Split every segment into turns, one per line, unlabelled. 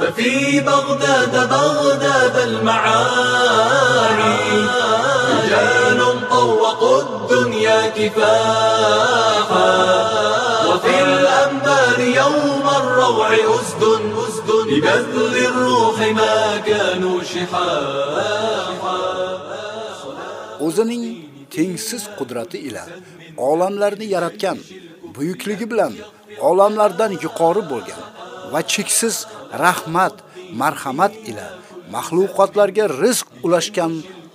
ففي بغداد بغداد المعاني رجال طوقوا الدنيا كفاحا وفي الأنبار يوم الروع أسد أسد ببذل الروح ما كانوا
شحاحا o'zining tengsiz qudrati ila olamlarni yaratgan buyukligi bilan olamlardan yuqori bo'lgan va cheksiz rahmat, marhamat ila mahluqotlarga rizq ulashgan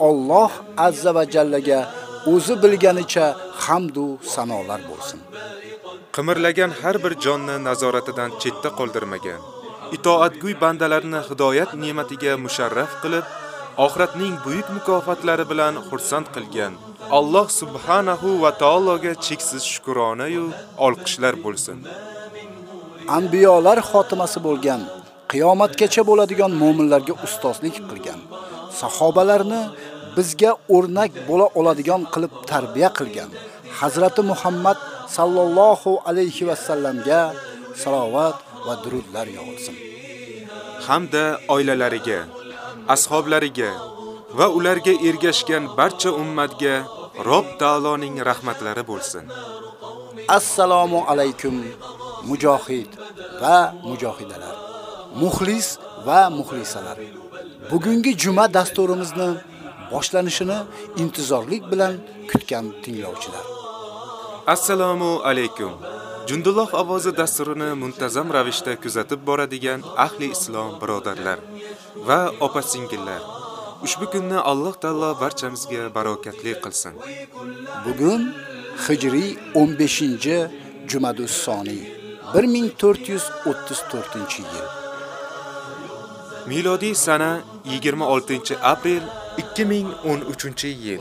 Alloh azza va jallaga o'zi bilganicha hamd va sanolar bo'lsin.
Qimirlagan har bir jonni nazoratidan chetda qoldirmagan, itoatgo'y bandalarni hidoyat ne'matiga musharraf qilib, oxiratning buyuk mukofotlari bilan xursand qilgan Alloh subhanahu va taologa cheksiz shukrona yu olqishlar bo'lsin.
anbiyolar xotimasi bo'lgan, qiyomatgacha bo'ladigan mo'minlarga ustozlik qilgan, sahobalarni bizga o'rnak bo'la oladigan qilib tarbiya qilgan. Hazrati Muhammad sallallohu alayhi va sallamga salovat va durudlar yog'ilsin.
Hamda oilalariga, ashoblariga va ularga ergashgan barcha ummatga Rob Taoloning rahmatlari bo'lsin.
Assalomu alaykum mujohid va mujohidalar, muxlis va muxlisalar. Bugungi juma dasturimizni boshlanishini intizorlik bilan kutgan tinglovchilar.
Assalomu alaykum. Jundulloh ovozi dasturini muntazam ravishda kuzatib boradigan ahli islom birodarlar va opa-singillar. Ushbu kunni Alloh taolo barchamizga barokatli qilsin.
Bugun Hijriy 15-juma soniy 1434-yil.
Milodiy sana 26-aprel
2013-yil.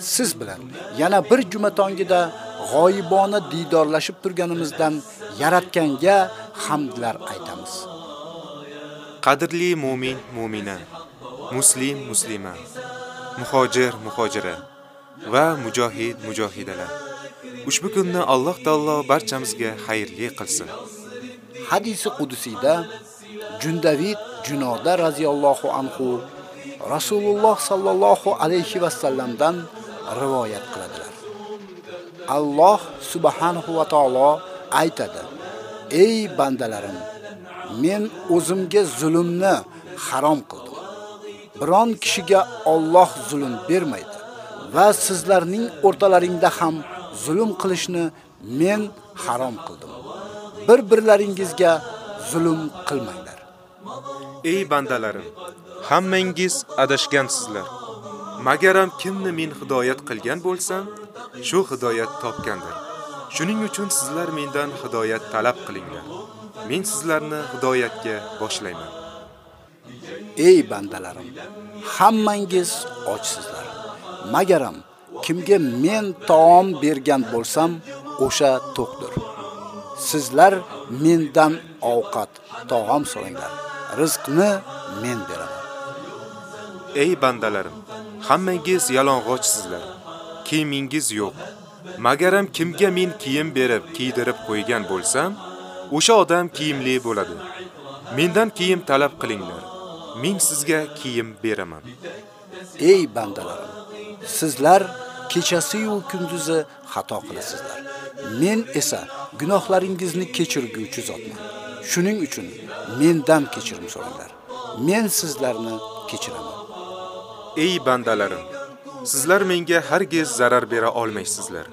Siz bilan yana bir juma tongida g'oyibona didorlashib turganimizdan Yaratganga hamdlar aytamiz.
Qadrli mu'min mu'mina, muslim muslima, muhojir muhojira va mujohid mujohidalar. ushbu kunni Alloh taolo barchamizga xayrli qilsin.
Hadisi qudusiyda Jundavid Junoda radhiyallohu anhu Rasululloh sallallohu alayhi va sallamdan rivoyat qiladilar. Alloh subhanahu va taolo aytadi: "Ey bandalarim, men o'zimga zulmni harom qildim. Biron kishiga Alloh zulm bermaydi va sizlarning o'rtalaringda ham zulm qilishni men harom qildim. Bir-birlaringizga zulm qilmanglar. Ey bandalarim, hammangiz
adashgansizlar. Magaram kimni men hidoyat qilgan bo'lsam, shu hidoyat topgandir. Shuning uchun sizlar mendan hidoyat talab qilinglar. Men sizlarni hidoyatga
boshlayman. Ey bandalarim, hammangiz ochsizlar. Magaram kimga men taom bergan bo'lsam, o'sha to'qdir. Sizlar mendan ovqat, taom so'ranglar. Rizqni men beraman.
Ey bandalarim, hammangiz yalang'ochsizlar. Kiyimingiz yo'q. Magaram kimga men kiyim berib, kiydirib qo'ygan bo'lsam, o'sha odam kiyimli bo'ladi. Mendan kiyim talab qilinglar. Men sizga kiyim beraman. Ey
bandalarim, sizlar kechasi-yu kunduzi xato qilasizlar. Men esa gunohlaringizni kechirguvchi zotman. Shuning uchun mendan kechirim so'ranglar. Men sizlarni kechiraman. Ey
bandalarim, sizlar menga hargiz zarar bera olmaysizlar.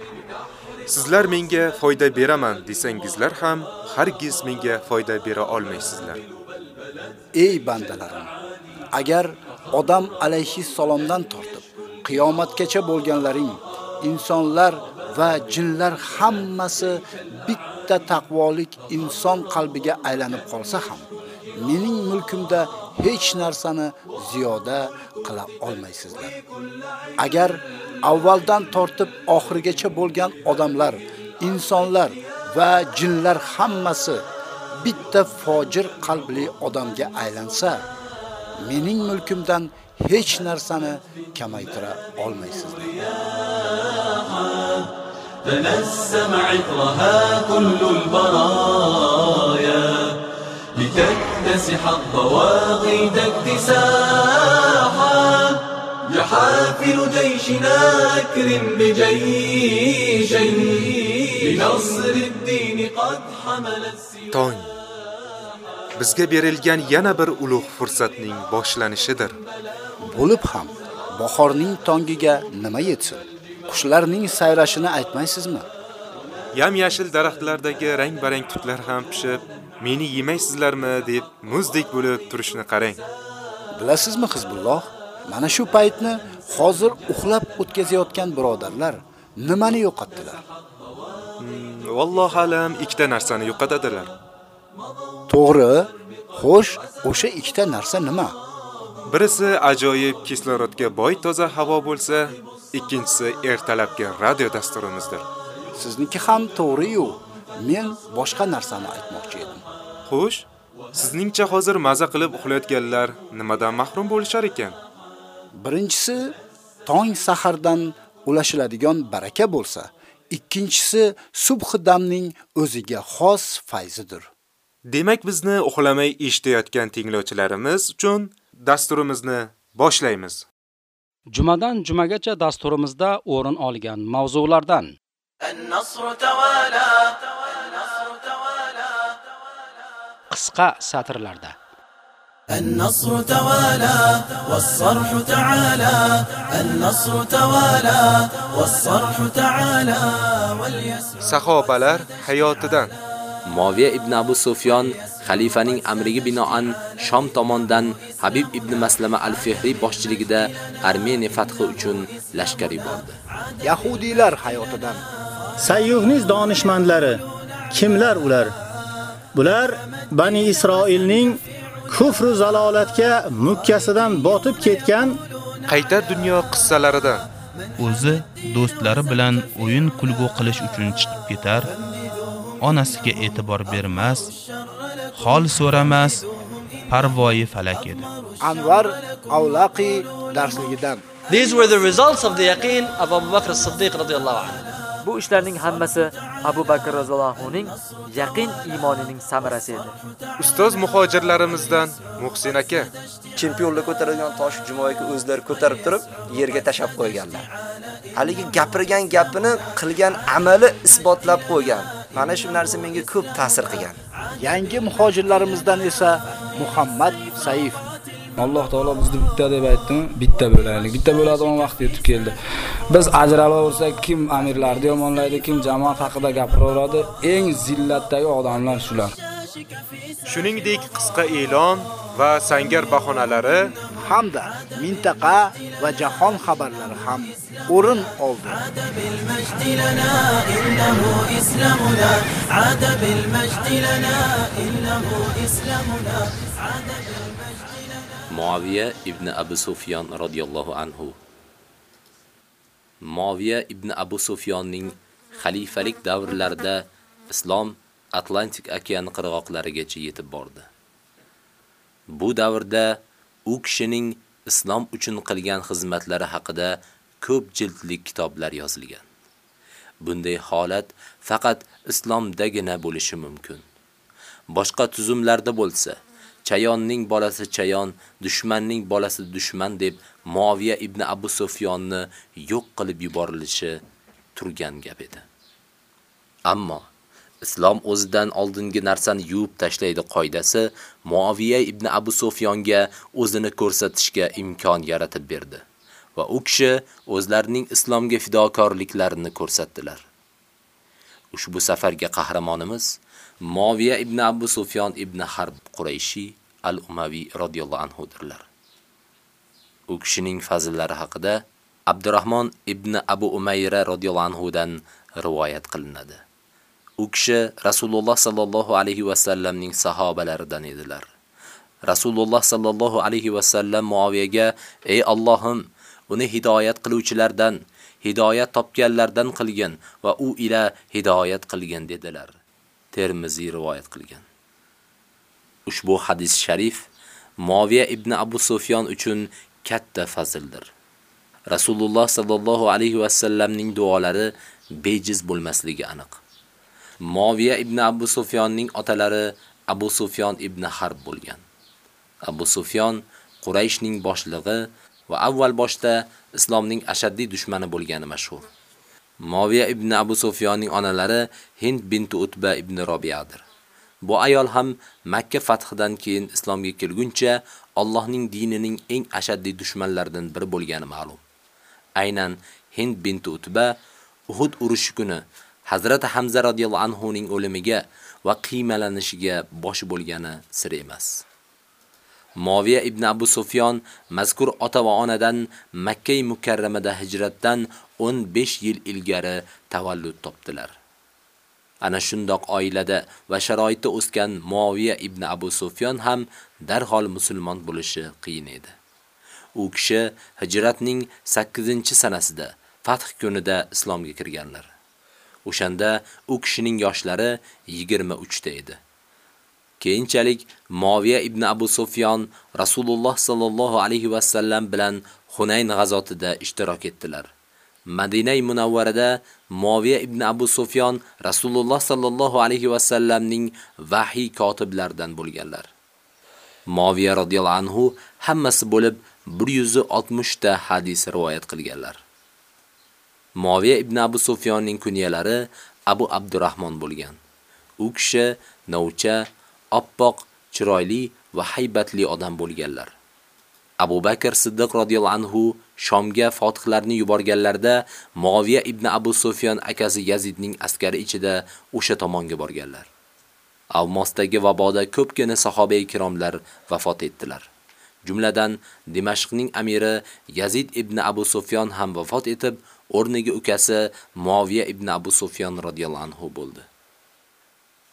Sizlar menga foyda beraman desangizlar ham hargiz menga foyda bera olmaysizlar.
Ey bandalarim, agar odam alayhi salomdan tort qiyomatgacha bo'lganlaring insonlar va jinlar hammasi bitta taqvolik inson qalbiga aylanib qolsa ham mening mulkimda hech narsani ziyoda qila olmaysizlar. Agar avvaldan tortib oxirigacha bo'lgan odamlar, insonlar va jinlar hammasi bitta fojir qalbli odamga aylansa, mening mulkimdan hech narsani kamaytira olmaysiz لنا
جيشنا أكرم
بجيشي بنصر الدين قد حمل السلاح bizga
berilgan yana bir ulug' fursatning boshlanishidir. bo'lib ham bahorning tongiga nima yetsin? Qushlarning sayrashini aytmaysizmi?
Yam-yashil daraxtlardagi rang-barang tutlar ham pishib, meni yemaysizlarmi deb muzdek bo'lib turishini qarang.
Bilasizmi Hizbulloh? Mana shu paytni hozir uxlab o'tkazayotgan birodarlar nimani yo'qotdilar?
Hmm, vallohu alam ikkita narsani yo'qotadilar.
To'g'ri? Xo'sh, o'sha ikkita narsa nima?
Birisi ajoyib kislorodga boy toza havo bo'lsa, ikkinchisi ertalabki radio dasturimizdir.
Sizniki ham to'g'ri-yu. Men boshqa narsani aytmoqchi edim. Xo'sh, sizningcha
hozir maza qilib uxlayotganlar nimadan mahrum bo'lishar ekan?
Birinchisi tong sahardan ulashiladigan baraka bo'lsa, ikkinchisi damning o'ziga xos fayzidir.
Demak, bizni uxlamay eshitayotgan tinglovchilarimiz uchun dasturimizni boshlaymiz.
Jumadan jumagacha dasturimizda o'rin olgan mavzulardan qisqa satrlarda
النصر توالى والصرح تعالى النصر توالى والصرح تعالى واليسر
sahobalar hayotidan Moviya ibn Abu Sufyon xalifaning amriga binoan Shom tomonidan Habib ibn Maslama al-Fihri boshchiligida Armeniya
fathi uchun lashkar yubordi.
Yahudiylar hayotidan
Sayyuhning donishmandlari kimlar ular? Bular Bani Isroilning kufr zalolatga mukkasidan botib ketgan qayta dunyo
qissalaridan
o'zi do'stlari bilan o'yin kulgu qilish uchun chiqib ketar onasiga e'tibor bermas, hol so'ramas, parvoyi falak edi.
Anwar Avlaqi darsligidan
These were the results of the yaqin of Abu Bakr as-Siddiq radhiyallahu anhu. Bu ishlarning hammasi
Abu Bakr radhiyallohu anhu yaqin iymonining samarasi edi. Ustoz muhojirlarimizdan Muhsin aka chempionlar ko'tarilgan tosh jumoyiga o'zlari ko'tarib turib
yerga tashab qo'yganlar. Haligi gapirgan gapini qilgan amali isbotlab
qo'ygan. Mana shu narsa menga ko'p ta'sir qilgan. Yangi muhojirlarimizdan esa Muhammad Saif Alloh taolo bizni bitta deb aytdim, bitta bo'laylik. Bitta
bo'ladigan vaqt yetib keldi. Biz ajralaversak, kim amirlarni yomonlaydi, kim jamoa haqida gapiraveradi, eng zillatdagi odamlar shular.
Shuningdek, qisqa e'lon va sangar bahonalari
hamda mintaqa va jahon xabarlari ham o'rin oldi.
Muaviya ibn Abu Sufyan radhiyallohu anhu Muaviya ibn Abu Sufyanning xalifalik davrlarida islom Atlantik okeani qirg'oqlarigacha yetib bordi. Bu davrda u kishining islom uchun qilgan xizmatlari haqida ko'p jildlik kitoblar yozilgan. Bunday holat faqat islomdagina bo'lishi mumkin. Boshqa tuzumlarda bo'lsa, chayonning bolasi chayon, dushmanning bolasi dushman deb Muaviya ibn Abu Sufyonni yo'q qilib yuborilishi turgan gap edi. Ammo islom o'zidan oldingi narsani yuvib tashlaydi qoidasi Muaviya ibn Abu Sufyonga o'zini ko'rsatishga imkon yaratib berdi va u kishi o'zlarining islomga fidokorliklarini ko'rsatdilar. Ushbu safarga qahramonimiz Muaviya ibn Abu Sufyon ibn Harb Qurayshi al umaviy radhiyallohu anhu dirlar. U kishining fazillari haqida Abdurrahmon ibn Abu Umayra radhiyallohu anhu dan rivoyat qilinadi. U kishi Rasululloh sallallohu alayhi va sallamning sahobalaridan edilar. Rasululloh sallallohu alayhi va sallam Muaviyaga: "Ey Allohim, uni hidoyat qiluvchilardan, hidoyat topganlardan qilgin va u ila hidoyat qilgin" dedilar. Termiziy rivoyat qilgan. Ushbu hadis sharif Muaviya ibn Abu Sufyon uchun katta fazildir. Rasululloh sallallohu alayhi va sallamning duolari bejiz bo'lmasligi aniq. Moviya ibn Abu Sufyonning otalari Abu Sufyon ibn Harb bo'lgan. Abu Sufyon Qurayshning boshlig'i va avval boshda islomning ashaddiy dushmani bo'lgani mashhur. Moviya ibn Abu Sufyonning onalari Hind bint Utba ibn Robiyadir. Bu ayol ham Makka fathidan keyin islomga kelguncha Allohning dinining eng ashaddiy dushmanlaridan biri bo'lgani ma'lum. Aynan Hind bint Utba Uhud urushi kuni Hazrati Hamza radhiyallohu anhu ning o'limiga va qiymalanishiga bosh bo'lgani sir emas. Moviya ibn Abu Sufyon mazkur ota va onadan Makka mukarramada hijratdan 15 yil ilgari tavallud topdilar. Ana shundoq oilada va sharoitda o'sgan Moviya ibn Abu Sufyon ham darhol musulmon bo'lishi qiyin edi. U kishi hijratning 8-sanasida fath kunida islomga kirganlar. O'shanda u kishining yoshlari 23 da edi. Keyinchalik Moviya ibn Abu Sufyon Rasululloh sallallohu alayhi va sallam bilan Hunayn g'azotida ishtirok etdilar. Madinai Munawvarada Moviya ibn Abu Sufyon Rasululloh sallallohu alayhi va sallamning vahiy kotiblaridan bo'lganlar. Moviya radhiyallohu anhu hammasi bo'lib 160 ta hadis rivoyat qilganlar. Moviya ibn Abu Sufyonning kunyalari Abu Abdurrahmon bo'lgan. U kishi novcha, oppoq, chiroyli va haybatli odam bo'lganlar. Abu Bakr Siddiq radhiyallohu anhu Shomga fotihlarni yuborganlarda Moviya ibn Abu Sufyon akasi Yazidning askari ichida o'sha tomonga borganlar. Avmosdagi vaboda ko'pgina sahobai kiromlar vafot etdilar. Jumladan Dimashqning amiri Yazid ibn Abu Sufyon ham vafot etib, o'rniga ukasi Muaviya ibn Abu Sufyon radhiyallohu anhu bo'ldi.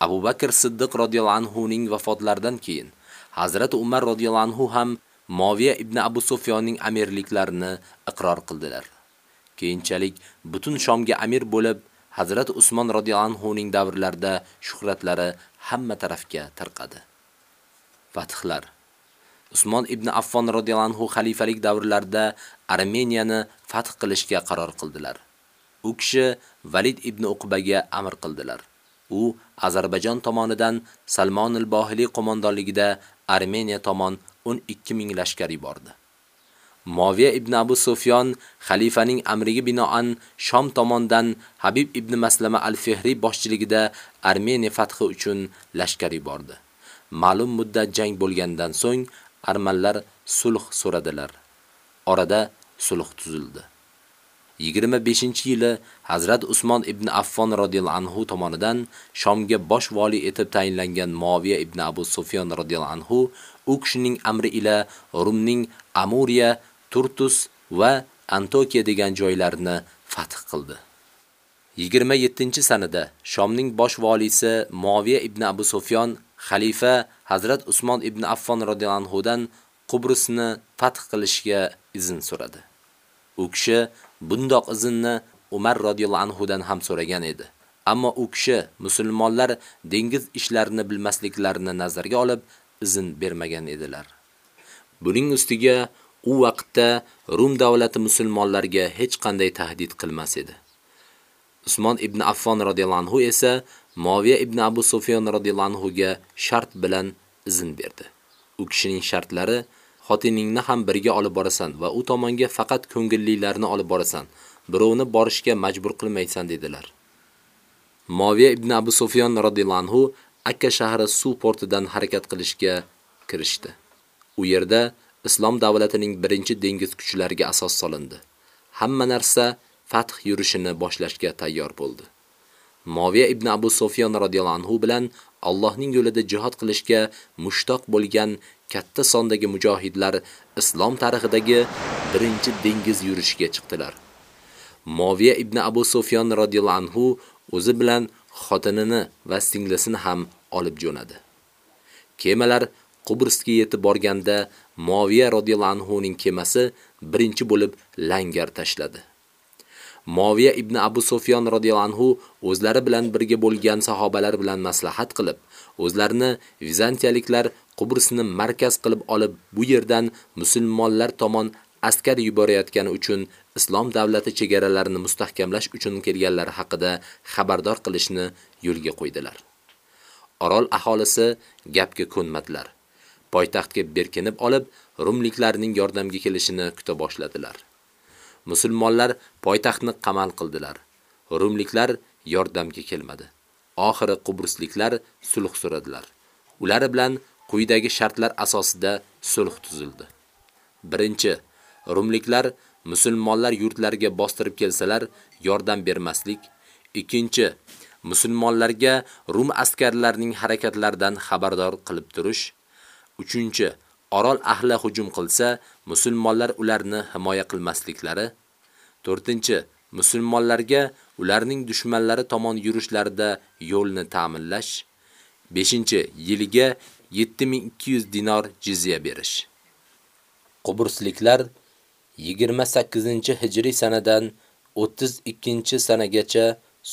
Abu Bakr Siddiq radhiyallohu anhu ning vafotlaridan keyin Hazrat Umar radhiyallohu anhu ham Muaviya ibn Abu ning amirliklarini iqror qildilar. Keyinchalik butun Shomga amir bo'lib, Hazrat Usmon radhiyallohu anhu ning davrlarida shuhratlari hamma tarafga tarqadi. Fathlar Usmon ibn Affon radhiyallohu anhu xalifalik davrlarida Armeniyani fath qilishga qaror qildilar. U kishi Valid ibn Uqbaga amr qildilar. U Ozarbayjon tomonidan Salmon al-Bohili qo'mondonligida Armeniya tomon 12 ming lashkar yubordi. Moviya ibn Abu Sufyon xalifaning amriga binoan Shom tomonidan Habib ibn Maslama al-Fihri boshchiligida Armeniya fathi uchun lashkar yubordi. Ma'lum muddat jang bo'lgandan so'ng armanlar sulh so'radilar. Orada sulh tuzildi. 25-yili Hazrat Usmon ibn Affon radhiyallahu anhu tomonidan Shomga bosh vali etib tayinlangan Muaviya ibn Abu Sufyon radhiyallahu anhu u kishining amri ila Rumning Amuriya, Turtus va Antokiya degan joylarni fath qildi. 27 sanada Shomning bosh valisi Moviya ibn Abu Sufyon xalifa Hazrat Usmon ibn Affon radhiyallohu dan Qubrusni fath qilishga izn so'radi. U kishi bundoq izinni Umar radhiyallohu anhu dan ham so'ragan edi. Ammo u kishi musulmonlar dengiz ishlarini bilmasliklarini nazarga olib, izn bermagan edilar. Buning ustiga u vaqtda Rum davlati musulmonlarga hech qanday tahdid qilmas edi. Usmon ibn Affon radhiyallohu anhu esa Moviya ibn Abu Sufyon radhiyallohu anhu ga shart bilan izn berdi. U kishining shartlari xotiningni ham birga olib borasan va u tomonga faqat ko'ngillilarni olib borasan. Birovni borishga majbur qilmaysan dedilar. Moviya ibn Abu Sufyon radhiyallohu anhu Akka shahri suv portidan harakat qilishga kirishdi. U yerda islom davlatining birinchi dengiz kuchlariga asos solindi. Hamma narsa fath yurishini boshlashga tayyor bo'ldi. Moviya ibn Abu Sufyon radhiyallohu anhu bilan Allohning yo'lida jihad qilishga mushtoq bo'lgan katta sondagi mujohidlar islom tarixidagi birinchi dengiz yurishiga chiqdilar. Moviya ibn Abu Sufyon radhiyallohu anhu o'zi bilan xotinini va singlisini ham olib jo'nadi. Kemalar Qubrga yetib borganda Moviya radhiyallohu anhu ning kemasi birinchi bo'lib langar tashladi. Moviya ibn Abu Sufyon radhiyallahu anhu o'zlari bilan birga bo'lgan sahobalar bilan maslahat qilib, o'zlarini Vizantiyaliklar Qubrsni markaz qilib olib, bu yerdan musulmonlar tomon askar yuborayotgani uchun islom davlati chegaralarini mustahkamlash uchun kelganlari haqida xabardor qilishni yo'lga qo'ydilar. Orol aholisi gapga ko'nmadilar. Poytaxtga berkinib olib, rumliklarning yordamga kelishini kuta boshladilar. musulmonlar poytaxtni qamal qildilar. Rumliklar yordamga kelmadi. Oxiri Qubrusliklar sulh so'radilar. Ular bilan quyidagi shartlar asosida sulh tuzildi. Birinchi, Rumliklar musulmonlar yurtlariga bostirib kelsalar yordam bermaslik. Ikkinchi, musulmonlarga rum askarlarining harakatlaridan xabardor qilib turish. Uchinchi, orol ahli hujum qilsa, musulmonlar ularni himoya qilmasliklari, 4-chi musulmonlarga ularning dushmanlari tomon yurishlarida yo'lni ta'minlash, 5-chi yiliga 7200 dinor jizya berish. Qubursliklar 28-hijriy sanadan 32-sanagacha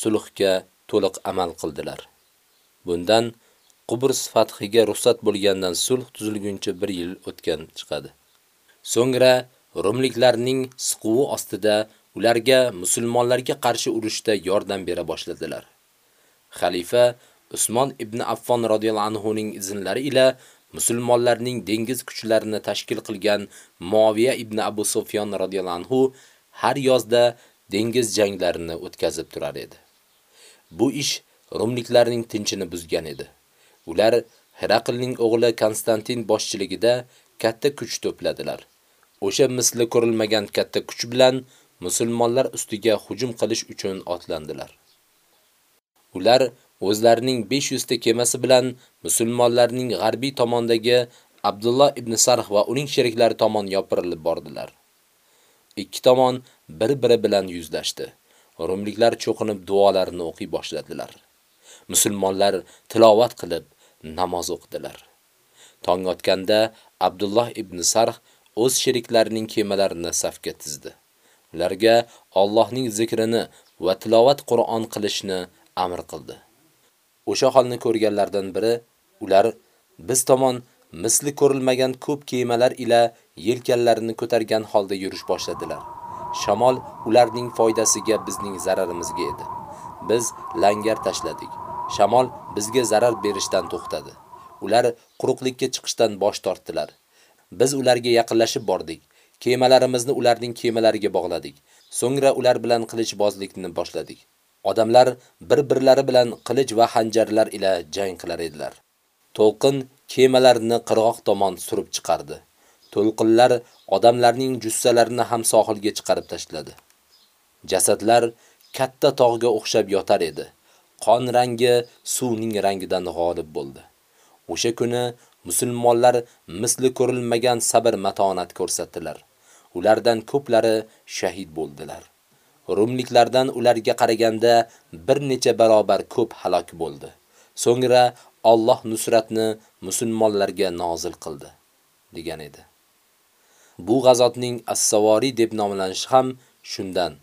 sulhga to'liq amal qildilar. Bundan Qubrs fathiga ruxsat bo'lgandan sulh tuzilguncha 1 yil o'tgan chiqadi. So'ngra Rumliklarning siquvi ostida ularga musulmonlarga qarshi urushda yordam bera boshladilar. Xalifa Usmon ibn Affon radhiyallohu anhu ning izinlari ila musulmonlarning dengiz kuchlarini tashkil qilgan Muaviya ibn Abu Sufyon radhiyallohu anhu har yozda dengiz janglarini o'tkazib turar edi. Bu ish Rumliklarning tinchini buzgan edi. Ular Heraklning o'g'li Konstantin boshchiligida katta kuch to'pladilar. o'sha misli ko'rilmagan katta kuch bilan musulmonlar ustiga hujum qilish uchun otlandilar. Ular o'zlarining 500 ta kemasi bilan musulmonlarning g'arbiy tomondagi Abdullah ibn Sarh va uning sheriklari tomon yopirilib bordilar. Ikki tomon bir-biri bilan yuzlashdi. Rumliklar cho'qinib duolarini o'qiy boshladilar. Musulmonlar tilovat qilib namoz o'qidilar. Tong otganda Abdullah ibn Sarh o'z sheriklarining kemalarini safga tizdi. Ularga Allohning zikrini va tilovat Qur'on qilishni amr qildi. O'sha holni ko'rganlardan biri ular biz tomon misli ko'rilmagan ko'p kemalar ila yelkanlarini ko'targan holda yurish boshladilar. Shamol ularning foydasiga bizning zararimizga edi. Biz langar tashladik. Shamol bizga zarar berishdan to'xtadi. Ular quruqlikka chiqishdan bosh tortdilar. Biz ularga yaqinlashib bordik. Kemalarimizni ularning kemalariga bog'ladik. So'ngra ular bilan qilich bozlikni boshladik. Odamlar bir-birlari bilan qilich va xanjarlar ila jang qilar edilar. To'lqin kemalarni qirg'oq tomon surib chiqardi. To'lqinlar odamlarning jussalarini ham sohilga chiqarib tashladi. Jasadlar katta tog'ga o'xshab yotar edi. Qon rangi suvning rangidan g'olib bo'ldi. O'sha kuni musulmonlar misli ko'rilmagan sabr matonat ko'rsatdilar. Ulardan ko'plari shahid bo'ldilar. Rumliklardan ularga qaraganda bir necha barobar ko'p halok bo'ldi. So'ngra Alloh nusratni musulmonlarga nozil qildi degan edi. Bu g'azotning As-Savori deb nomlanishi ham shundan.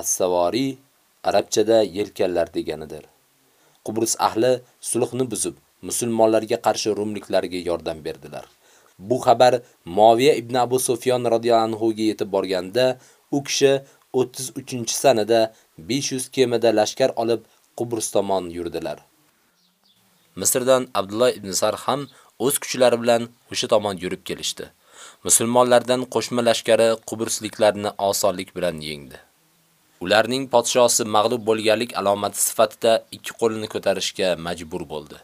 As-Savori arabchada yelkanlar deganidir. Qubrus ahli sulhni buzib, musulmonlarga qarshi rumliklarga yordam berdilar. Bu xabar Moviya ibn Abu Sufyon radhiyallohu anhu ga yetib borganda, u kishi 33-sanada 500 kemada lashkar olib Qubrus tomon yurdilar. Misrdan Abdullah ibn Sar ham o'z kuchlari bilan o'sha tomon yurib kelishdi. Musulmonlardan qo'shma lashkari Qubrusliklarni osonlik bilan yengdi. Ularning podshosi mag'lub bo'lganlik alomati sifatida ikki qo'lini ko'tarishga majbur bo'ldi.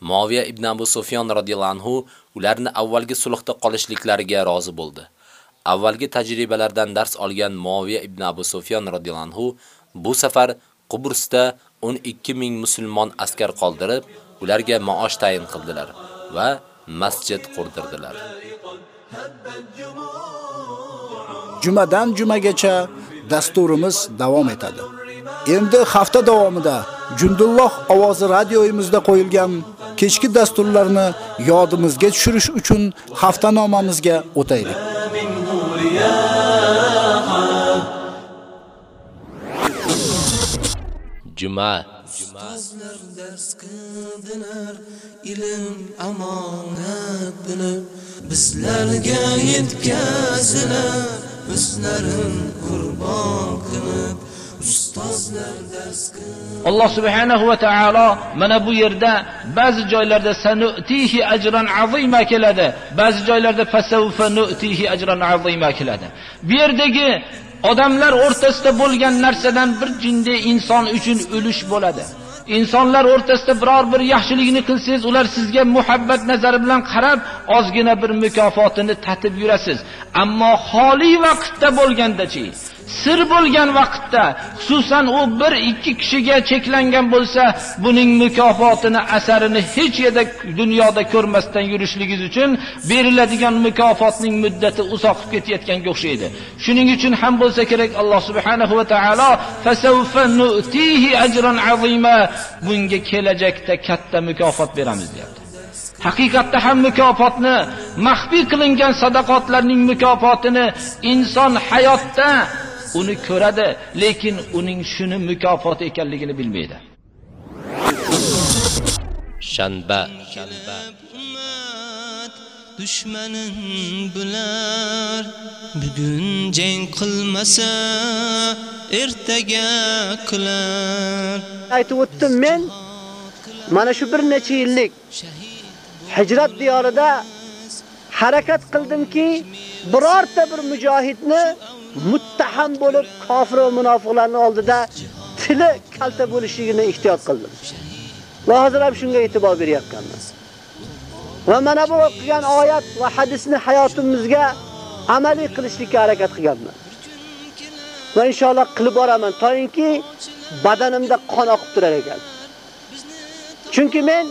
Moviya ibn Abu Sufyon radhiyallahu anhu ularni avvalgi sulhda qolishliklariga rozi bo'ldi. Avvalgi tajribalardan dars olgan Moviya ibn Abu Sufyon radhiyallahu anhu bu safar Qubrusda 12 ming musulmon askar qoldirib, ularga maosh tayin qildilar va masjid
qurdirdilar. Jumadan jumagacha dasturimiz davom etadi. Endi hafta davomida Jundulloh ovozi radioyimizda qo'yilgan kechki dasturlarni yodimizga tushirish uchun haftanomamizga o'taylik.
Juma Ustozlar dars qildilar,
ilm amonat buni bizlarga yetkazilar, bizlarin
qurbon qilib
alloh subhanahu va taolo mana bu yerda ba'zi joylarda sanutihi ajran azima keladi ba'zi joylarda fasawfa nutihi ajran azima keladi bu yerdagi odamlar o'rtasida bo'lgan narsadan bir jindi inson uchun ulush bo'ladi insonlar o'rtasida biror bir yaxshilikni qilsangiz ular sizga muhabbat nazari bilan qarab ozgina bir mukofotini tatib yurasiz ammo xoli vaqtda bo'lgandachi sir bo'lgan vaqtda xususan u bir ikki kishiga cheklangan bo'lsa buning mukofotini asarini hech yerda dunyoda ko'rmasdan yurishligingiz uchun beriladigan mukofotning muddati uzoqib ketayotganga o'xshaydi shuning uchun ham bo'lsa kerak alloh subhanahu va taolo fasavfa nutihi ajran azima bunga kelajakda katta mukofot beramiz deyapti haqiqatda ham mukofotni maxfiy qilingan sadaqotlarning mukofotini inson hayotda uni ko'radi lekin uning shuni mukofoti ekanligini bilmaydi
shanba
dushmanin
bular
bugun jang qilmasa ertaga qilar aytib o'tdim
men mana shu bir necha yillik hijrat diyorida harakat qildimki birorta bir mujohidni muttaham bo'lib kofir va munofiqlarning oldida tili kalta bo'lishligini ehtiyot qildim. Hozir ham shunga e'tibor beryapkanmiz. Va mana bu o'qigan oyat va hadisni hayotimizga amaliy qilishlikka harakat qilganman. Va inshaalloh qilib boraman to'yinki badanimda qon oqib turar ekan. Chunki men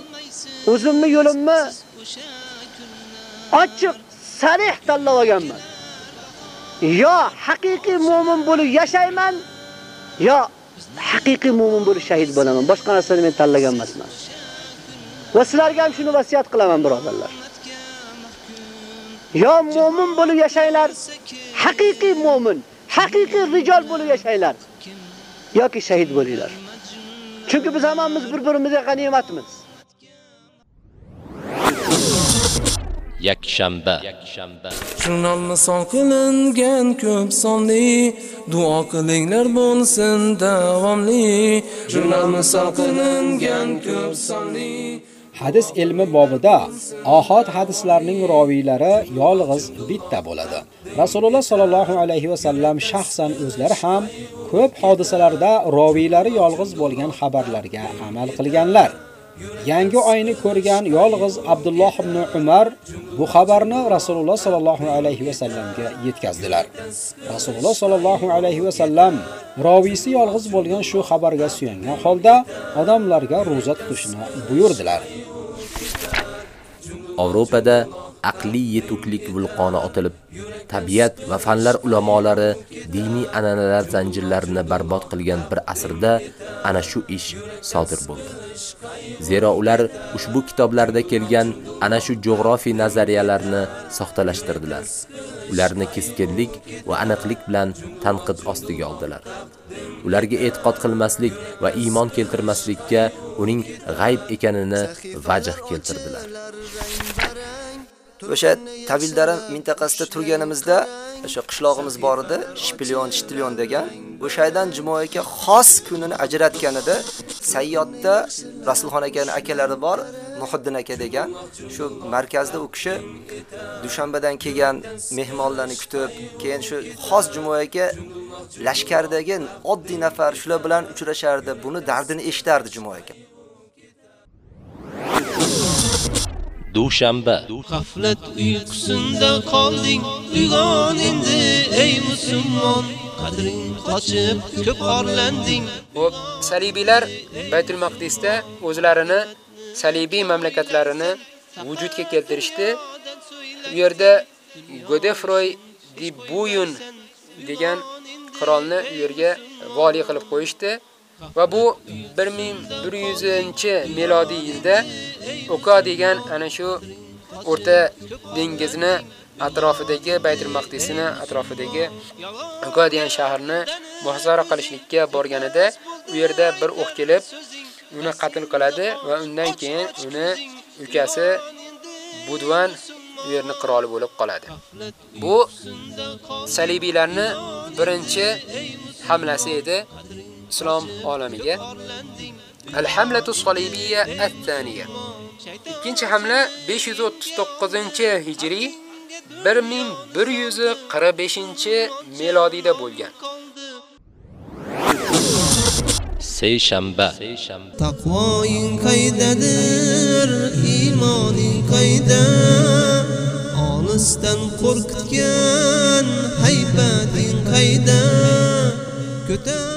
o'zimni yo'limni ochiq, sarih tanlab olganman. yo haqiqiy mu'min bo'lib yashayman, yo haqiqiy mu'min bo'lib shahid bo'laman. Boshqa narsani men tanlagan emasman. Va sizlarga ham shuni vasiyat qilaman, birodarlar. Yo mu'min bo'lib yashanglar, haqiqiy mu'min, haqiqiy rijol bo'lib yashanglar yoki shahid bo'linglar. Chunki biz hammamiz bir-birimizga g'animatmiz.
yakshanba
jurnalni son ko'p sonli
duo qilinglar bo'lsin davomli jurnalni son ko'p sonli Hadis ilmi bobida ahad hadislarning roviylari yolg'iz bitta bo'ladi. Rasululloh sallallohu alayhi va sallam shaxsan o'zlari ham ko'p hodisalarda roviylari yolg'iz bo'lgan xabarlarga amal qilganlar. Yangi oyni ko'rgan yolg'iz Abdulloh ibn Umar bu xabarni Rasululloh sallallohu alayhi va sallamga yetkazdilar. Rasululloh sallallohu alayhi va sallam ravisi yolg'iz bo'lgan shu xabarga suyangan holda odamlarga roza tutishni buyurdilar.
Yevropada aqliy yetuklik vulqoni otilib, tabiat va fanlar ulamolari diniy an'analar zanjirlarini barbod qilgan bir asrda ana shu ish sodir bo'ldi. Zero ular ushbu kitoblarda kelgan ana shu jo'g'rofiy nazariyalarni soxtalashtirdilar. Ularni keskinlik va aniqlik bilan tanqid ostiga oldilar. Ularga e'tiqod qilmaslik va iymon keltirmaslikka uning g'ayb ekanini vajh keltirdilar.
o'sha Tavildara mintaqasida turganimizda o'sha qishlog'imiz bor edi, Shpilyon, Shtilyon degan. O'sha yerdan juma aka xos kunini ajratgan edi. Sayyodda Rasulxon akaning akalari bor, Muhiddin aka degan. Shu markazda u kishi dushanbadan kelgan mehmonlarni kutib, keyin shu xos jumoyaga aka lashkardagi oddiy nafar shular bilan uchrashardi. Buni dardini eshitardi jumoyaga. aka.
dushanba g'aflat
uyqusinda qolding uyg'on endi ey musulmon
qadring qochib ko'p orlanding Hop, salibiylar Baytul Maqdisda o'zlarini salibiy mamlakatlarini vujudga keltirishdi. U yerda Godefroy di Buyun degan qirolni u yerga vali qilib qo'yishdi. va bu 1100 milodiy yilda Oka degan ana shu O'rta dengizni atrofidagi Baytul Maqdisni atrofidagi Oka degan shaharni muhozara qilishlikka borganida u yerda bir o'q kelib uni qatl qiladi va undan keyin uni ukasi Budvan u yerni qiroli bo'lib qoladi. Bu salibiylarni birinchi hamlasi edi islom olamiga Al-Hamlatu Salibiyya at thaniya Ikkinchi hamla 539-hijriy 1145-milodiyda bo'lgan.
taqvo
Takvoyin qaydadir, imoning qayda Olisdan qo'rqitgan haybating qayda
Ko'tar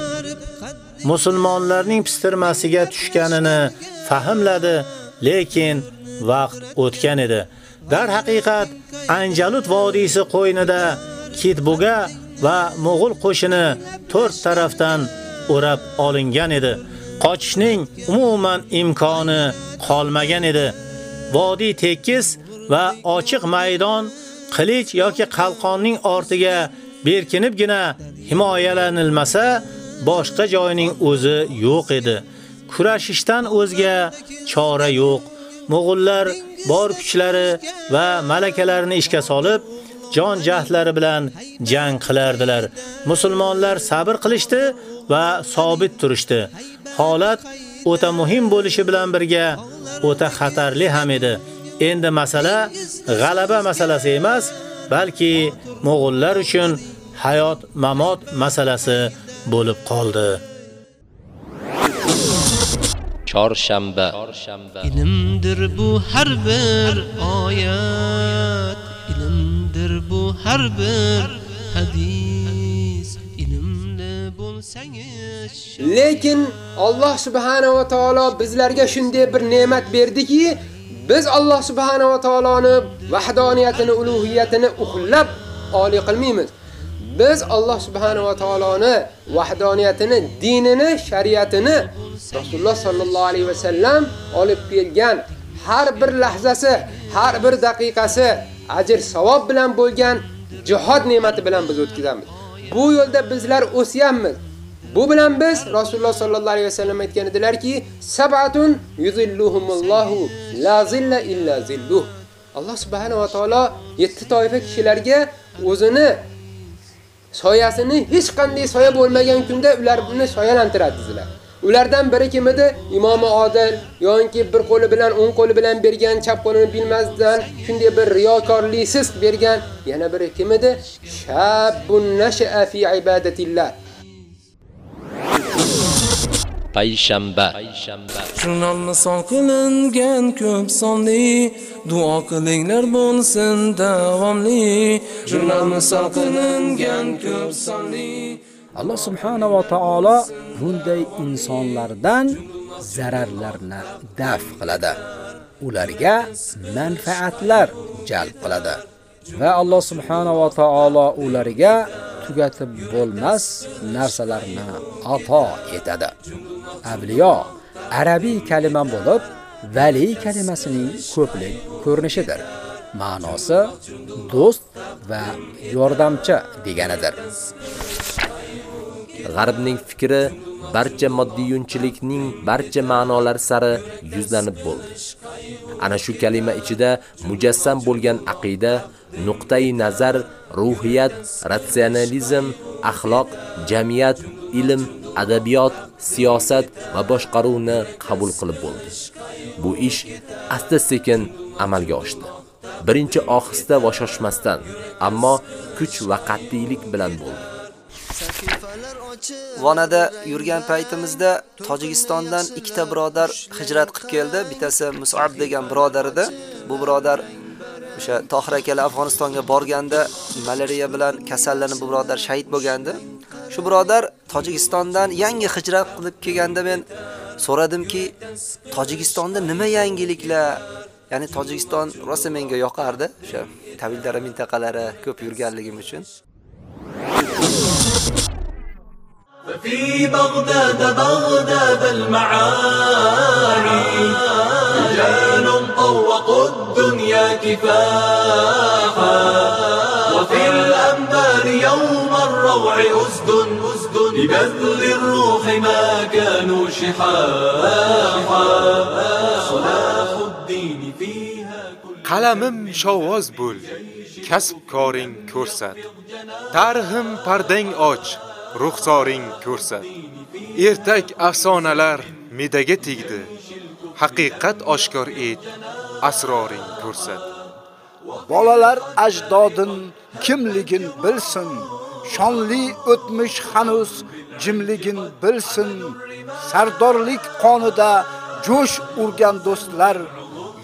musulmonlarning pistirmasiga tushganini fahmladi, lekin vaqt o'tgan edi. Dar haqiqat Anjalut vodiysi qo'ynida Kitbuga va Mo'g'ul qo'shini to'rt tarafdan o'rab olingan edi. Qochishning umuman imkoni qolmagan edi. Vodiy tekis va ochiq maydon qilich yoki qalqonning ortiga berkinibgina himoyalanilmasa, boshqa joyining o'zi yo'q edi. Kurashishdan o'zga chora yo'q. Mo'g'ullar bor kuchlari va malakalarini ishga solib, jon jahdlari bilan jang qilardilar. Musulmonlar sabr qilishdi va sobit turishdi. Holat o'ta muhim bo'lishi bilan birga o'ta xatarli ham edi. Endi masala g'alaba masalasi emas, balki mo'g'ullar uchun hayot mamot masalasi bo'lib qoldi.
Chorshanba. Ilmdir bu har bir oyat,
ilmdir bu har bir hadis. Ilmli
bo'lsangiz, lekin Alloh subhanahu va taolo bizlarga shunday bir ne'mat berdiki, biz Alloh subhanahu va taoloni vahdoniyatini, ulug'iyatini uxlab oliy qilmaymiz. biz Alloh subhanahu va taoloni vahdoniyatini, dinini, shariatini Rasululloh sallallohu alayhi va sallam olib kelgan har bir lahzasi, har bir daqiqasi ajr savob bilan bo'lgan jihad ne'mati bilan biz o'tkazamiz. Bu yo'lda bizlar o'syamiz. Bu bilan biz Rasululloh sallallohu alayhi va sallam aytgan edilarki, sab'atun yuzilluhumullohu la zilla illa zilluh. Alloh subhanahu va taolo 7 toifa kishilarga o'zini soyasini hech qanday soya bo'lmagan kunda ular buni soyalantiradi sizlar. Ulardan biri kim edi? Imom Odil, yoki bir qo'li bilan o'ng qo'li bilan bergan, chap qo'lini bilmasdan shunday bir riyokorliksiz bergan, yana biri kim edi? Shabbun nasha'a fi ibodatillah.
payshanba
jurnalni son qilingan ko'p sonli duo qilinglar bo'lsin
davomli jurnalni son qilingan ko'p sonli alloh subhanahu va taolo bunday insonlardan zararlarni daf qiladi ularga manfaatlar jalb qiladi va Alloh subhanahu va taolo ularga tugatib bo'lmas narsalarni ato etadi. Avliyo arabiy kalima bo'lib, vali kalimasining ko'plik ko'rinishidir. Ma'nosi
do'st va yordamchi deganidir. G'arbning fikri barcha moddiyunchilikning barcha ma'nolar sari yuzlanib bo'ldi. Ana shu kalima ichida mujassam bo'lgan aqida, nuqtai nazar, ruhiyat, ratsionalizm, axloq, jamiyat, ilm, adabiyot, siyosat va boshqaruvni qabul qilib bo'ldi. Bu ish asta-sekin amalga oshdi. Birinchi ohista va shoshmasdan, ammo kuch va qat'iylik bilan bo'ldi.
Vonada yurgan paytimizda Tojikistondan ikkita birodar hijrat qilib keldi. Bittasi Mus'ab degan birodar edi. Bu birodar o'sha Tohir akalar Afg'onistonga borganda malariya bilan kasallanib bu birodar shahid bo'lgandi. Shu birodar Tojikistondan yangi hijrat qilib kelganda men so'radimki, Tojikistonda nima yangiliklar Ya'ni Tojikiston rosa menga yoqardi, o'sha tavildara mintaqalari ko'p yurganligim uchun.
ففي بغداد بغداد المعاني رجال طوقوا الدنيا كفافا وفي الأنبار يوم الروع أسد أسد لبذل الروح ما كانوا شحافا صلاح الدين فيها
qalamim قلم bo'l kasb koring ko'rsat tarhim pardang och ruxsoring ko'rsat. Ertak afsonalar midaga tegdi. Haqiqat oshkor et, asroring ko'rsat.
Bolalar ajdodin kimligin bilsin. Shonli o'tmish hanuz jimligin bilsin. Sardorlik qonida jo'sh urgan do'stlar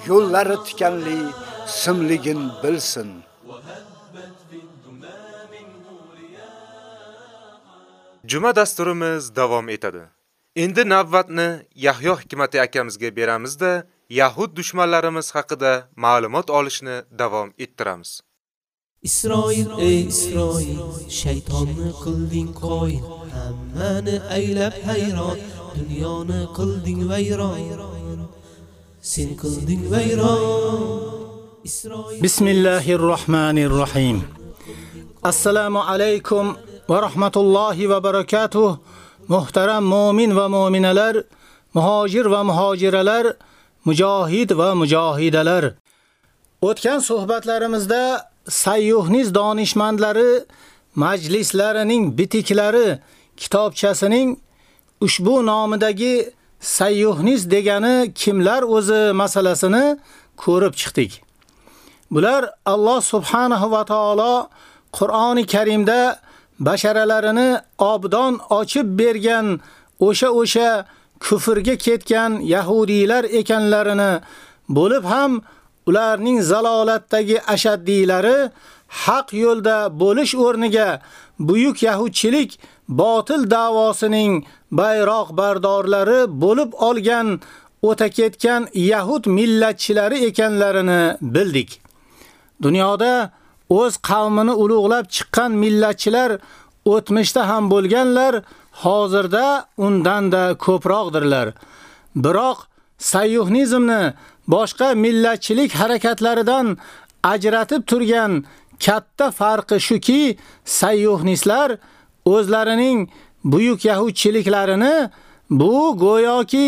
yo'llari tikanli simligin bilsin.
Juma dasturimiz davom etadi. Endi navbatni Yahyo Hikmati akamizga beramizda Yahud dushmanlarimiz haqida ma'lumot olishni davom ettiramiz.
Isroil ey Isroil, shaytonni qilding qo'y, hammani aylab hayron, dunyoni qilding vayron.
Sen qilding
vayron. Isroil Bismillahir
Assalomu alaykum va rahmatullohi va barakatuh. Muhtaram mu'min va mu'minalar, muhojir va muhojiralar, mujohid va mujohidalar. O'tgan suhbatlarimizda Sayyuhniz donishmandlari majlislarining bitiklari kitobchasining ushbu nomidagi Sayyuhniz degani kimlar o'zi masalasini ko'rib chiqdik. Bular Alloh subhanahu va taolo Qur'oni Karimda basharalarini obdon ochib bergan o'sha-o'sha kufrga ketgan yahudiylar ekanlarini bo'lib ham ularning zalolatdagi ashaddiylari haq yo'lda bo'lish o'rniga buyuk yahudchilik botil da'vosining bayroq bardorlari bo'lib olgan o'ta ketgan yahud millatchilari ekanlarini bildik. Dunyoda o'z qavmini ulug'lab chiqqan millatchilar o'tmishda ham bo'lganlar, hozirda undan da ko'proqdirlar. Biroq sayyuhnizmni boshqa millatchilik harakatlaridan ajratib turgan katta farqi shuki, sayyuhnistlar o'zlarining buyuk yahudchiliklarini bu go'yoki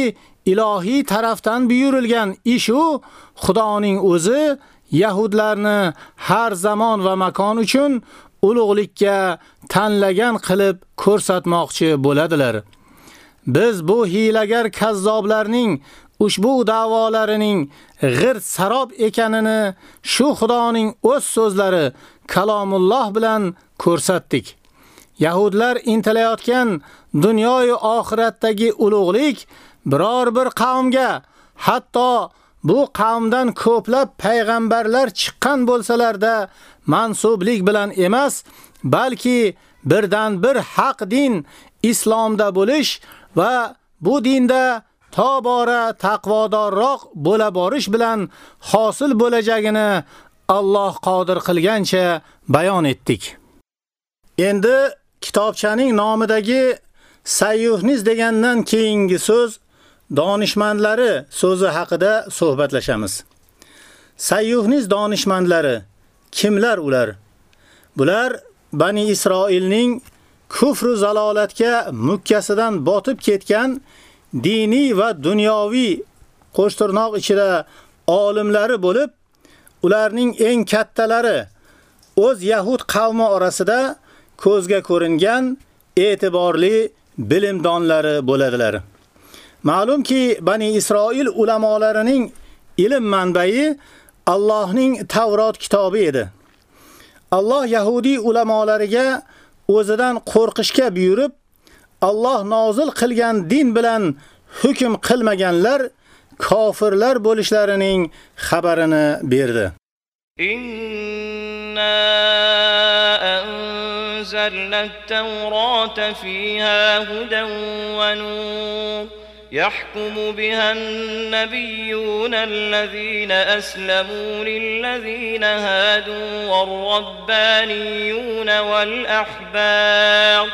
ilohiy tarafdan buyurilgan ish u Xudoning o'zi yahudlarni har zamon va makon uchun ulug'likka tanlagan qilib ko'rsatmoqchi bo'ladilar. Biz bu hilagar kazzoblarning ushbu da'volarining g'ir sarob ekanini shu Xudoning o'z so'zlari kalomulloh bilan ko'rsatdik. Yahudlar intilayotgan dunyoyu oxiratdagi ulug'lik biror bir qavmga, hatto bu qavmdan ko'plab payg'ambarlar chiqqan bo'lsalarda mansublik bilan emas, balki birdan bir haq din islomda bo'lish va bu dinda tobora taqvodorroq bo'la borish bilan hosil bo'lajagini Alloh qodir qilgancha bayon etdik. Endi kitobchaning nomidagi Sayyuhniz degandan keyingi so'z donishmandlari so'zi haqida suhbatlashamiz. Sayyuhniz donishmandlari kimlar ular? Bular Bani Isroilning kufr va zalolatga mukkasidan botib ketgan diniy va dunyoviy qo'shtirnoq ichida olimlari bo'lib, ularning eng kattalari o'z yahud qavmi orasida ko'zga ko'ringan e'tiborli bilimdonlari bo'ladilar. Ma'lumki Bani Isroil ulamolarining ilm manbai Allohning Tavrot kitobi edi. Alloh Yahudi ulamolariga o'zidan qo'rqishga buyurib, Alloh nozil qilgan din bilan hukm qilmaganlar kofirlar bo'lishlarining xabarini berdi.
Inna anzalna at-taurata fiha hudan wa nur يحكم بها النبيون الذين أسلموا للذين هادوا والربانيون والأحبار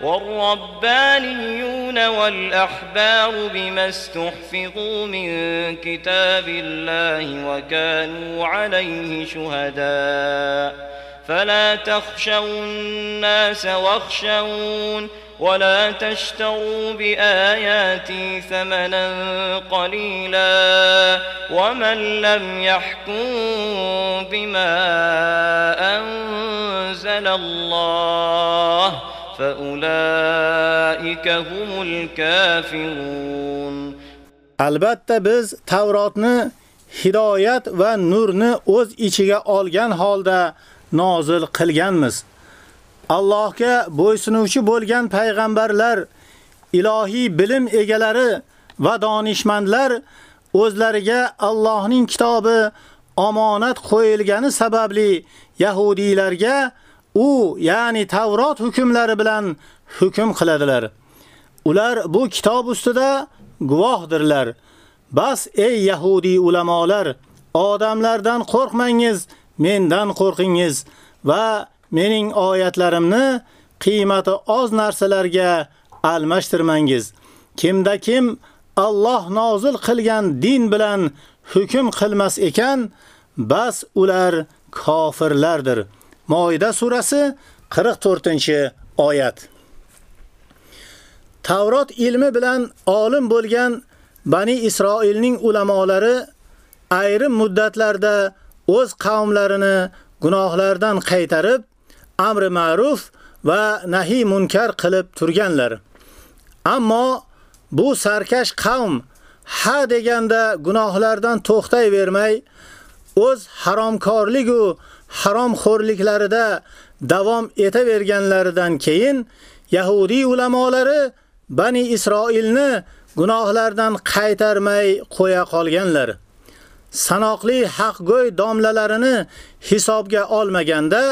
والربانيون والأحبار بما استحفظوا من كتاب الله وكانوا عليه شهداء فلا تخشوا الناس واخشون ولا تشتروا بآياتي ثمنا قليلا ومن لم يحكم بما أنزل الله فأولئك هم الكافرون
البته biz توراتنا هدايات va nurni ايشيغا ichiga olgan holda nozil Allohga bo'ysunuvchi bo'lgan payg'ambarlar, ilohiy bilim egalari va donishmandlar o'zlariga Allohning kitobi omonat qo'yilgani sababli yahudiylarga u, ya'ni Tavrot hukmlari bilan hukm qiladilar. Ular bu kitob ustida guvohdirlar. Bas ey yahudi ulamolar, odamlardan qo'rqmangiz, mendan qo'rqingiz va mening oyatlarimni qiymati oz narsalarga almashtirmangiz. Kimda kim Alloh nozil qilgan din bilan hukm qilmas ekan, bas ular kofirlardir. Moida surasi 44-oyat. Tavrot ilmi bilan olim bo'lgan Bani Isroilning ulamolari ayrim muddatlarda o'z qavmlarini gunohlardan qaytarib, amri ma'ruf va nahi munkar qilib turganlar. Ammo bu sarkash qavm ha deganda gunohlardan to'xtay vermay, o'z haromkorlik u haromxo'rliklarida davom etaverganlaridan keyin Yahudi ulamolari Bani Isroilni gunohlardan qaytarmay qo'ya qolganlar. sanoqli haqgo'y domlalarini hisobga olmaganda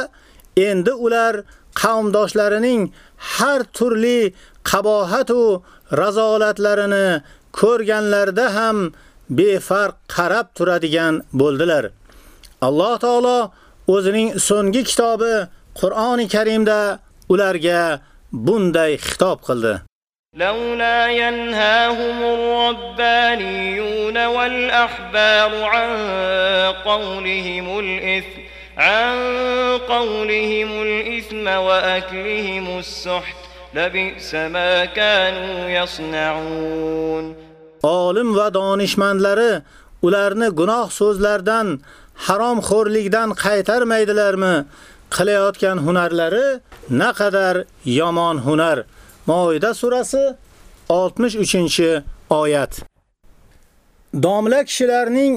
Endi ular qavmdoshlarining har turli qabohat u razolatlarini ko'rganlarda ham befarq qarab turadigan bo'ldilar. Alloh taolo o'zining so'nggi kitobi Qur'oni Karimda ularga bunday xitob qildi.
لولا ينهاهم الربانيون والأحبار عن قولهم الإثم عن قولهم الإثم وأكلهم السحت لبئس ما كانوا
يصنعون olim va donishmandlari ularni gunoh so'zlardan, haromxo'rlikdan qaytarmaydilarmi? Qilayotgan hunarlari naqadar yomon hunar. Moida surasi 63-oyat. Domla kishilarning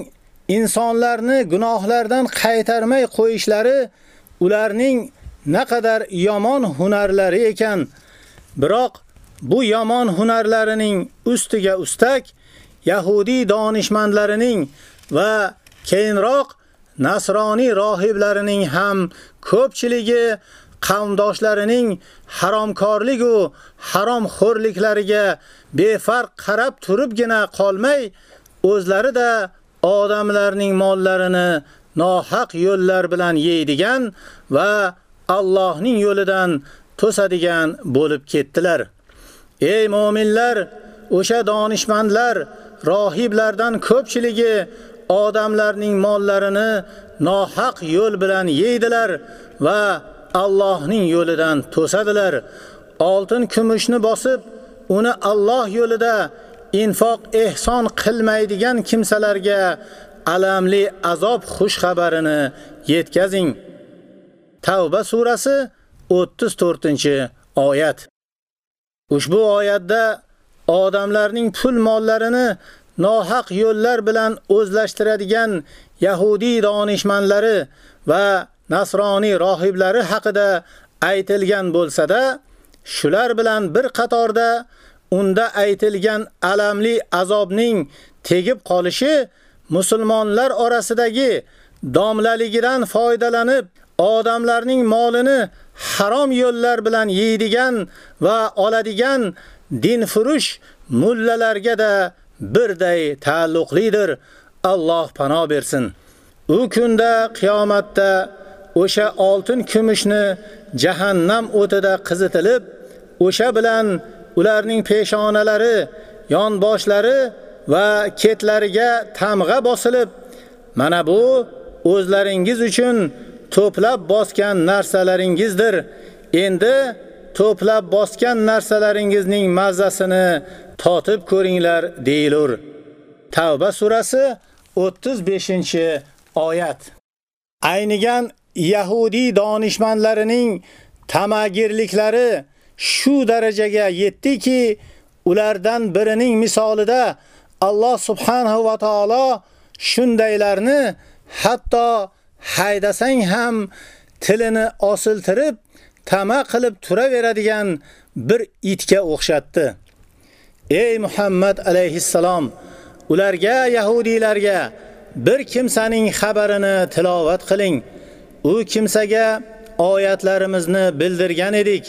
insonlarni gunohlardan qaytarmay qo'yishlari ularning naqadar yomon hunarlari ekan. Biroq bu yomon hunarlarining ustiga ustak Yahudi donishmandlarining va keyinroq nasroniy rohiblarining ham ko'pchiligi qavmdoshlarining haromkorlik u harom xo'rliklariga befarq qarab turibgina qolmay, o'zlari da odamlarning mollarini nohaq yo'llar bilan yeydigan va Allohning yo'lidan to'sadigan bo'lib ketdilar. Ey mu'minlar, o'sha donishmandlar, rohiblardan ko'pchiligi odamlarning mollarini nohaq yo'l bilan yeydilar va Allohning yo'lidan to'sadilar. Oltin kumushni bosib, uni Alloh yo'lida infoq ehson qilmaydigan kimsalarga alamli azob xush xabarini yetkazing. Tavba surasi 34-oyat. Ushbu oyatda odamlarning pul mollarini nohaq yo'llar bilan o'zlashtiradigan yahudi donishmandlari va nasroniy rohiblari haqida aytilgan bo'lsa-da, shular bilan bir qatorda unda aytilgan alamli azobning tegib qolishi musulmonlar orasidagi domlaligidan foydalanib odamlarning molini harom yo'llar bilan yeydigan va oladigan dinfurush mullalarga da birday taalluqlidir. Alloh pano bersin. U kunda qiyomatda o'sha oltin kumushni jahannam o'tida qizitilib, o'sha bilan ularning peshonalari, yon boshlari va ketlariga tamg'a bosilib, mana bu o'zlaringiz uchun to'plab bosgan narsalaringizdir. Endi to'plab bosgan narsalaringizning mazasini totib ko'ringlar deylar. Tavba surasi 35-oyat. Aynigan Yahudi donishmandlarining tamagirliklari shu darajaga yetdiki, ulardan birining misolida Alloh subhanahu va taolo shundaylarni hatto haydasang ham tilini osiltirib, tama qilib turaveradigan bir itga o'xshatdi. Ey Muhammad alayhissalom, ularga yahudiylarga bir kimsaning xabarini tilovat qiling. U kimsaga oyatlarimizni bildirgan edik.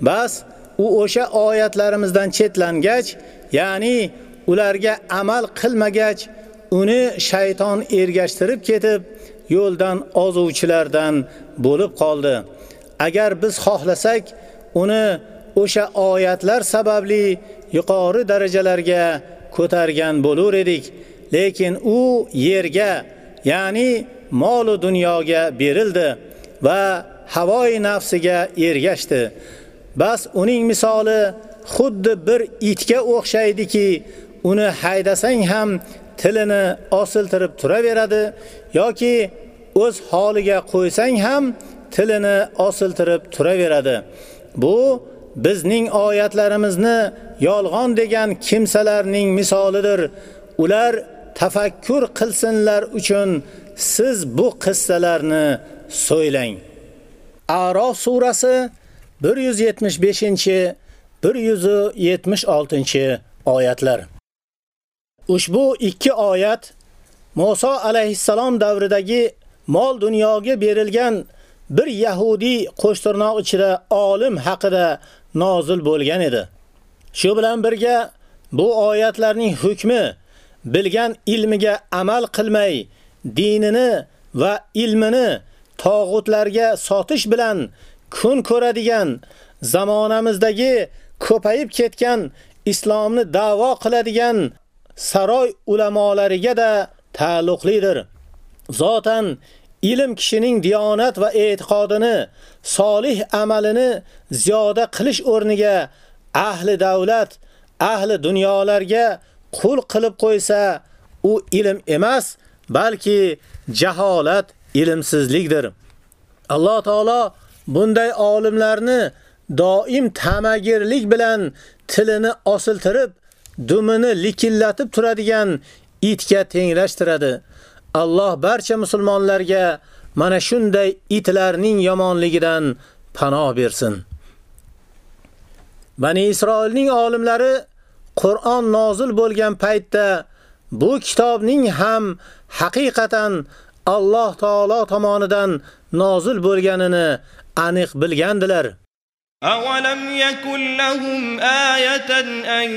Bas u o'sha oyatlarimizdan chetlangach, ya'ni ularga amal qilmagach, uni shayton ergashtirib ketib, yo'ldan ozuvchilardan bo'lib qoldi. Agar biz xohlasak, uni o'sha oyatlar sababli yuqori darajalarga ko'targan bo'lar edik, lekin u yerga, ya'ni mol dunyoga berildi va havoi nafsiga ergashdi. Bas uning misoli xuddi bir itga o'xshaydiki, uni haydasang ham tilini osiltirib turaveradi yoki o'z holiga qo'ysang ham tilini osiltirib turaveradi. Bu bizning oyatlarimizni yolg'on degan kimsalarning misolidir. Ular tafakkur qilsinlar uchun siz bu qissalarni so'ylang. A'rof surasi 175 176 oyatlar. Ushbu ikki oyat Musa alayhissalom davridagi mol dunyoga berilgan bir yahudi qo'shtirnoq ichida olim haqida nozil bo'lgan edi. Shu bilan birga bu oyatlarning hukmi bilgan ilmiga amal qilmay, dinini va ilmini tog'utlarga sotish bilan kun ko'radigan zamonamizdagi ko'payib ketgan islomni da'vo qiladigan saroy ulamolariga da taalluqlidir. Zotan ilm kishining diyonat va e'tiqodini, solih amalini ziyoda qilish o'rniga ahli davlat, ahli dunyolarga qul qilib qo'ysa, u ilm emas, balki jaholat, ilmsizlikdir. Alloh taolo bunday olimlarni doim tamagirlik bilan tilini osiltirib, dumini likillatib turadigan itga tenglashtiradi. Alloh barcha musulmonlarga mana shunday itlarning yomonligidan panoh bersin. Bani Isroilning olimlari Qur'on nozil bo'lgan paytda bu kitobning ham haqiqatan Alloh taolo tomonidan nozil bo'lganini aniq bilgandilar.
Awalam يكن lahum ayatan an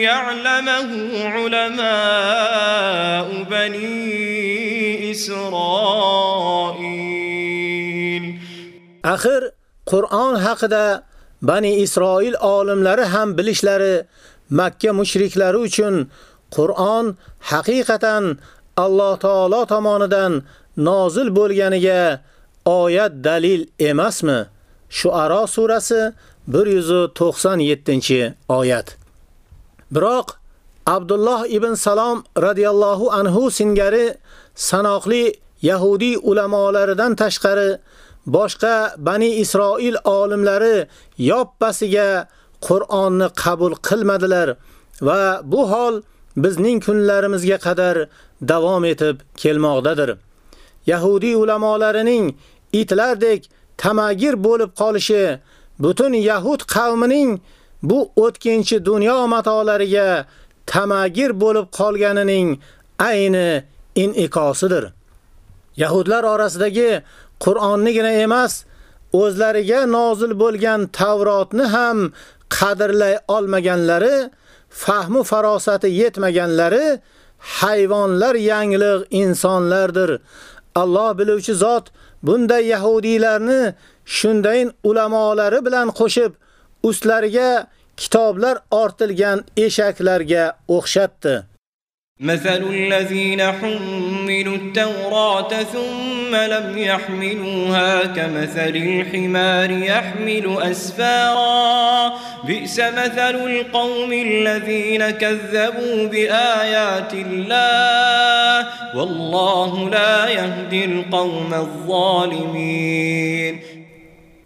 ya'lamahu علماء bani Isroil.
أخر Qur'on haqida Bani Isroil olimlari ham bilishlari Makka mushriklari uchun Qur'on haqiqatan Alloh taolo tomonidan nozil bo'lganiga oyat dalil emasmi? Shu'aro surasi 197-oyat. Biroq Abdullah ibn Salom radhiyallohu anhu singari sanoqli Yahudi ulamolaridan tashqari boshqa Bani Isroil olimlari yoppasiga Qur'onni qabul qilmadilar va bu hol bizning kunlarimizga qadar davom etib kelmoqdadir. Yahudi ulamolarining itlardek tamagir bo'lib qolishi butun Yahud qavmining bu o'tkinchi dunyo matolariga tamagir bo'lib qolganining ayni inqikosidir. Yahudlar orasidagi Qur'onnigina emas, o'zlariga nozil bo'lgan Tavrotni ham qadrlay olmaganlari, fahmu farosati yetmaganlari hayvonlar yangliq insonlardir. Alloh biluvchi zot bunday yahudiylarni shundayin ulamolari bilan qo'shib ustlariga kitoblar ortilgan eshaklarga o'xshatdi.
مثل الذين حملوا التوراة ثم لم يحملوها كمثل الحمار يحمل أسفارا بئس مثل القوم الذين كذبوا بآيات الله والله لا يهدي القوم الظالمين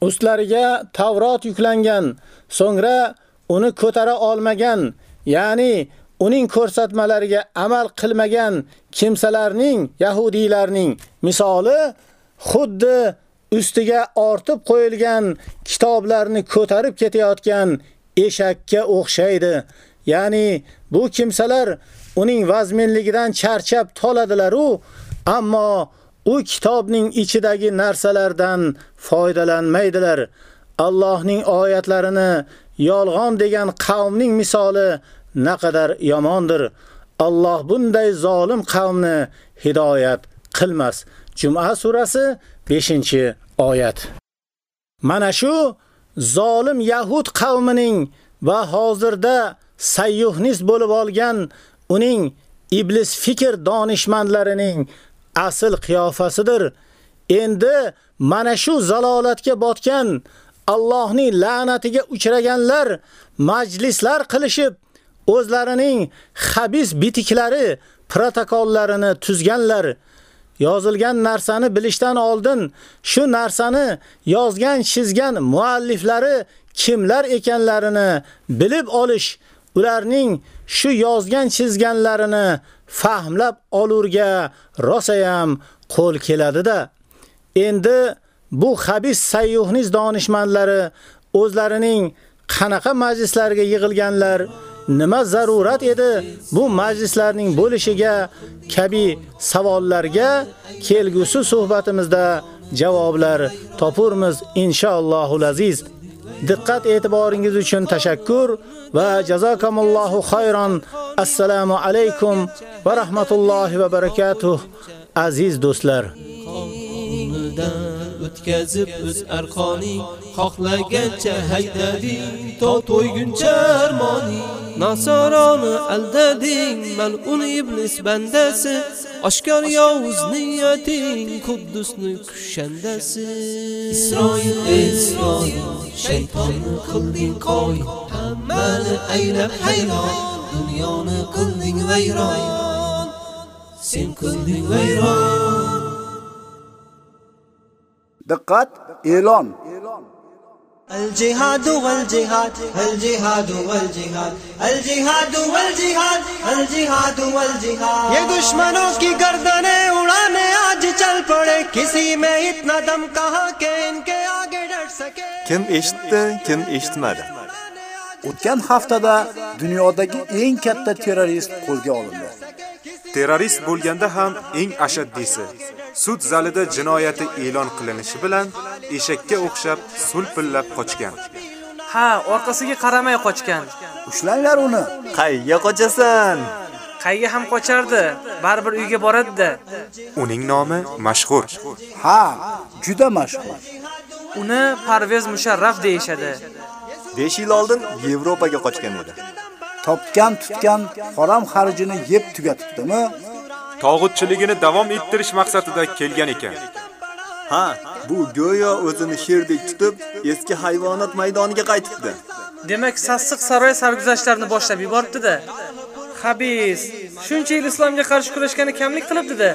Ustlariga Tavrat يكلنجن so'ngra uni ko'tara olmagan, يعني uning ko'rsatmalariga amal qilmagan kimsalarning yahudiylarning misoli xuddi ustiga ortib qo'yilgan kitoblarni ko'tarib ketayotgan eshakka o'xshaydi. Ya'ni bu kimsalar uning vazminligidan charchab toladilar u, ammo u kitobning ichidagi narsalardan foydalanmaydilar. Allohning oyatlarini yolg'on degan qavmning misoli qadar yomondir. Alloh bunday zolim qavmni hidoyat qilmas. Juma surasi 5-oyat. Mana shu zolim Yahud qavmining va hozirda sayyuhnis bo'lib olgan uning iblis fikr donishmandlarining asl qiyofasidir. Endi mana shu zalolatga botgan Allohning la'natiga uchraganlar majlislar qilishib o'zlarining xabis bitiklari protokollarini tuzganlar. Yozilgan narsani bilishdan oldin shu narsani yozgan, chizgan mualliflari kimlar ekanlarini bilib olish, ularning shu yozgan, chizganlarini fahmlab olurga rosayam qo'l keladi-da. Endi bu xabis sayyuhniz donishmandlari o'zlarining qanaqa majlislarga yig'ilganlar, nima zarurat edi bu majlislarning bo'lishiga kabi savollarga kelgusi suhbatimizda javoblar topurmiz inshaallohul aziz. Diqqat e'tiboringiz uchun tashakkur va jazakumullohu xayron. Assalomu alaykum va rahmatullohi va barakatuh aziz do'stlar.
o'tkazib o'z arqoning xohlagancha haydading to to'yguncha armoning nasoroni aldading mal'un iblis bandasi oshkor yovuz niyating quddusni kushandasi isroil isroil shaytonni qilding qoy hammani aylab hayron dunyoni qilding vayron
sen qilding vayron Diqqat, e'lon. الجهاد والجهاد الجهاد
والجهاد الجهاد والجهاد الجهاد والجهاد ये दुश्मनों की गर्दनें उड़ाने आज चल पड़े किसी में इतना दम कहां
के इनके आगे
डट सके kim eshitdi kim eshitmadi
o'tgan haftada dunyodagi eng katta terrorist qo'lga olindi terrorist
bo'lganda ham eng ashaddiysi. Sud zalida jinoyati e'lon qilinishi bilan eshakka o'xshab sulpillab qochgan.
Ha, orqasiga qaramay qochgan. Ushlanglar uni. Qayga qochasan? Qayga ham qochardi, baribir uyga boradi
Uning nomi mashhur. Ha, juda mashhur.
Uni Parvez Musharraf deyshadi. 5 yil oldin Yevropaga
qochgan edi.
topgan tutgan qoram xarjini yeb tugatibdimi?
Tog'utchiligini davom ettirish maqsadida kelgan ekan.
Ha, bu go'yo o'zini sherdek tutib, eski hayvonot maydoniga qaytibdi. Demak, sassiq
saroy sarguzashtlarini boshlab yuboribdi-da. Habis, shuncha yil islomga qarshi kurashgani kamlik qilibdi-da.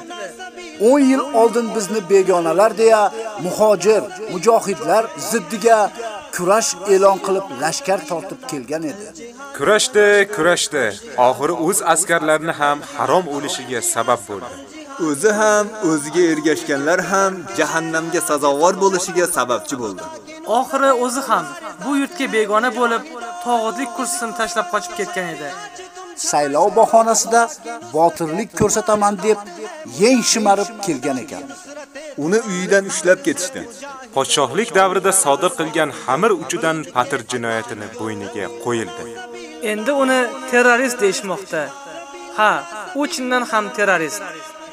10 yil oldin bizni begonalar deya muhojir, mujohidlar ziddiga kurash e'lon qilib lashkar tortib kelgan edi.
Kurashdi, kurashdi. Oxiri o'z askarlarini ham harom o'lishiga sabab
bo'ldi. O'zi ham, o'ziga ergashganlar ham jahannamga sazovor bo'lishiga sababchi bo'ldi.
Oxiri o'zi ham bu yurtga begona bo'lib, tog'otlik kursisini tashlab qochib ketgan edi.
saylov bahonasida botirlik ko'rsataman deb yeng shimarib kelgan ekan. Uni uyidan ushlab ketishdi.
Podshohlik davrida sodir qilgan xamir uchidan patir jinoyatini bo'yniga qo'yildi.
Endi uni terrorist deyshmoqda. Ha, u chindan ham terrorist.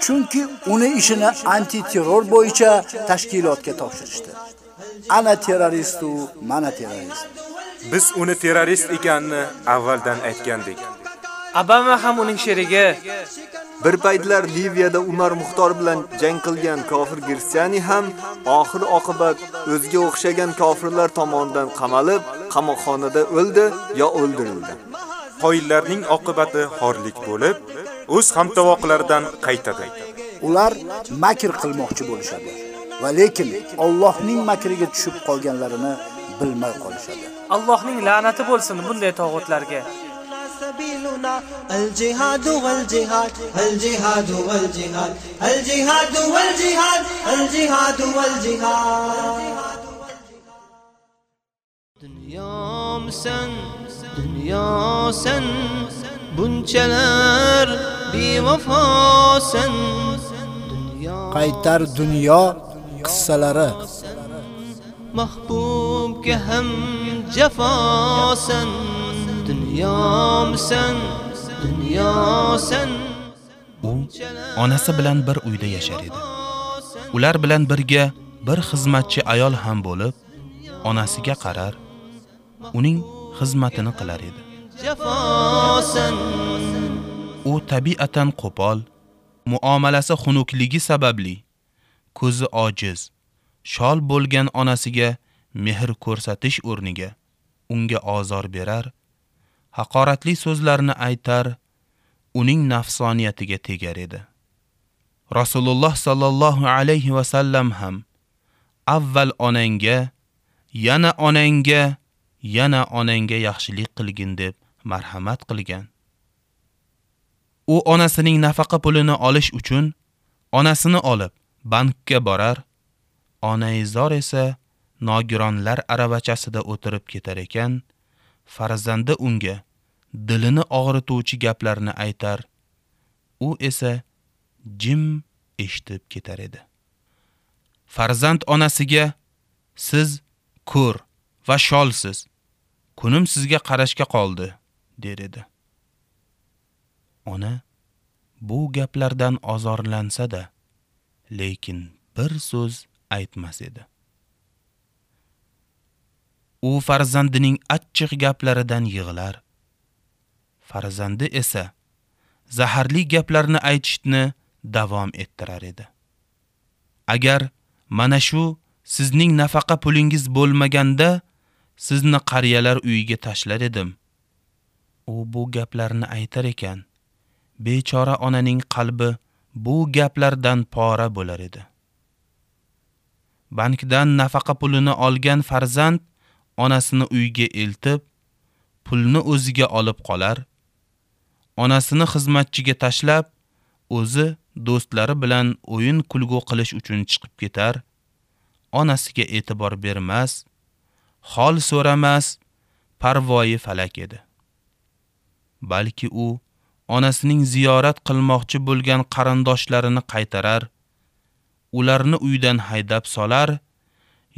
Chunki uni ishini antiterror bo'yicha tashkilotga topshirishdi. Ana terrorist u, mana terrorist.
Biz uni terrorist ekanini avvaldan aytgandik.
Obama ham uning sherigi. Bir paytlar Liviyada Umar Muxtor bilan jang qilgan kofir Girsiyani ham oxir oqibat o'ziga o'xshagan kofirlar tomonidan qamalib, qamoqxonada o'ldi yo o'ldirildi. Qoyillarning oqibati xorlik bo'lib, o'z hamtovoqlaridan
qaytadi. Ular makr qilmoqchi bo'lishadi. Va lekin Allohning makriga tushib qolganlarini bilmay qolishadi.
Allohning la'nati bo'lsin bunday tog'otlarga.
سبيلنا
الجهاد والجهاد الجهاد والجهاد الجهاد والجهاد الجهاد والجهاد دنيا سن دنيا سن بنچلر بي
سن قايتار دنيا قصلاري
محبوب كهم جفا dunyomisan dunyosan
u onasi bilan bir uyda yashar edi ular bilan birga bir xizmatchi ayol ham bo'lib onasiga qarar uning xizmatini qilar edi u tabiatan qo'pol muomalasi xunukligi sababli ko'zi ojiz shol bo'lgan onasiga mehr ko'rsatish o'rniga unga ozor berar haqoratli so'zlarni aytar, uning nafsoniyatiga tegar edi. Rasululloh sallallohu alayhi va sallam ham avval onangga, yana onangga, yana onangga yaxshilik qilgin deb marhamat qilgan. U onasining nafaqa pulini olish uchun onasini olib bankka borar, onaizor esa nogironlar aravachasida o'tirib ketar ekan farzandi unga dilini og'rituvchi gaplarni aytar u esa jim eshitib ketar edi farzand onasiga siz ko'r va sholsiz kunim sizga qarashga qoldi der edi ona bu gaplardan ozorlansa da lekin bir so'z aytmas edi u farzandining achchiq gaplaridan yig'lar. Farzandi esa zaharli gaplarni aytishni davom ettirar edi. Agar mana shu sizning nafaqa pulingiz bo'lmaganda sizni qariyalar uyiga tashlar edim. U bu gaplarni aytar ekan. Bechora onaning qalbi bu gaplardan pora bo'lar edi. Bankdan nafaqa pulini olgan farzand onasini uyiga eltib, pulni o'ziga olib qolar, onasini xizmatchiga tashlab, o'zi do'stlari bilan o'yin kulgu qilish uchun chiqib ketar, onasiga e'tibor bermas, hol so'ramas, parvoyi falak edi. Balki u onasining ziyorat qilmoqchi bo'lgan qarindoshlarini qaytarar, ularni uydan haydab solar,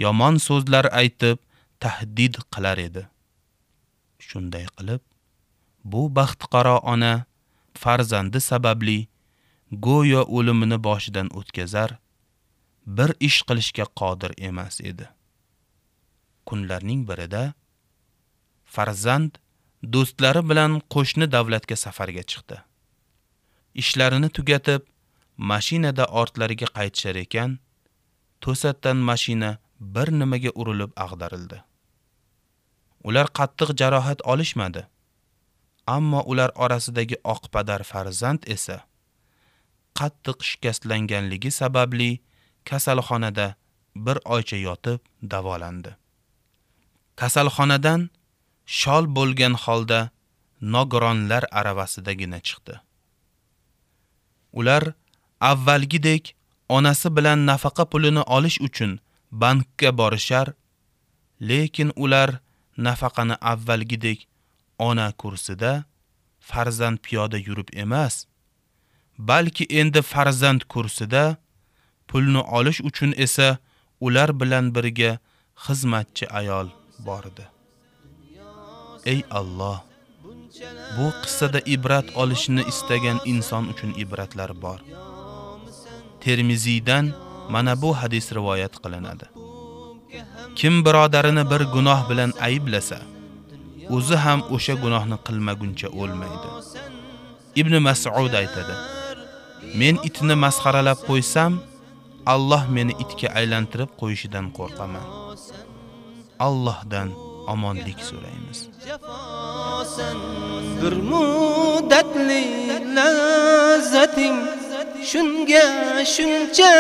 yomon so'zlar aytib, tahdid qilar edi shunday qilib bu baxtqaro ona farzandi sababli go'yo o'limini boshidan o'tkazar bir ish qilishga qodir emas edi kunlarning birida farzand do'stlari bilan qo'shni davlatga safarga chiqdi ishlarini tugatib mashinada ortlariga qaytishar ekan to'satdan mashina bir nimaga urilib ag'darildi ular qattiq jarohat olishmadi ammo ular orasidagi oqpadar farzand esa qattiq shikastlanganligi sababli kasalxonada bir oycha yotib davolandi kasalxonadan shol bo'lgan holda nogironlar aravasidagina chiqdi ular avvalgidek onasi bilan nafaqa pulini olish uchun bankka borishar, lekin ular nafaqani avvalgidek ona kursida farzand piyoda yurib emas, balki endi farzand kursida pulni olish uchun esa ular bilan birga xizmatchi ayol bordi. Ey Alloh, bu qissada ibrat olishni istagan inson uchun ibratlar bor. Termiziydan Mana bu hadis rivoyat qilinadi. Kim birodarini bir gunoh bilan ayblasa, o'zi ham o'sha gunohni qilmaguncha o'lmaydi. Ibn Mas'ud aytadi: Men itni masxaralab qo'ysam, Alloh meni itga aylantirib qo'yishidan qo'rqaman. Allohdan omonlik so'raymiz. Bir
muddatli lazzating shunga shuncha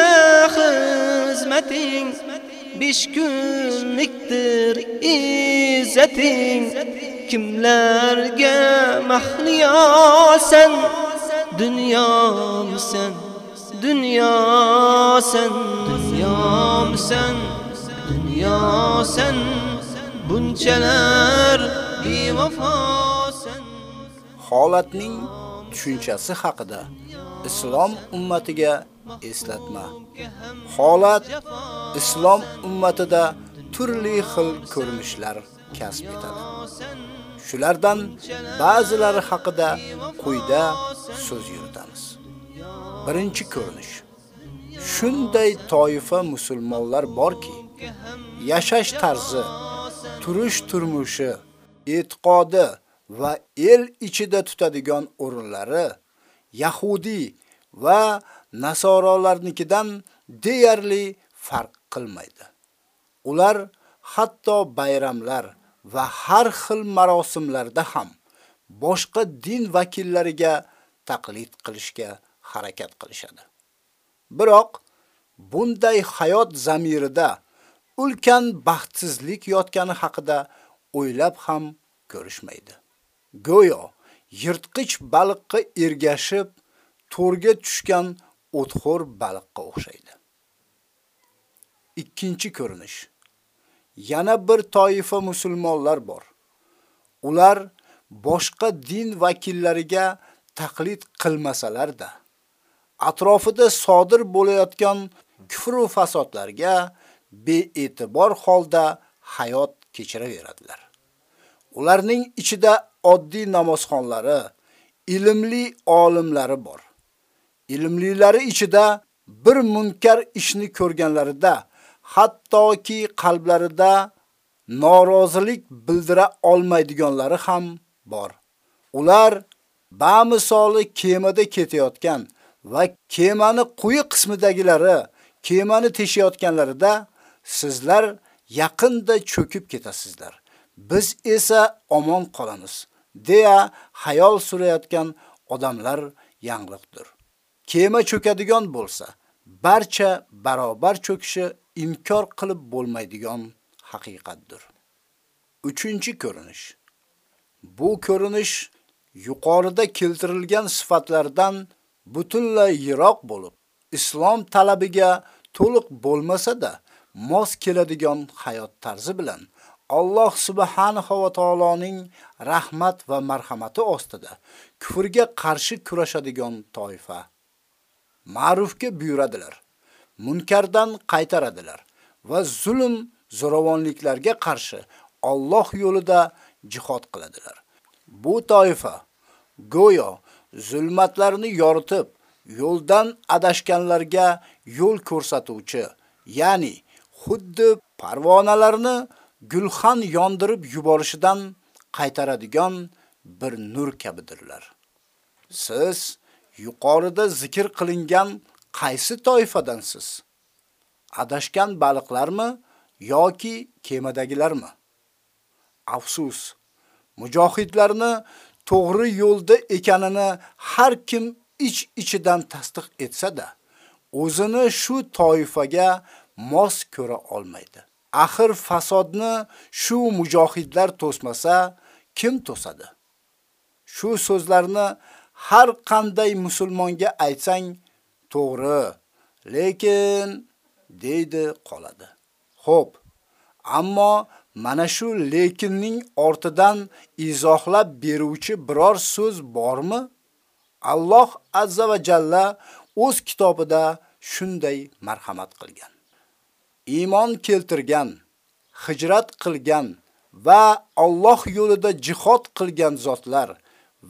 xizmating besh kunlikdir izzating kimlarga mahliyosan dunyomsan dunyosan dunyomsan
dunyosan bunchalar
bevafosan
holatning tushunchasi haqida islom ummatiga eslatma. Holat islom ummatida turli xil ko'rinishlar kasb etadi. Shulardan ba'zilari haqida quyida so'z yuritamiz. Birinchi ko'rinish. Shunday toifa musulmonlar borki, yashash tarzi, turish turmushi, e'tiqodi va el ichida tutadigan o'rinlari yahudi va nasorolarnikidan deyarli farq qilmaydi. Ular hatto bayramlar va har xil marosimlarda ham boshqa din vakillariga taqlid qilishga harakat qilishadi. Biroq bunday hayot zamirida ulkan baxtsizlik yotgani haqida o'ylab ham ko'rishmaydi. go'yo yirtqich baliqqa ergashib to'rga tushgan o'txo'r baliqqa o'xshaydi. Ikkinchi ko'rinish. Yana bir toifa musulmonlar bor. Ular boshqa din vakillariga taqlid qilmasalar-da, atrofida sodir bo'layotgan kufr va fasodlarga bee'tibor holda hayot kechiraveradilar. Ularning ichida oddiy namozxonlari, ilmli olimlari bor. Ilmlilari ichida bir munkar ishni ko'rganlarida, hattoki qalblarida norozilik bildira olmaydiganlari ham bor. Ular bamisoli kemada ketayotgan va kemani quyi qismidagilari kemani teshayotganlarida sizlar yaqinda cho'kib ketasizlar. biz esa omon qolamiz deya xayol surayotgan odamlar yangliqdir. Kema cho'kadigan bo'lsa, barcha barobar cho'kishi inkor qilib bo'lmaydigan haqiqatdir. 3-ko'rinish. Bu ko'rinish yuqorida keltirilgan sifatlardan butunlay yiroq bo'lib, islom talabiga to'liq bo'lmasa-da, mos keladigan hayot tarzi bilan Alloh subhanahu va taoloning rahmat va marhamati ostida kufrga qarshi kurashadigan toifa ma'rufga buyuradilar, munkardan qaytaradilar va zulm zo'ravonliklarga qarshi Alloh yo'lida jihad qiladilar. Bu toifa go'yo zulmatlarni yoritib, yo'ldan adashganlarga yo'l ko'rsatuvchi, ya'ni xuddi parvonalarni gulxan yondirib yuborishidan qaytaradigan bir nur kabidirlar. Siz yuqorida zikr qilingan qaysi toifadansiz? Adashgan baliqlarmi yoki kemadagilarmi? Afsus, mujohidlarni to'g'ri yo'lda ekanini har kim ich-ichidan tasdiq etsa-da, o'zini shu toifaga mos ko'ra olmaydi. Axir fasodni shu mujohidlar to'smasa, kim to'sadi? Shu so'zlarni har qanday musulmonga aytsang to'g'ri, lekin deydi qoladi. Xo'p, ammo mana shu lekinning ortidan izohlab beruvchi biror so'z bormi? Alloh azza va jalla o'z kitobida shunday marhamat qilgan. iymon keltirgan, hijrat qilgan va Alloh yo'lida jihad qilgan zotlar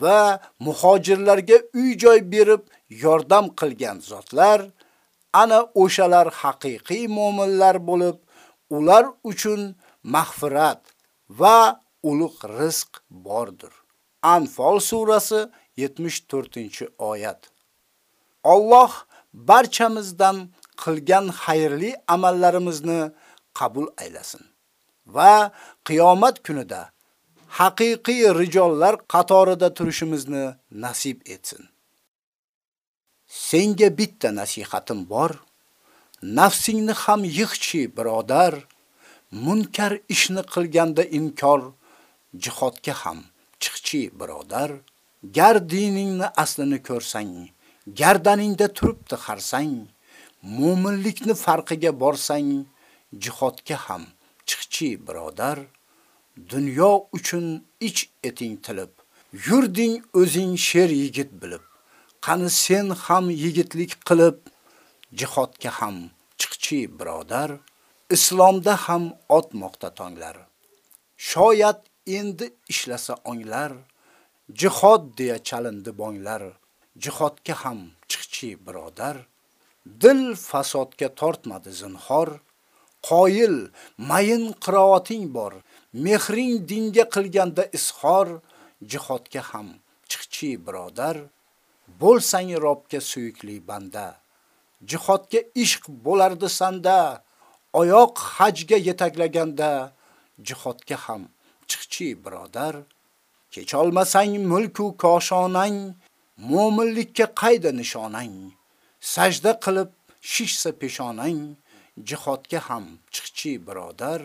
va muhojirlarga uy-joy berib yordam qilgan zotlar ana o'shalar haqiqiy mu'minlar bo'lib, ular uchun mag'firat va ulug' rizq bordir. Anfal surasi 74-oyat. Alloh barchamizdan qilgan xayrli amallarimizni qabul aylasin va qiyomat kunida haqiqiy rijollar qatorida turishimizni nasib etsin. Senga bitta nasihatim bor. Nafsingni ham yig'chi, birodar. Munkar ishni qilganda inkor, jihodga ham chiqchi, birodar. Gar diningni aslini ko'rsang, gardaningda turibdi xarsang. Mo'minlikni farqiga borsang, jihodga ham chiqchi birodar, dunyo uchun ich eting tilib, yurding o'zing sher yigit bilib. Qani sen ham yigitlik qilib, jihodga ham chiqchi birodar, islomda ham otmoqda tonglar. Shoyat endi ishlasa onglar, jihod deya chalindi bonglar, jihodga ham chiqchi birodar. Dil fasodga tortmadi zinhor, qoyil mayin qiroating bor, mehring dinga qilganda ishor, jihodga ham chiqchi birodar, bo'lsang robga suyukli banda. Jihodga ishq bo'lardi sanda, oyoq hajga yetaklaganda, jihodga ham chiqchi birodar. kecha mulk mulku koshonang, mo'minlikka qayda nishonang. Sajda qilib shishsa peshonang, jihodga ham chiqchi birodar,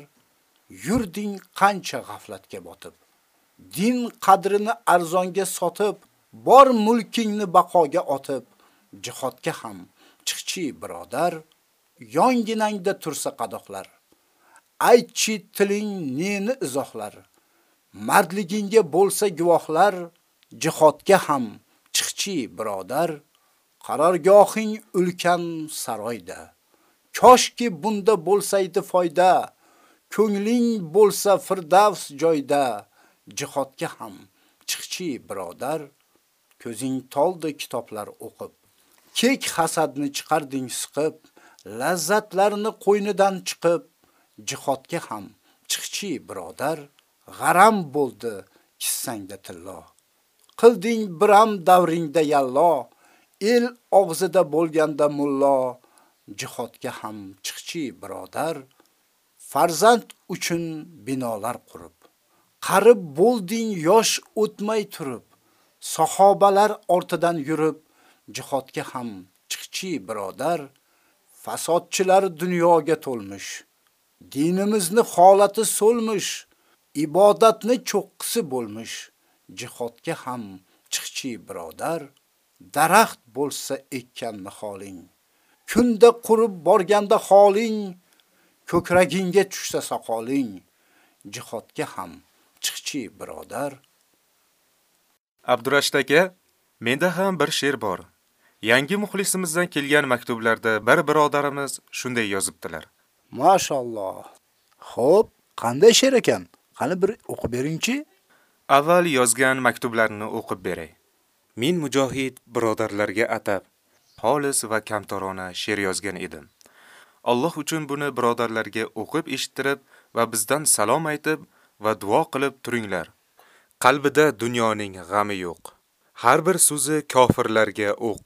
yurding qancha g'aflatga botib. Din qadrini arzonga sotib, bor mulkingni baqoga otib, jihodga ham chiqchi birodar, yonginangda tursa qadoqlar. Aytchi tiling neni izohlar? Mardligingga bo'lsa guvohlar, jihodga ham chiqchi birodar, qarorgohing ulkan saroyda koshki bunda bo'lsaydi foyda ko'ngling bo'lsa firdavs joyda jihodga ham chiqchi birodar ko'zing toldi kitoblar o'qib kek hasadni chiqarding siqib lazzatlarni qo'ynidan chiqib jihodga ham chiqchi birodar g'aram bo'ldi kissangda tillo qilding biram davringda yallo el og'zida bo'lganda mullo jihodga ham chiqchi birodar farzand uchun binolar qurib qarib bo'lding yosh o'tmay turib sahobalar ortidan yurib jihodga ham chiqchi birodar fasodchilar dunyoga to'lmish dinimizni holati so'lmish ibodatni cho'qqisi bo'lmish jihodga ham chiqchi birodar daraxt bo'lsa ekkan niholing kunda qurib borganda holing ko'kragingga tushsa soqoling jihodga ham chiqchi birodar
Abdurashid aka menda ham bir she'r bor yangi muxlisimizdan kelgan maktublarda bir birodarimiz shunday yozibdilar
mashalloh xo'p qanday she'r ekan qani bir o'qib beringchi
avval yozgan maktublarini o'qib beray men mujohid birodarlarga atab xolis va kamtarona she'r yozgan edim. Alloh uchun buni birodarlarga o'qib eshittirib va bizdan salom aytib va duo qilib turinglar. Qalbida dunyoning g'ami yo'q. Har bir so'zi kofirlarga o'q.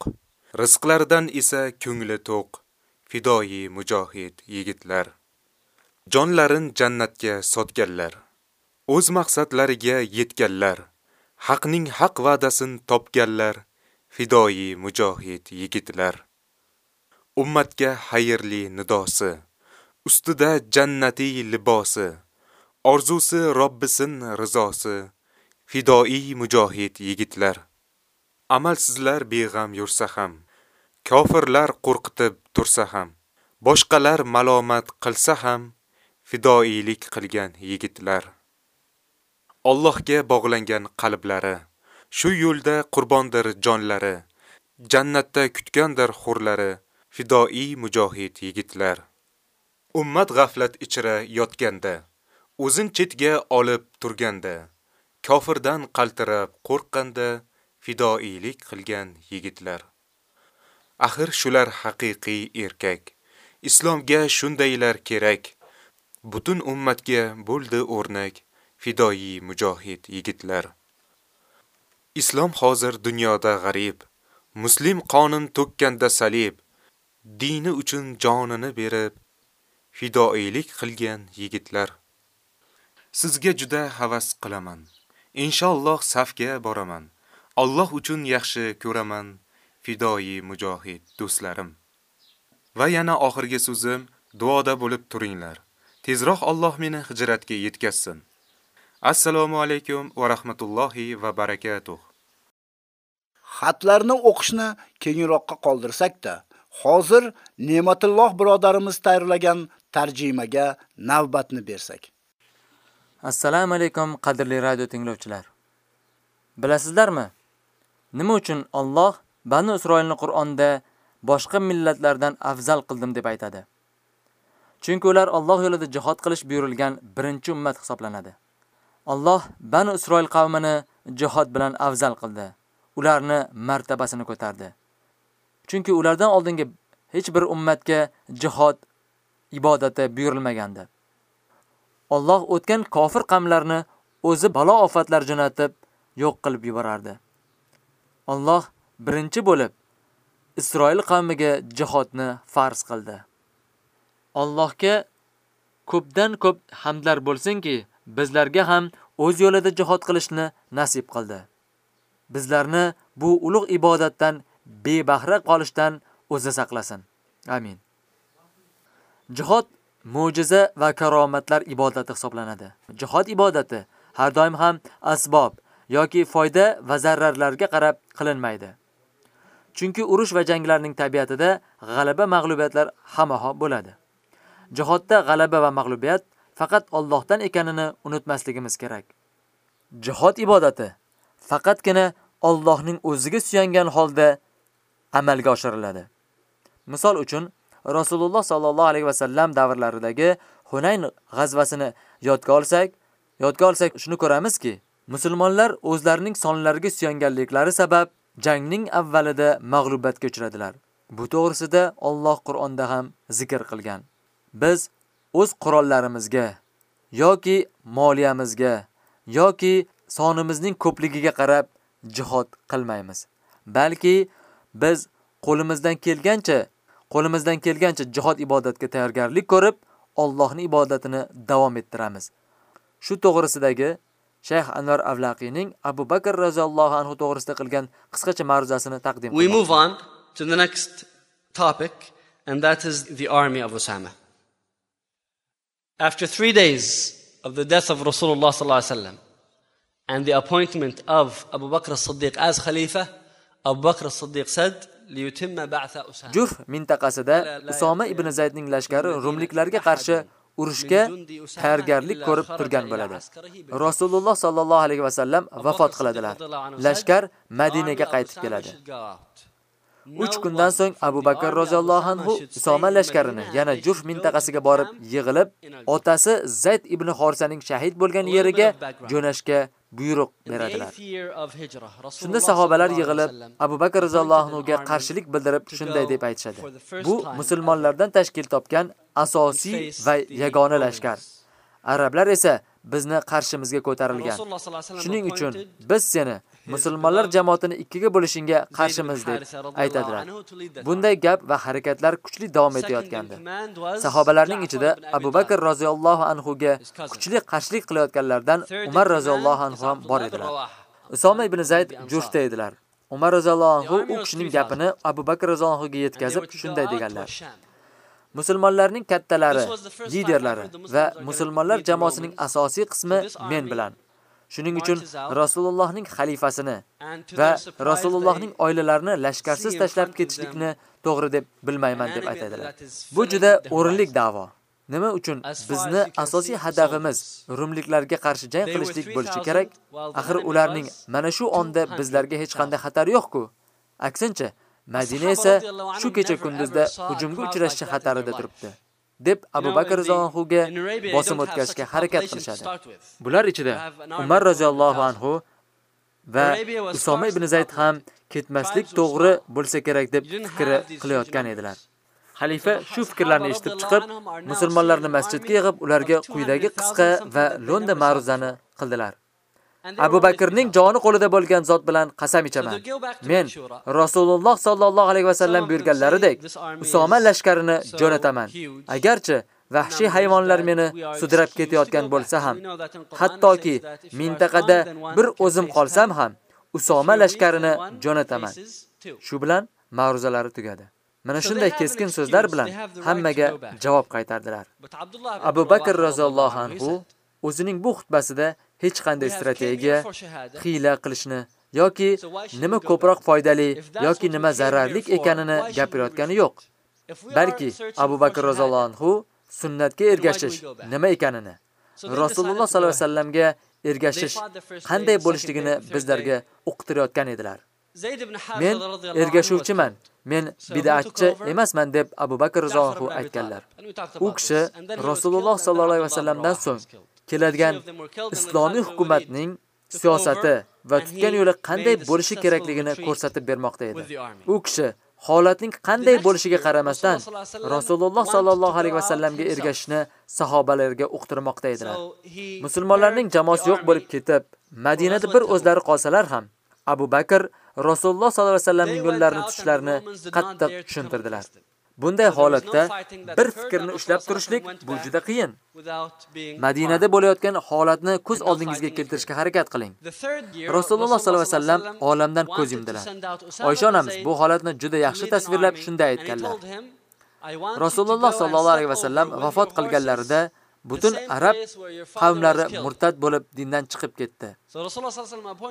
Rizqlaridan esa ko'ngli to'q. Fidoi mujohid yigitlar. Jonlarin jannatga sotganlar. O'z maqsadlariga yetganlar. haqning haq va'dasini topganlar fidoyi mujohid yigitlar ummatga xayrli nidosi ustida jannati libosi orzusi robbisin rizosi fidoi mujohid yigitlar amalsizlar beg'am yursa ham kofirlar qo'rqitib tursa ham boshqalar malomat qilsa ham fidoilik qilgan yigitlar Allohga bog'langan qalblari, shu yo'lda qurbondir jonlari, jannatda kutgandir xurlari, fidoi mujohid yigitlar. Ummat g'aflat ichra yotganda, o'zin chetga olib turganda, kofirdan qaltirab qo'rqqanda fidoilik qilgan yigitlar. Axir shular haqiqiy erkak. Islomga shundaylar kerak. Butun ummatga bo'ldi o'rnak. fidoyi mujohid yigitlar. Islom hozir dunyoda g'arib, muslim qonin to'kkanda salib, dini uchun jonini berib fidoilik qilgan yigitlar. Sizga juda havas qilaman. Inshaalloh safga boraman. Alloh uchun yaxshi ko'raman fidoyi mujohid do'stlarim. Va yana oxirgi so'zim duoda bo'lib turinglar. Tezroq Alloh meni hijratga yetkazsin. assalomu alaykum va rahmatullohi va
barakatuh xatlarni o'qishni kengroqqa qoldirsak-da hozir Ne'matulloh birodarimiz tayyorlagan tarjimaga navbatni bersak
assalomu alaykum qadrli radio tinglovchilar bilasizlarmi nima uchun Alloh Banu Isroilni Qur'onda boshqa millatlardan afzal qildim deb aytadi. Chunki ular Alloh yo'lida jihad qilish buyurilgan birinchi ummat hisoblanadi. Allah Bani Isroil qavmini jihad bilan afzal qildi. Ularni martabasini ko'tardi. Chunki ulardan oldingi hech bir ummatga jihad ibodati buyurilmagandi. Alloh o'tgan kofir qavmlarni o'zi balo ofatlar jo'natib yo'q qilib yuborardi. Alloh birinchi bo'lib Isroil qavmiga jihodni farz qildi. Allohga ko'pdan ko'p hamdlar bo'lsinki, bizlarga ham o'z yo'lida jihad qilishni nasib qildi. Bizlarni bu ulug' ibodatdan bebahra qolishdan o'zi saqlasin. Amin. Jihad mo'jiza va karomatlar ibodati hisoblanadi. Jihad ibodati har doim ham asbob yoki foyda va zararlarga qarab qilinmaydi. Chunki urush va janglarning tabiatida g'alaba mag'lubiyatlar hamaho bo'ladi. Jihodda g'alaba va mag'lubiyat faqat Allohdan ekanini unutmasligimiz kerak. Jihod ibodati faqatgina Allohning o'ziga suyangan holda amalga oshiriladi. Misol uchun Rasululloh sallallohu alayhi va sallam davrlaridagi Hunayn g'azvasini yodga olsak, yodga olsak shuni ko'ramizki, musulmonlar o'zlarining sonlariga suyanganliklari sabab jangning avvalida mag'lubiyatga uchradilar. Bu to'g'risida Alloh Qur'onda ham zikr qilgan. Biz o'z qurollarimizga yoki moliyamizga yoki sonimizning ko'pligiga qarab jihod qilmaymiz. Balki biz qo'limizdan kelgancha, qo'limizdan kelgancha jihod ibodatga tayyorgarlik ko'rib, Allohning ibodatini davom ettiramiz. Shu to'g'risidagi Shayx Anwar Avlaqiyning Abu Bakr roziyallohu anhu to'g'risida qilgan qisqacha ma'ruzasini taqdim qilamiz. We move
on to the next topic and that is the army of Osama. After three days of the death of Rasulullah and the appointment of Abu Bakr as-Siddiq as Khalifa, Abu Bakr as-Siddiq said, Jurf
mintaqasida Usoma ibn Zaydning lashkari rumliklarga qarshi urushga tayyorgarlik ko'rib turgan bo'ladi. Rasululloh sallallohu alayhi va sallam vafot qiladilar. Lashkar Madinaga qaytib keladi. 3 kundan so'ng Abu Bakr roziyallohu anhu Usoma lashkarini yana Juf mintaqasiga borib yig'ilib, otasi Zayd ibn Xorsaning shahid bo'lgan yeriga jo'nashga buyruq beradilar.
Shunda sahobalar yig'ilib,
Abu Bakr roziyallohu anhuga qarshilik bildirib, shunday deb aytishadi. Bu musulmonlardan tashkil topgan asosiy va yagona lashkar. Arablar esa bizni qarshimizga ko'tarilgan. Shuning uchun biz seni musulmonlar jamoatini ikkiga bo'lishingga qarshimiz deb aytadilar. Bunday gap va harakatlar kuchli davom etayotgandi. Sahobalarning ichida Abu Bakr roziyallohu anhu ga kuchli qarshilik qilayotganlardan Umar roziyallohu anhu ham bor edilar. Usoma ibn Zayd jo'shda edilar. Umar roziyallohu anhu u gapini Abu Bakr roziyallohu ga yetkazib shunday deganlar: Musulmonlarning kattalari, liderlari va musulmonlar jamoasining asosiy qismi men bilan. Shuning uchun Rasulullohning xalifasini va Rasulullohning oilalarini lashkarsiz tashlab ketishlikni to'g'ri deb bilmayman deb aytadilar. Bu juda o'rinli da'vo. Nima uchun bizni asosiy hadafimiz rumliklarga qarshi jang qilishlik bo'lishi kerak? Axir ularning mana shu onda bizlarga hech qanday xatar yo'q-ku. Aksincha, Madina esa shu kecha kunduzda hujumga uchrashi xatarida turibdi. deb Abu Bakr radhiyallohu anhu bosim o'tkazishga harakat qilishadi. Bular ichida Umar roziyallohu anhu va Usoma ibn Zayd ham ketmaslik to'g'ri bo'lsa kerak deb fikr qilayotgan edilar. Xalifa shu fikrlarni eshitib chiqib, musulmonlarni masjidga yig'ib, ularga quyidagi qisqa va lo'nda ma'ruzani qildilar. Abu Bakrning joni qo'lida bo'lgan zot bilan qasam ichaman. Men Rasululloh sallallohu alayhi va sallam buyurganlaridek Usoma lashkarini jo'nataman. Agarchi vahshiy hayvonlar meni sudrab ketayotgan bo'lsa ham, hattoki mintaqada bir o'zim qolsam ham, Usoma lashkarini jo'nataman. Shu bilan ma'ruzalari tugadi. Mana shunday keskin so'zlar bilan hammaga javob qaytardilar. Abu Bakr roziyallohu anhu o'zining bu xutbasida hech qanday strategiya xila qilishni yoki nima ko'proq foydali yoki nima zararli ekanini gapirayotgani yo'q. Balki Abu Bakr roziyallohu anhu sunnatga ergashish nima ekanini, Rasululloh sallallohu alayhi vasallamga ergashish qanday bo'lishligini bizlarga o'qitirayotgan edilar.
Men ergashuvchiman.
Men bid'atchi emasman deb Abu Bakr roziyallohu aytganlar. U kishi Rasululloh sallallohu alayhi vasallamdan so'ng keladigan islomiy hukumatning siyosati va tutgan yo'li qanday bo'lishi kerakligini ko'rsatib bermoqda edi. U kishi holatning qanday bo'lishiga qaramasdan Rasululloh sallallohu alayhi vasallamga ergashishni sahobalarga o'qtirmoqda edilar. Musulmonlarning jamoasi yo'q bo'lib ketib, Madinada bir o'zlari qolsalar ham, Abu Bakr Rasululloh sallallohu alayhi vasallamning yo'llarini tutishlarini qattiq tushuntirdilar. Bunday holatda bir fikrni ushlab turishlik bu juda qiyin. Madinada bo'layotgan holatni ko'z oldingizga keltirishga harakat qiling.
Rasululloh sallallohu
alayhi vasallam olamdan ko'z yumdilar.
Oysha onamiz bu
holatni juda yaxshi tasvirlab shunday aytganlar.
Rasululloh sallallohu alayhi vasallam vafot qilganlarida butun arab qavmlari
murtad bo'lib dindan chiqib ketdi.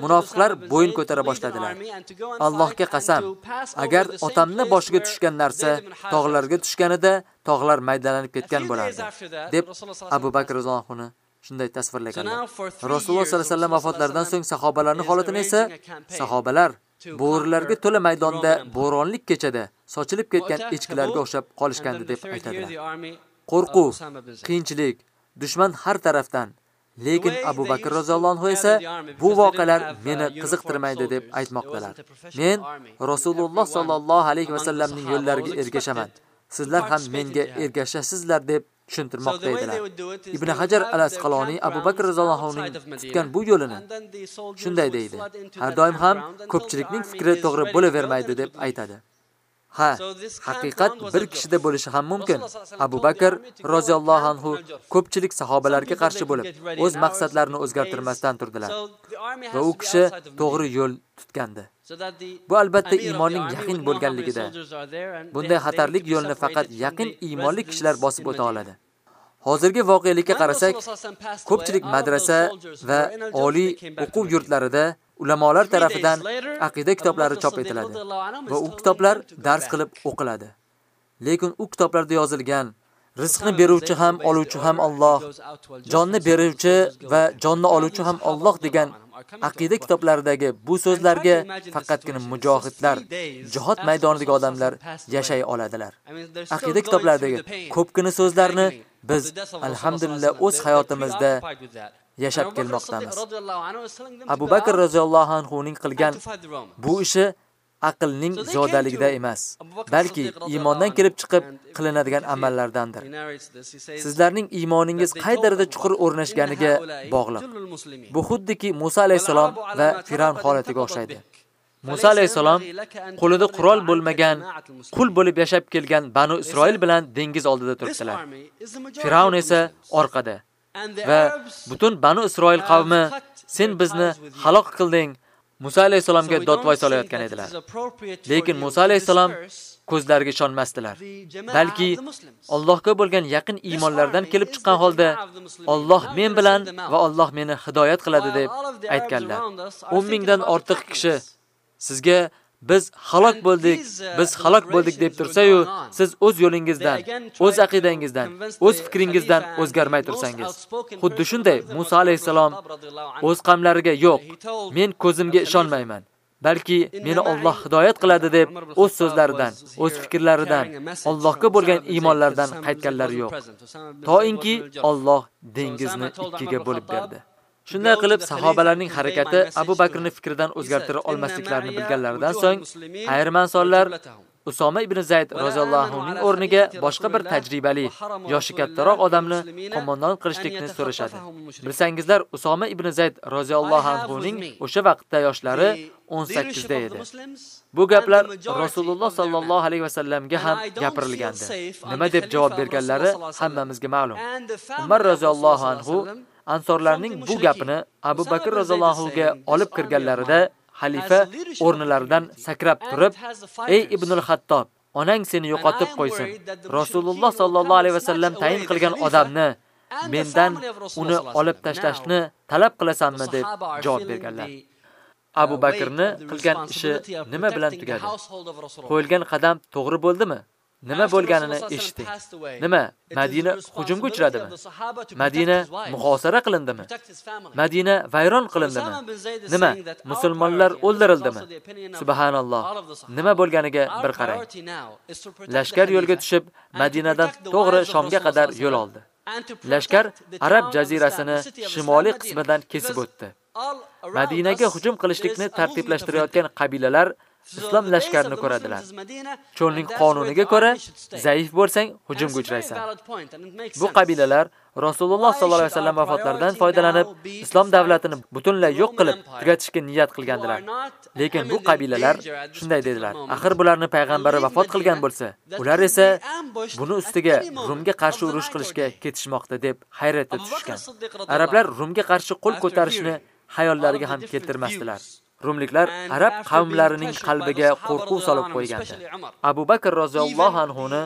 Munofiqlar bo'yin ko'tara boshladilar. Allohga qasam, agar otamni boshiga tushgan narsa tog'larga tushganida tog'lar maydalanib ketgan bo'lardi, deb Abu Bakr roziyallohu shunday tasvirlaganlar. Rasululloh sollallohu alayhi vasallam vafotlaridan so'ng sahobalarning holatini esa sahobalar bo'rilarga to'la maydonda bo'ronlik kechada sochilib ketgan echkilarga o'xshab qolishgandi deb aytadilar. qo'rquv, qiyinchilik, dushman har tarafdan. Lekin Abu Bakr roziyallohu anhu esa bu voqealar uh, meni qiziqtirmaydi deb aytmoqdalar. Men Rasululloh sallallohu alayhi va sallamning yo'llariga ergashaman. Sizlar ham menga ergashasizlar deb tushuntirmoqda edilar. Ibn Hajar al-Asqaloniy Abu Bakr roziyallohu tutgan bu yo'lini shunday deydi. Har doim ham ko'pchilikning fikri to'g'ri bo'lavermaydi deb aytadi. Ha, haqiqat bir kishida bo'lishi ham mumkin. Abu Bakr roziyallohu anhu ko'pchilik sahobalarga qarshi bo'lib, o'z maqsadlarini o'zgartirmasdan turdilar. Va u kishi to'g'ri yo'l tutgandi.
Bu albatta iymonning yaqin bo'lganligida. Bunday xatarlik yo'lni faqat yaqin iymonli kishilar bosib o'ta
oladi. Hozirgi voqelikka qarasak, ko'pchilik madrasa va oliy o'quv yurtlarida ulamolar tarafidan aqida kitoblari chop etiladi va u kitoblar dars qilib o'qiladi. Lekin u kitoblarda yozilgan Rizqni beruvchi ham, oluvchi ham Alloh, jonni beruvchi va jonni oluvchi ham Alloh degan aqida kitoblaridagi bu so'zlarga faqatgina mujohidlar, jihad maydonidagi odamlar yashay oladilar. Aqida kitoblaridagi ko'pgina so'zlarni biz alhamdulillah o'z hayotimizda yashab kelmoqdamiz abu bakr roziyallohu anhuning qilgan bu ishi aqlning zodaligida emas, balki iymondan kelib chiqib qilinadigan amallardandir. Sizlarning iymoningiz qay darajada chuqur o'rnashganiga bog'liq. Bu xuddiki Musa alayhisalom va Firavn holatiga o'xshaydi. Musa alayhisalom qo'lida qurol bo'lmagan, qul bo'lib yashab kelgan Banu Isroil bilan dengiz oldida turibdilar. Firavn esa orqada. va butun Banu Isroil qavmi sen bizni xaloq qilding Musa alayhisolamga dotvoy solayotgan edilar. Lekin Musa alayhisolam ko'zlariga ishonmasdilar. Balki Allohga bo'lgan yaqin iymonlardan kelib chiqqan holda Alloh men bilan va Alloh meni hidoyat qiladi deb aytganlar. 10 mingdan ortiq kishi sizga biz halok bo'ldik, uh, biz halok bo'ldik deb tursa-yu, siz o'z yo'lingizdan, o'z aqidangizdan, o'z fikringizdan o'zgarmay tursangiz, xuddi shunday Musa alayhisalom o'z qamlariga yo'q, men ko'zimga ishonmayman. balki meni Alloh hidoyat qiladi deb o'z so'zlaridan, o'z fikrlaridan, Allohga bo'lgan iymonlardan qaytganlar yo'q. To'inki Alloh dengizni ikkiga bo'lib berdi. Shunday qilib sahobalarning harakati Abu Bakrni fikridan o'zgartira olmasliklarini bilganlaridan so'ng ayrimansonlar Usoma ibn Zayd roziyallohu ning o'rniga boshqa bir tajribali, yoshi kattaroq odamni qo'mondon qilishlikni so'rashadi. Bilsangizlar, Usoma ibn Zayd roziyallohu anhu ning o'sha vaqtda yoshlari 18 da edi. Bu gaplar Rasululloh sallallohu alayhi vasallamga ham gapirilgandi. Nima deb javob berganlari hammamizga ma'lum.
Umar roziyallohu
anhu Ansorlarning bu gapini Abu Bakr roziyallohu ga olib kirganlarida xalifa o'rnilaridan sakrab turib, "Ey Ibn al-Xattob, onang seni yo'qotib qo'ysin. Rasululloh sallallohu alayhi vasallam tayin qilgan odamni mendan uni olib tashlashni talab qilasanmi?" deb javob berganlar. Abu Bakrni qilgan ishi nima bilan tugadi? Qo'yilgan qadam to'g'ri bo'ldimi? nima bo'lganini eshitdik. Nima? Madina hujumga uchradimi? Madina muhosara qilindimi? Madina vayron qilindimi? Nima? Musulmonlar o'ldirildimi? Subhanalloh. Nima bo'lganiga bir qarang. Lashkar yo'lga tushib, Madinadan to'g'ri Shomga qadar yo'l oldi. Lashkar Arab jazirasini shimoliy qismidan kesib o'tdi. Madinaga hujum qilishlikni tartiblashtirayotgan qabilalar islom lashkarini ko'radilar. Cho'lning qonuniga ko'ra, zaif bo'lsang hujumga uchraysan. Bu qabilalar Rasululloh sollallohu alayhi vasallam vafotlaridan foydalanib, islom davlatini butunlay yo'q qilib, tugatishga niyat qilgandilar. Lekin bu qabilalar shunday dedilar: "Axir bularni payg'ambari vafot qilgan bo'lsa, ular esa buni ustiga Rumga qarshi urush qilishga ketishmoqda" deb hayratga tushgan. Arablar Rumga qarshi qo'l ko'tarishni hayollariga ham keltirmasdilar. Rumliklar arab qavmlarining qalbiga qo'rquv solib qo'ygandi. Abu Bakr roziyallohu anhu ni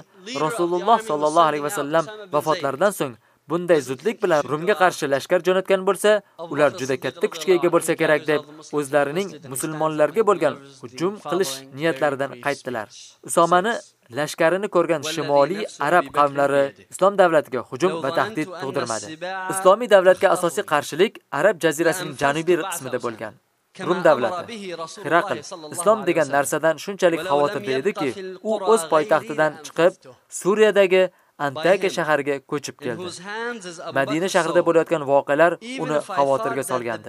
Rasululloh sallallohu alayhi vasallam vafotlaridan so'ng bunday zudlik bilan Rumga qarshi lashkar jo'natgan bo'lsa, ular juda katta kuchga ega bo'lsa kerak deb o'zlarining musulmonlarga bo'lgan hujum qilish niyatlaridan qaytdilar. Usomani lashkarini ko'rgan shimoliy arab qavmlari islom davlatiga hujum va tahdid tug'dirmadi. Islomiy davlatga asosiy qarshilik arab jazirasining janubiy qismida bo'lgan. Rum davlati, Herakl islom degan narsadan shunchalik xavotirda ediki, u o'z poytaxtidan chiqib Suriyadagi Antakya shahariga ko'chib keldi. Madina shahrida bo'layotgan voqealar uni xavotirga solgandi.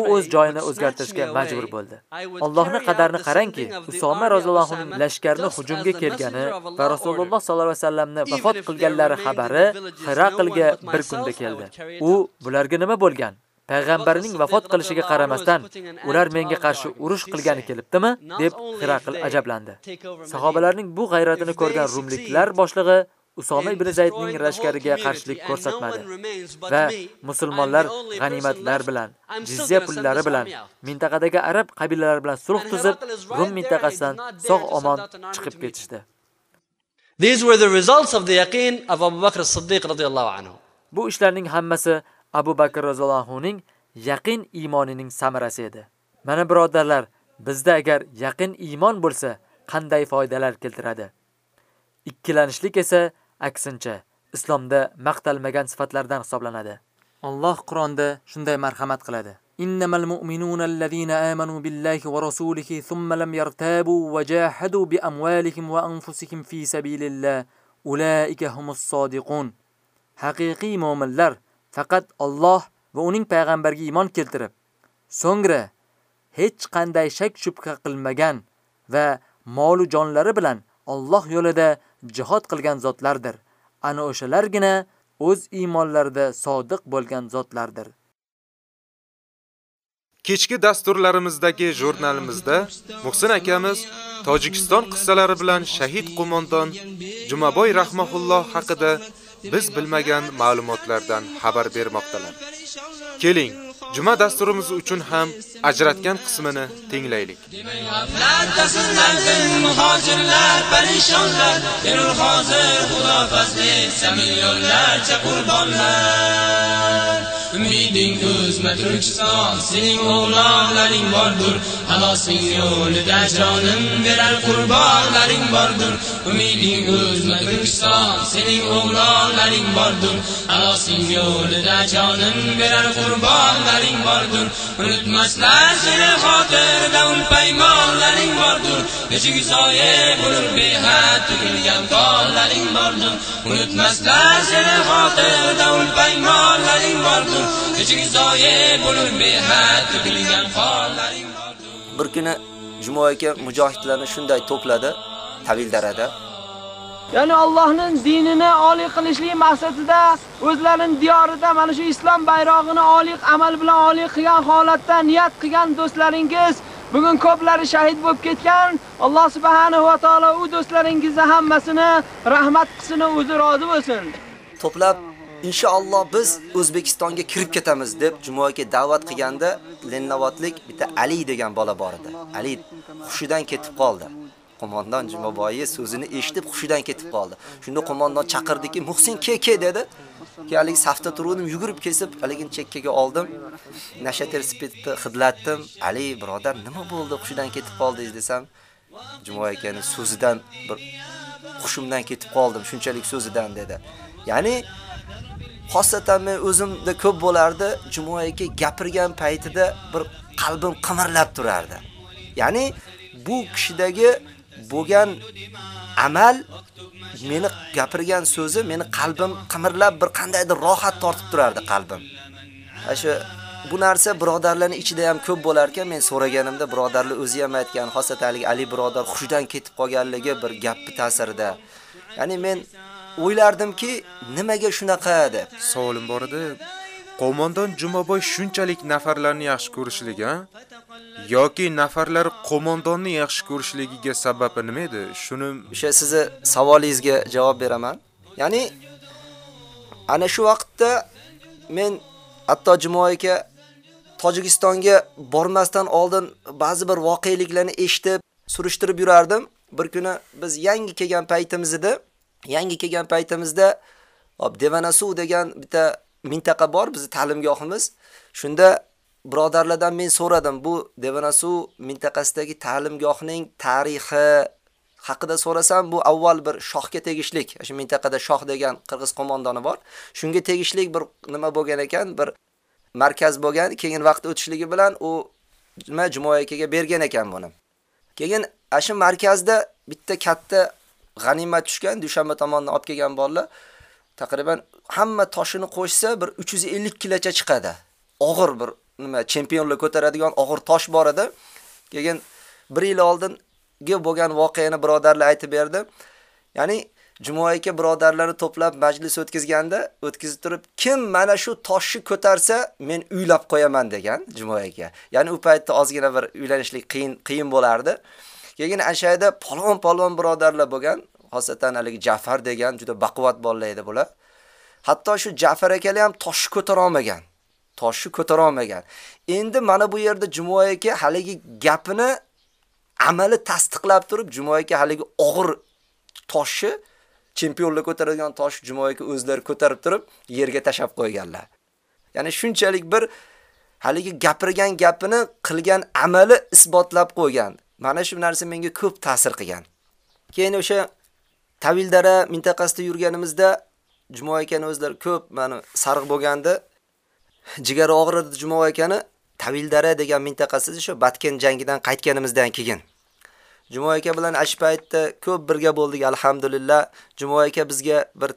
U o'z joyini o'zgartirishga majbur bo'ldi. Allohning qadarini qarangki, Usoma roziyallohu anhu lashkarni hujumga kelgani va Rasululloh sollallohu alayhi vasallamni vafot qilganlari xabari Hiraqlga bir kunda keldi. U bularga nima bo'lgan? payg'ambarining vafot qilishiga qaramasdan ular menga qarshi urush qilgani kelibdimi deb xiraql ajablandi. Sahobalarning bu g'ayratini ko'rgan rumliklar boshlig'i Usoma ibn Zaydning rashkariga qarshilik ko'rsatmadi va musulmonlar g'animatlar bilan, jizya pullari bilan, mintaqadagi arab qabilalari bilan sulh tuzib, Rum mintaqasidan sog'-omon chiqib ketishdi. These were the results of the yaqin of Abu Bakr as-Siddiq radhiyallahu anhu. Bu ishlarning hammasi Abu Bakr roziyallohuning yaqin iymonining samarasi edi. Mana birodarlar, bizda agar yaqin iymon bo'lsa, qanday foydalar keltiradi? Ikkilanishlik esa aksincha islomda maqtalmagan sifatlardan hisoblanadi. Alloh Qur'onda shunday marhamat qiladi. innamal mu'minuna allazina amanu billahi va rasulihi thumma lam yartabu wa jahadu bi amwalihim wa anfusihim fi sabilillah ulaika humus sodiqun haqiqiy mu'minlar faqat Alloh va uning payg'ambarga iymon keltirib, so'ngra hech qanday shak shubha qilmagan va mol jonlari bilan Alloh yo'lida jihad qilgan zotlardir. Ana o'shalargina o'z iymonlarida sodiq
bo'lgan zotlardir. Kechki dasturlarimizdagi jurnalimizda Muhsin akamiz Tojikiston qissalari bilan shahid qo'mondon Jumaboy Rahmatulloh haqida biz bilmagan ma'lumotlardan xabar bermoqdalar. Keling, Juma dasturimiz uchun ham ajratgan qismini tenglaylik.
Umiding uzma turkiston, sening o'g'lonlaring bordir. Xalosing yo'lida jonim berar qurbonlaring bordir. Umiding uzma turkiston, sening o'g'lonlaring bordir. Xalosing yo'lida jonim berar qurbonlaring paymonlaring bordur unutmaslar seni xotirda un paymonlaring bordur eshik soya bo'lib behad tugilgan qonlaring bordur unutmaslar seni xotirda un paymonlaring bordur eshik soya bo'lib behad tugilgan qonlaring
bordur bir kuni jumo aka mujohidlarni shunday to'pladi tavildarada
ya'ni Allohning dinini oliy qilishlik maqsadida o'zlarining diyorida mana shu islom bayrog'ini oliy amal bilan oliy qilgan holatda niyat qilgan do'stlaringiz Bugun ko'plari shahid bo'lib ketgan. Alloh subhanahu va taolo u do'stlaringizni hammasini rahmat qilsin, o'zi rozi bo'lsin. To'plab inshaalloh biz
O'zbekistonga kirib ketamiz deb jumoaga da'vat qilganda Lennavatlik bitta Ali degan bola bor edi. Ali hushidan ketib qoldi. qo'mondon jumaboyev so'zini eshitib xushidan ketib qoldi shunda qo'mondon chaqirdiki muhsin ke ke dedi keyin safda turdim, yugurib kesib haligini chekkaga oldim nashater spirtni xidlatdim. ali birodar nima bo'ldi Xushidan ketib qoldingiz desam jumoboy akani so'zidan bir xushimdan ketib qoldim shunchalik so'zidan dedi ya'ni xosatan men o'zimda ko'p bo'lardi, Jumoy aka gapirgan paytida bir qalbim qimirlab turardi. Ya'ni bu kishidagi bo'lgan amal meni gapirgan so'zi meni qalbim qimirlab bir qandaydir rohat tortib turardi qalbim. Ashu bu narsa birodarlarning ichida ham ko'p bo'lar ekan, men so'raganimda birodarlar o'zi ham aytgan, xosatalik Ali birodar hushidan ketib qolganligi bir gapni ta'sirida.
Ya'ni men o'ylardimki, nimaga shunaqa deb. Savolim bor edi. Qo'mondon Jumaboy shunchalik nafarlarni yaxshi ko'rishligi, yoki nafarlar qo'mondonni yaxshi ko'rishligiga sababi nima edi? Shuni o'sha sizni savolingizga
javob beraman. Ya'ni ana shu vaqtda men hatto Jumoyga Tojikistonga bormasdan oldin ba'zi bir voqeliklarni eshitib, surishtirib yurardim. Bir kuni biz yangi kelgan paytimizda, yangi kelgan paytimizda Devanasu degan bitta mintaqa bor, bizning ta'limgohimiz. Shunda birodarlardan men so'radim bu Devanasu mintaqasidagi ta'limgohning tarixi haqida so'rasam bu avval bir shohga tegishlik, shu mintaqada shoh degan qirg'iz qo'mondoni bor. Shunga tegishlik bir nima bo'lgan ekan, bir markaz bo'lgan, keyin vaqt o'tishligi bilan u nima Jumoya akaga bergan ekan buni. Keyin ashu markazda bitta katta g'animat tushgan, Dushanba tomonidan olib kelgan bolalar taqriban hamma toshini qo'shsa bir 350 kilacha chiqadi. Og'ir bir nima chempionlar ko'taradigan og'ir tosh bor edi. Keyin 1 yil oldingi bo'lgan voqeani birodarlar aytib berdi. Ya'ni aka birodarlarni to'plab majlis o'tkazganda o'tkazib turib, kim mana shu toshni ko'tarsa, men uylab qo'yaman degan aka. Ya'ni u paytda ozgina bir uylanishlik qiyin qiyin bo'lardi. Keyin ashayda polvon-polvon birodarlar bo'lgan, xosatan hali Jafar degan juda baquvvat bolalar edi bular. Hatto shu Jafar akali ham toshni ko'tara olmagan. toshni ko'tara olmagan. Endi mana bu yerda Jumoy aka haligi gapini amali tasdiqlab turib, Jumoy aka haligi og'ir toshni chempionlar ko'taradigan tosh Jumoy aka o'zlari ko'tarib turib yerga tashab qo'yganlar. Ya'ni shunchalik bir haligi gapirgan gapini qilgan amali isbotlab qo'ygan. Mana shu narsa menga ko'p ta'sir qilgan. Keyin o'sha Tavildara mintaqasida yurganimizda Jumoy aka o'zlari ko'p mana sarg'i bo'lganda jigari og'ridi Jumov akani Tavildara degan mintaqasiz shu Batken jangidan qaytganimizdan keyin Jumov aka bilan ash paytda ko'p birga bo'ldik alhamdulillah. Jumov aka bizga bir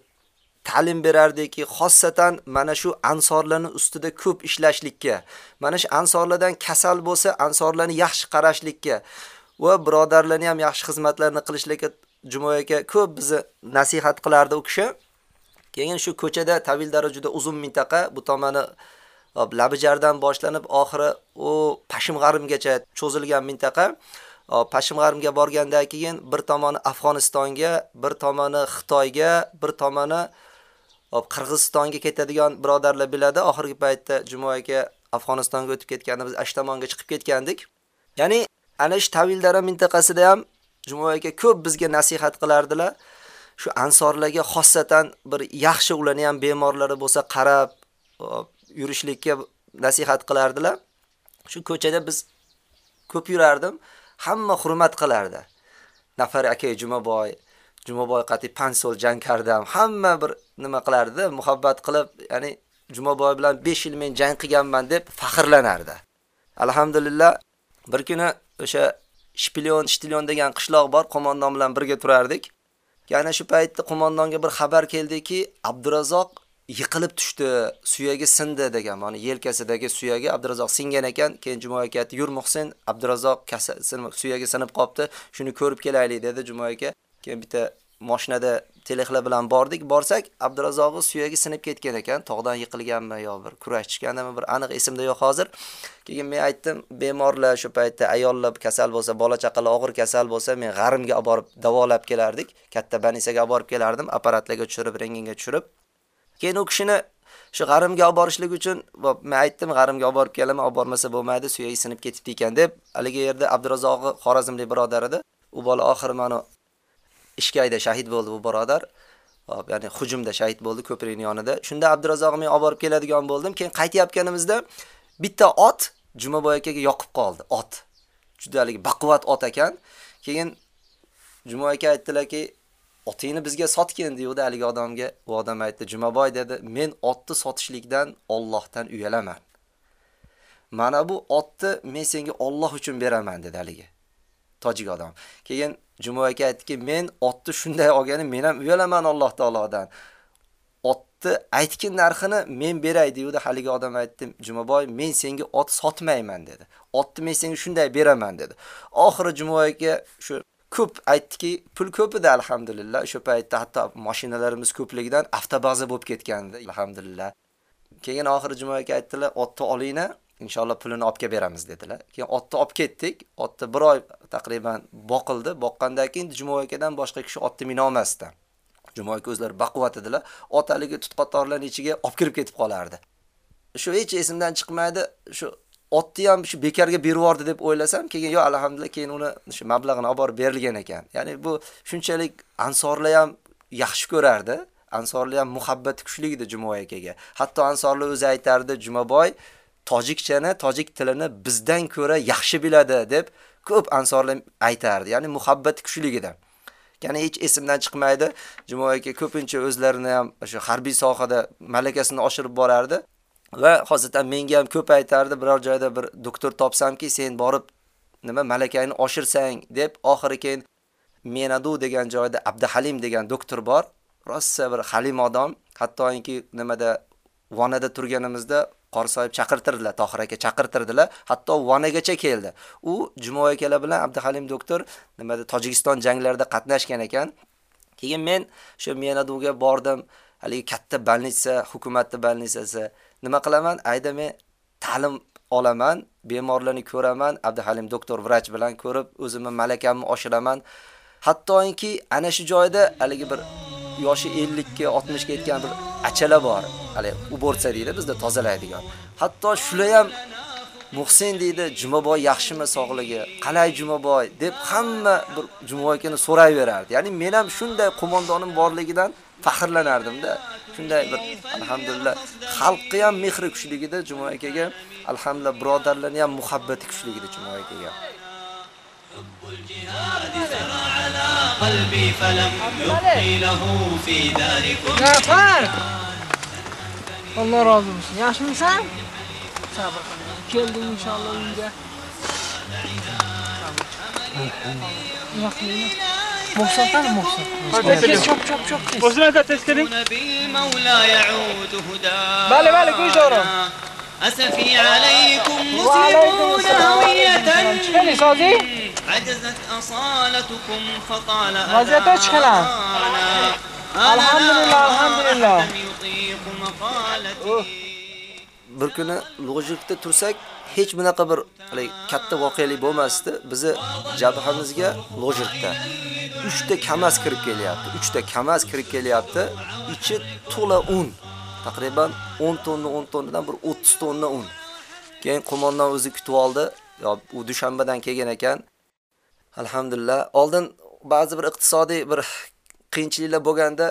ta'lim berardiki, xossatan mana shu ansorlarni ustida ko'p ishlashlikka, mana shu ansorlardan kasal bo'lsa, ansorlarni yaxshi qarashlikka va birodarlarni ham yaxshi xizmatlarni qilishlikka Jumov aka ko'p bizni nasihat qilardi u kishi. Keyin shu ko'chada Tavildara juda uzun mintaqa, bu tomoni Labijardan boshlanib oxiri u Pashimg'arimgacha cho'zilgan mintaqa Pashimg'arimga borgandan keyin bir tomoni Afg'onistonga, bir tomoni Xitoyga, bir tomoni Qirg'izistonga ketadigan birodarlar biladi. Oxirgi paytda juma aka Afg'onistonga o'tib ketganda biz Ashtamonga chiqib ketgandik. Ya'ni ana shu Tavildara mintaqasida ham juma aka ko'p bizga nasihat qilardilar. Shu ansorlarga xossatan bir yaxshi ularni ham bemorlari bo'lsa qarab, yurishlikka nasihat qilardilar. Shu ko'chada biz ko'p yurardim, hamma hurmat qilardi. Nafar aka Jumaboy, Jumaboy qati jang jangkardam, hamma bir nima qilardi, muhabbat qilib, ya'ni Jumaboy bilan 5 yil men jang qilganman deb faxrlanardi. Alhamdulillah, bir kuni o'sha Shpilyon, Shtilyon degan qishloq bor, qo'mondon bilan birga turardik. Yana shu paytda qo'mondonga bir xabar keldiki, Abdurazoq yiqilib tushdi, suyagi sindi degan, mana yelkasidagi suyagi Abdurazzoq singan ekan, keyin Jumo aka aytdi, "Yur Muhsin, Abdurazzoq suyagi sinib qopti, shuni ko'rib kelaylik" dedi Jumo aka. Keyin bitta mashinada telexla bilan bordik, borsak Abdurazoq'i suyagi sinib ketgan ekan, tog'dan yiqilganmi yo bir kurashganmi, bir aniq esimda yo'q hozir. Keyin men aytdim, bemorlar shu paytda ayollar kasal bo'lsa, bola chaqalar og'ir kasal bo'lsa, men G'arimga olib borib davolab kelardik. Katta Banisaga olib borib kelardim, apparatlarga tushirib, rentgenga tushirib. keyin u kishini shu g'arimga olib borishlik uchun men aytdim g'arimga olib borib kelaman olib bormasa bo'lmaydi suyagi sinib ketibdi ekan deb Haliga yerda abdurazzoqi xorazmlik birodar edi u bola oxir mana ishkayda shahid bo'ldi bu birodar hop ya'ni hujumda shahid bo'ldi ko'prikning yonida shunda abdurazzoqni men olib borib keladigan bo'ldim keyin qaytayotganimizda bitta ot jumaboy akaga yoqib qoldi ot juda hali baquvat ot ekan keyin jumoy aka aytdilar-ki, otingni bizga sotgin devdi haligi odamga u odam aytdi jumaboy dedi men otni sotishlikdan Allohdan uyalaman mana bu otni men senga Alloh uchun beraman dedi haligi tojik odam keyin Jumoy aka aytdiki men otni shunday olganim men ham uyalaman alloh taolodan otni aytgin narxini men beray deydi haligi odam aytdi jumaboy men senga ot sotmayman dedi otni men senga shunday beraman dedi oxiri Jumoy aka shu ko'p aytdiki, pul ko'p edi alhamdulillah. O'sha paytda hatto mashinalarimiz ko'pligidan avtobaza bo'lib ketgandi, alhamdulillah. Keyin oxiri jumaga aytdilar, otni olinglar, inshaalloh pulini olib kelib beramiz dedilar. Keyin otni olib ketdik. Otni 1 oy taqriban boqildi. Boqqandan keyin jumoyakadan boshqa kishi otni mina olmasdi. Jumoyaka o'zlari baquvvat edilar. Ot haligi tutqatorlarning ichiga olib kirib ketib qolardi. Shu hech esimdan chiqmaydi. Shu otni ham shu bekarga berib yubordi deb o'ylasam, keyin yo alhamdulillah keyin uni shu mablag'ini olib borib berilgan ekan. Ya'ni bu shunchalik ansorlar ham yaxshi ko'rardi. Ansorlar ham muhabbati kuchli edi Jumoy akaga. Hatto ansorlar o'zi aytardi, Jumaboy tojikchani, tojik tilini bizdan ko'ra yaxshi biladi deb ko'p ansorlar aytardi. Ya'ni muhabbati kuchli edi. Ya'ni hech esimdan chiqmaydi. Jumoy aka ko'pincha o'zlarini ham o'sha harbiy sohada malakasini oshirib borardi. va hozirdan menga ham ko'p aytardi biror joyda bir doktor topsamki sen borib nima malakangni oshirsang deb oxiri keyin menadu degan joyda abduhalim degan doktor bor rossa bir halim odam hattoki nimada vonada turganimizda Qorsoyib chaqirtirdilar, Tohir aka chaqirtirdilar, hatto Vonagacha keldi. U Jumoy akalar bilan Abduhalim doktor nimada Tojikiston janglarida qatnashgan ekan. Keyin men o'sha Menaduga bordim, haligi katta balnitsa hukumatni bolnitsasi, nima qilaman? Ayda men ta'lim olaman, bemorlarni ko'raman, Abduhalim doktor vrach bilan ko'rib, o'zimni malakamni oshiraman. Hattoki ana shu joyda haligi bir yoshi 50 ga 60 ga yetgan bir achala bor. Hali uborsa deydi, bizda tozalaydigan. Hatto shular ham Muhsin deydi, Jumaboy yaxshimi sog'ligi? Qalay Jumaboy deb hamma bir Jumaboy akani so'rayverardi. Ya'ni men ham shunday qo'mondonim borligidan faxrlanardimda. Shunday bir alhamdulillah xalqqa ham mehri kuchligida Juma akaga, alhamdulillah birodarlarni ham muhabbati kuchligida Juma akaga.
Allah razı olsun. Yaxshimisan? Sabr qil. Keldim inshaalloh unga.
Sabr.
Yo'q, yo'q. محسن تعال شوف شوف شوف شوف نبي المولى يعود هدانا بالي بالي قول جورا أسفي عليكم مصيبون هوية عجزت أصالتكم فطال أذانا
الحمد لله الحمد لله يطيق مقالتي
bir kuni lug'jirkda tursak hech bunaqa bir hali katta voqealik bo'lmasdi. Bizi jabhamizga lojirda 3 ta KAMAZ kirib kelyapti. 3 ta KAMAZ kirib kelyapti. Ichi to'la un. Taqriban 10 tonna, 10 tonnadan bir 30 tonna un. Keyin qo'mondan o'zi kutib oldi. Yo, u dushanbadan kelgan ekan. Alhamdulillah. Oldin ba'zi bir iqtisodiy bir qiyinchiliklar bo'lganda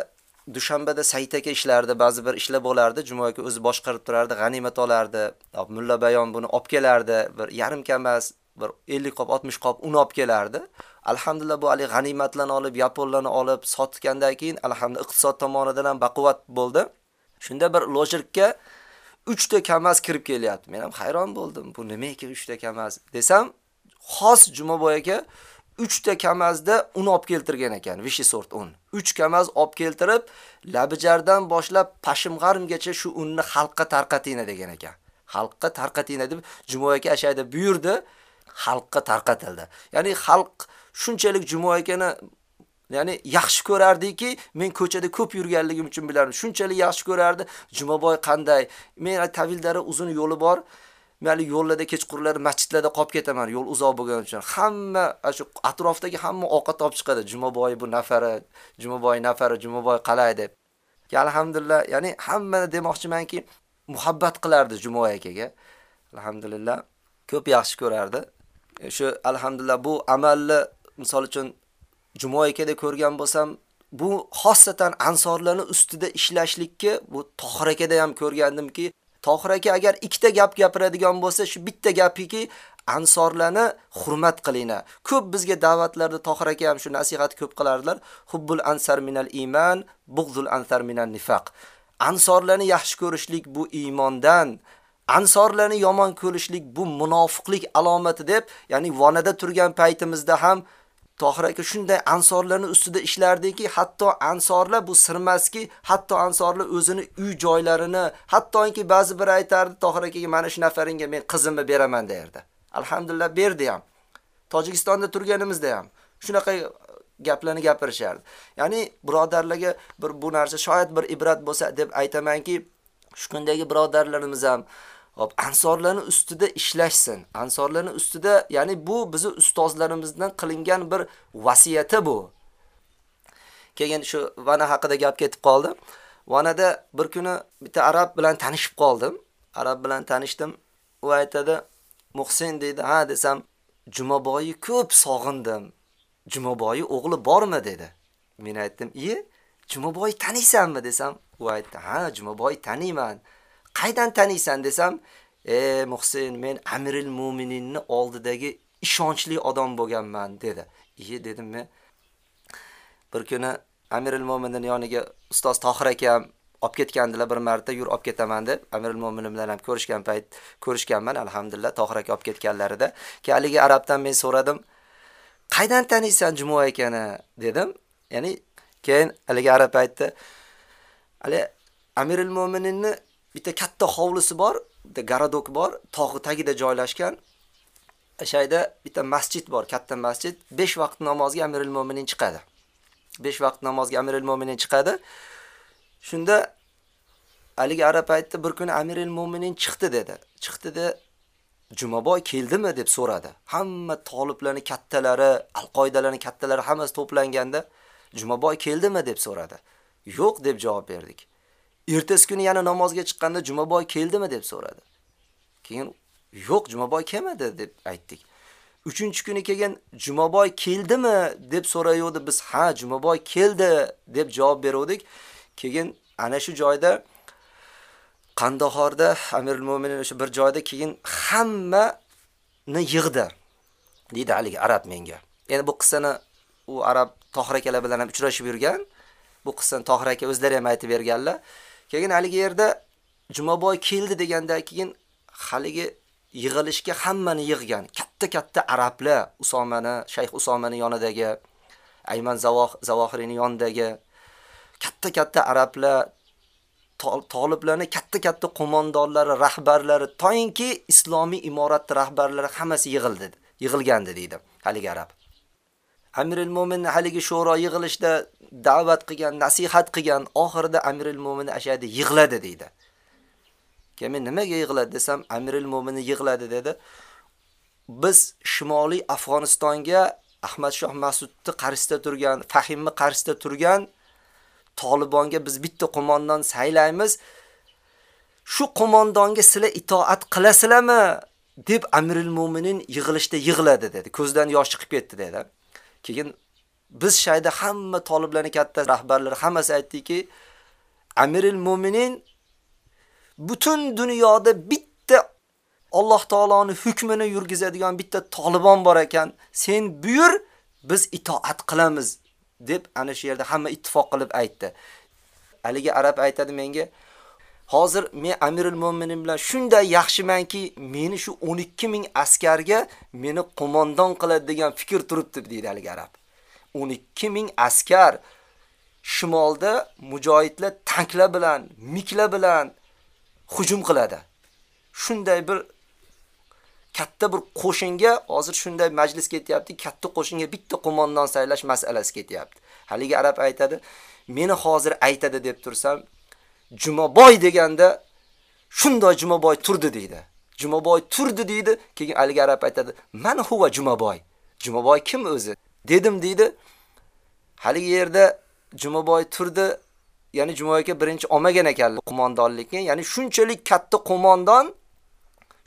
dushanbada Said aka ishlardi, ba'zi bir ishlar bo'lardi, juma kuni o'zi boshqarib turardi, g'animat olardi. Mulla Bayon buni olib kelardi, bir yarim kamas, bir 50 qop, 60 qop un olib kelardi. Alhamdulillah bu ali g'animatlarni olib, yaponlarni olib sotgandan keyin alhamdulillah iqtisod tomonidan ham baquvvat bo'ldi. Shunda bir lojerkka 3 ta kamas kirib kelyapti. Men ham hayron bo'ldim. Bu nima ekan 3 ta kamas? Desam, xos Jumaboy aka 3ta kamazda un olib keltirgan ekan, vishi sort un. 3 kamaz olib keltirib, labijardan boshlab pashimg'armgacha shu unni xalqqa tarqatinglar degan ekan. Xalqqa tarqatinglar deb Jumo aka ashayda buyurdi, xalqqa tarqatildi. Ya'ni xalq shunchalik Jumo akani Ya'ni yaxshi ko'rardiki, men ko'chada ko'p yurganligim uchun bilardim. Shunchalik yaxshi ko'rardi. Jumaboy qanday? Men tavildari uzun yo'li bor. hali yo'llarda kechqurlar masjidlarda qolib ketaman yo'l uzoq bo'lgani uchun hamma shu atrofdagi hamma ovqat topib chiqadi jumaboy bu nafari jumaboy nafari jumaboy qalay deb alhamdulillah ya'ni hamma demoqchimanki muhabbat qilardi jumoy akaga alhamdulillah ko'p yaxshi ko'rardi e, shu alhamdulillah bu amalni misol uchun jumoy akada ko'rgan bo'lsam bu xossatan ansorlarni ustida ishlashlikka bu tohir akada ham ko'rgandimki Tohir aka agar ikkita gap gapiradigan bo'lsa, shu bitta gapiki ansorlarni hurmat qilinglar. Ko'p bizga da'vatlarda Tohir aka ham shu nasihatni ko'p qilardilar. Hubbul ansar minal iman, bughzul ansar minan nifaq. Ansorlarni yaxshi ko'rishlik bu iymondan, ansorlarni yomon ko'rishlik bu munofiqlik alomati deb, ya'ni vonada turgan paytimizda ham Tohir aka shunday ansorlarning ustida ishlardiki, hatto ansorlar bu sirmaski, hatto ansorlar o'zini uy joylarini, hattoki ba'zi bir aytardi Tohir akaga mana shu nafaringa men qizimni beraman derdi. Alhamdulillah berdi ham. Tojikistonda turganimizda ham shunaqa gaplarni gapirishardi. Ya'ni birodarlarga bir bu narsa shoyat bir ibrat bo'lsa deb aytamanki, shu kundagi birodarlarimiz ham Hop, ansorlarning ustida ishlashsin. Ansorlarning ustida, ya'ni bu bizi ustozlarimizdan qilingan bir vasiyati bu. Keyin shu vana haqida gap ketib qoldi. Vanada bir kuni bitta arab bilan tanishib qoldim. Arab bilan tanishdim. U aytadi, "Muhsin" dedi. "Ha" desam, "Jumaboyi ko'p sog'indim. Jumaboyi o'g'li bormi?" dedi. Men aytdim, "Iye, Jumaboyi taniysanmi?" desam, u aytdi, "Ha, Jumaboyi taniyman." qaydan taniysan desam e muhsin men amiril mo'mininni oldidagi ishonchli odam bo'lganman dedi iye dedim men bir kuni amiril mo'minning yoniga ustoz tohir akam olib ketgandilar bir marta yur olib ketaman deb amirul mo'minin bilan ham ko'rishgan payt ko'rishganman alhamdulillah tohir aka olib ketganlarida keyin haligi arabdan men so'radim qaydan taniysan jumo akani dedim ya'ni keyin haligi arab aytdi haligi amirul mo'mininni bitta katta hovlisi bor, bitta garadok bor, tog'i tagida joylashgan. Ashayda bitta masjid bor, katta masjid. 5 vaqt namozga Amirul Mo'minin chiqadi. 5 vaqt namozga Amirul Mo'minin chiqadi. Shunda haligi arab aytdi, bir kuni Amirul Mo'minin chiqdi dedi. Chiqdi-da Jumaboy keldimi deb so'radi. Hamma toliblarni kattalari, alqoidalarning kattalari hammasi to'planganda Jumaboy keldimi deb so'radi. Yo'q deb javob berdik. Ertasi kuni yana namozga chiqqanda Jumaboy keldimi deb so'radi. Keyin yo'q, Jumaboy kelmadi deb aytdik. 3-chi kuni kelgan Jumaboy keldimi deb so'raydi biz. Ha, Jumaboy keldi deb javob beruvdik. Keyin ana shu joyda Qandahorda Amirul Mo'minon o'sha bir joyda keyin hammani yig'di. Deydi hali arab menga. Endi bu qissani u arab Tohir akalar bilan ham uchrashib yurgan. Bu qissani Tohir aka o'zlari ham aytib berganlar. Keyin haligi yerda Jumaboy keldi deganda keyin haligi yig'ilishga hammani yig'gan katta-katta arablar Usomani, Shayx Usomani yonidagi, Ayman Zavoh Zavohirining yonidagi katta-katta arablar toliblarni katta-katta qo'mondonlari, rahbarlari, toyinki islomiy imorat rahbarlari hammasi yig'ildi, yig'ilgandi deydi haligi arab. Amirul Mo'min haligi shura yig'ilishda da'vat qilgan, nasihat qilgan, oxirida Amirul Mu'min ashadi yig'ladi deydi. Keyin nimaga yig'ladi desam, Amirul Mu'min yig'ladi dedi. Biz Shimoliy Afg'onistonga Ahmad Shoh Mas'udni qarshida turgan, Fahimni qarshida turgan Talibonga biz bitta qo'mondan saylaymiz. Shu qo'mondonga sizlar itoat qilasizlarmi? deb Amirul Mu'minin yig'ilishda yig'ladi dedi. Ko'zdan yosh chiqib ketdi dedi. Keyin biz shayda hamma toliblarni katta rahbarlari hammasi aytdiki, Amirul Mu'minin butun dunyoda bitta Alloh taoloning hukmini yurgizadigan bitta tolibon bor ekan. Sen buyur, biz itoat qilamiz deb ana shu yerda hamma ittifoq qilib aytdi. Haligi arab aytadi menga, Hozir men Amirul Mu'minin bilan shunday yaxshimanki, meni shu 12 ming askarga meni qo'mondon qiladi degan fikr turibdi deydi haligi arab. 12 ming askar shimolda mujohidlar tanklar bilan, miklar bilan hujum qiladi. Shunday bir katta bir qo'shinga hozir shunday majlis ketyapti, katta qo'shinga bitta qo'mondan saylash masalasi ketyapti. Haligi arab aytadi, meni hozir aytadi deb tursam, Jumoboy deganda shunday Jumoboy turdi deydi. Jumoboy turdi deydi, keyin haligi arab aytadi, "Man huwa Jumoboy." Jumoboy kim o'zi? dedim deydi. Haligi yerda Jumaboy turdi, ya'ni Jumaboyga birinchi olmagan ekan qo'mondonlikni, ya'ni shunchalik katta qo'mondon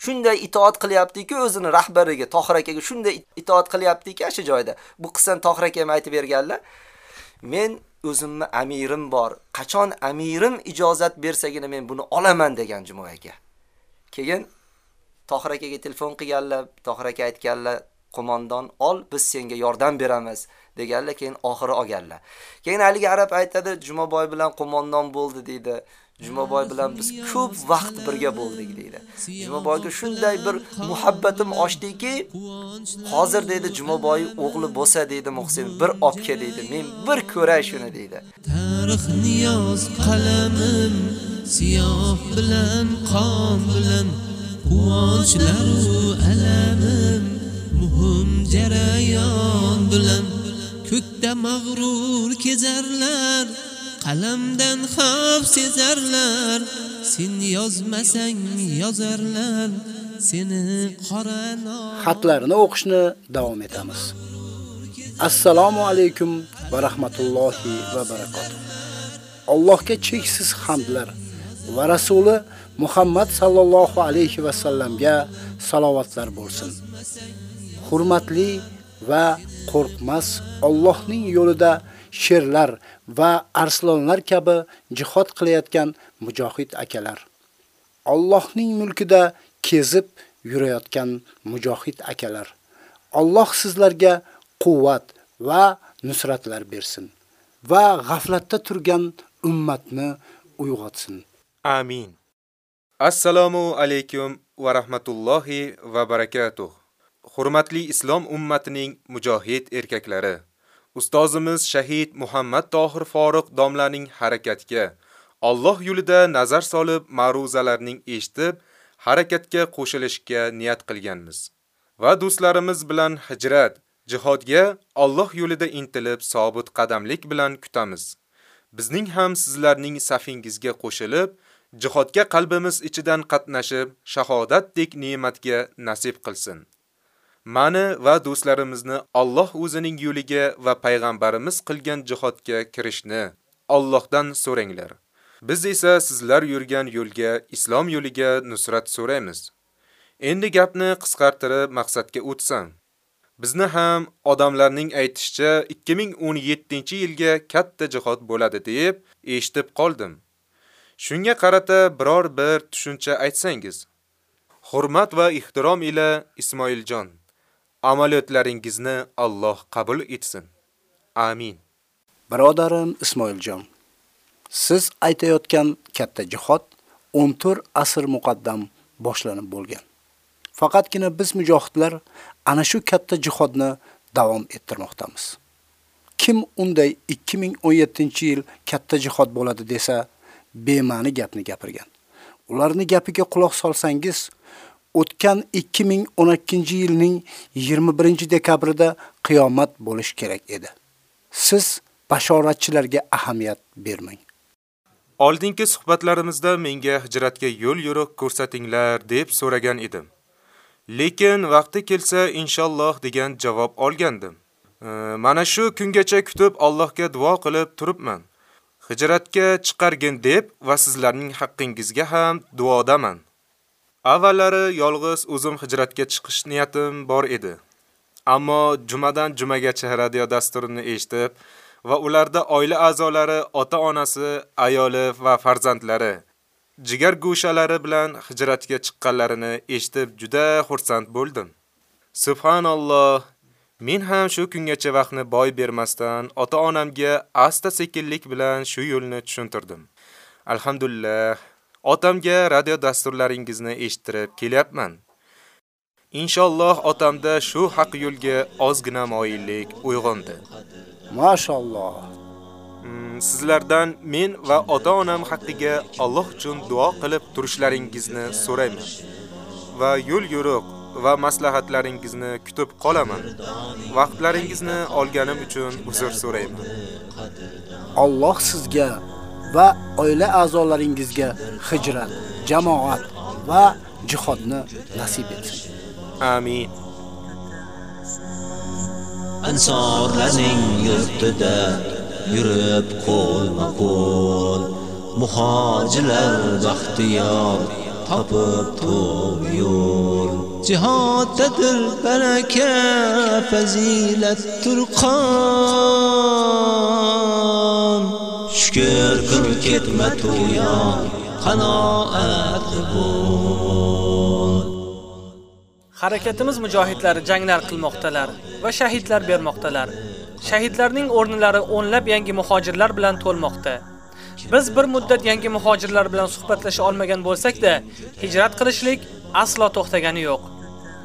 shunday itoat qilyaptiki o'zini rahbariga Tohir akaga shunday itoat qilyaptiki o'sha joyda. Bu qissani Tohir aka ham aytib berganlar. Men o'zimni amirim bor. Qachon amirim ijozat bersagina men buni olaman degan Jumoy aka. Keyin Tohir akaga telefon qilganlar, Tohir aka aytganlar, qo'mondon ol biz senga yordam beramiz deganlar keyin oxiri olganlar keyin haligi arab aytadi jumaboy bilan qo'mondon bo'ldi deydi jumaboy bilan biz ko'p vaqt birga bo'ldik deydi jumaboyga shunday bir muhabbatim oshdiki hozir deydi jumaboy o'g'li bo'lsa deydi muhsin bir kel deydi men bir ko'ray shuni deydi
tarix niyoz qalamim siyoh bilan qon bilan quvonchlar u alamim muhim jarayon bilan ko'kda mag'rur kezarlar qalamdan xavf sezarlar sen yozmasang
yozarlar seni qora xatlarni o'qishni davom etamiz assalomu alaykum va rahmatullohi va barakotuh Allohga cheksiz hamdlar va rasuli Muhammad sallallohu alayhi va sallamga salovatlar bo'lsin hurmatli va qo'rqmas Allohning yo'lida sherlar va arslonlar kabi jihad qilayotgan mujohid akalar. Allohning mulkida kezib yurayotgan mujohid akalar. Alloh sizlarga quvvat va nusratlar bersin va g'aflatda turgan ummatni uyg'otsin.
Amin. Assalomu alaykum va rahmatullohi va barakotuh. Hurmatli islom ummatining mujohid erkaklari, ustozimiz Shahid Muhammad Tohir Foriq domlaning harakatga Alloh yo'lida nazar solib ma'ruzalarning eshitib harakatga qo'shilishga niyat qilganmiz va do'stlarimiz bilan hijrat, jihodga Alloh yo'lida intilib sobit qadamlik bilan kutamiz. Bizning ham sizlarning safingizga qo'shilib jihodga qalbimiz ichidan qatnashib shahodatdek ne'matga nasib qilsin. mani va do'stlarimizni Alloh o'zining yo'liga va payg'ambarimiz qilgan jihodga kirishni Allohdan so'ranglar. Biz esa sizlar yurgan yo'lga, islom yo'liga nusrat so'raymiz. Endi gapni qisqartirib maqsadga o'tsam, bizni ham odamlarning aytishicha 2017-yilga katta jihod bo'ladi deb eshitib qoldim. Shunga qarata biror bir tushuncha aytsangiz. Hurmat va ehtirom ila Ismoiljon. amaliyotlaringizni Alloh qabul etsin. Amin.
Birodarim Ismoiljon, siz aytayotgan katta jihod 14 asr muqaddam boshlanib bo'lgan. Faqatgina biz mujohidlar ana shu katta jihodni davom ettirmoqdamiz. Kim unday 2017-yil katta jihod bo'ladi desa, bema'ni gapni gapirgan. Ularni gapiga quloq solsangiz, o'tgan 2012-yilning 21-dekabrida qiyomat bo'lish kerak edi. Siz bashoratchilarga ahamiyat bermang.
Oldingi suhbatlarimizda menga hijratga yo'l yo'riq ko'rsatinglar deb so'ragan edim. Lekin vaqti kelsa inshaalloh degan javob olgandim. E, mana shu kungacha kutib Allohga duo qilib turibman. Hijratga chiqargin deb va sizlarning haqqingizga ham duodaman. Avvallari yolg'iz o'zim hijratga chiqish niyatim bor edi. Ammo jumadan jumagacha radio dasturini eshitib va ularda oila a'zolari, ota-onasi, ayoli va farzandlari jigar go'shalari bilan hijratga chiqqanlarini eshitib juda xursand bo'ldim. Subhanalloh, men ham shu kungacha vaqtni boy bermasdan ota-onamga asta-sekinlik bilan shu yo'lni tushuntirdim. Alhamdulillah. Otamga radio dasturlaringizni eshittirib kelyapman. Inshaalloh otamda shu haq yo'lga ozgina moyillik uyg'ondi.
Mashalloh. Mm,
sizlardan men va ota-onam haqqiga Alloh uchun duo qilib turishlaringizni so'rayman va yo'l yuruq va maslahatlaringizni kutib qolaman. Vaqtlaringizni olganim uchun uzr so'rayman.
Alloh sizga va oila a'zolaringizga hijrat, jamoat va jihodni nasib etsin.
Amin.
Ansorlarning yurtida yurib qo'lma qo'l muhojirlar baxtiyor topib to'g' yo'l jihoddadir baraka fazilat turqon shukr qil ketma tuyon qanoat bo'l
harakatimiz mujohidlari janglar qilmoqdalar va shahidlar bermoqdalar shahidlarning o'rnilari o'nlab yangi muhojirlar bilan to'lmoqda Biz bir muddat yangi muhojirlar bilan suhbatlasha olmagan bo'lsak-da, hijrat qilishlik aslo to'xtagani yo'q.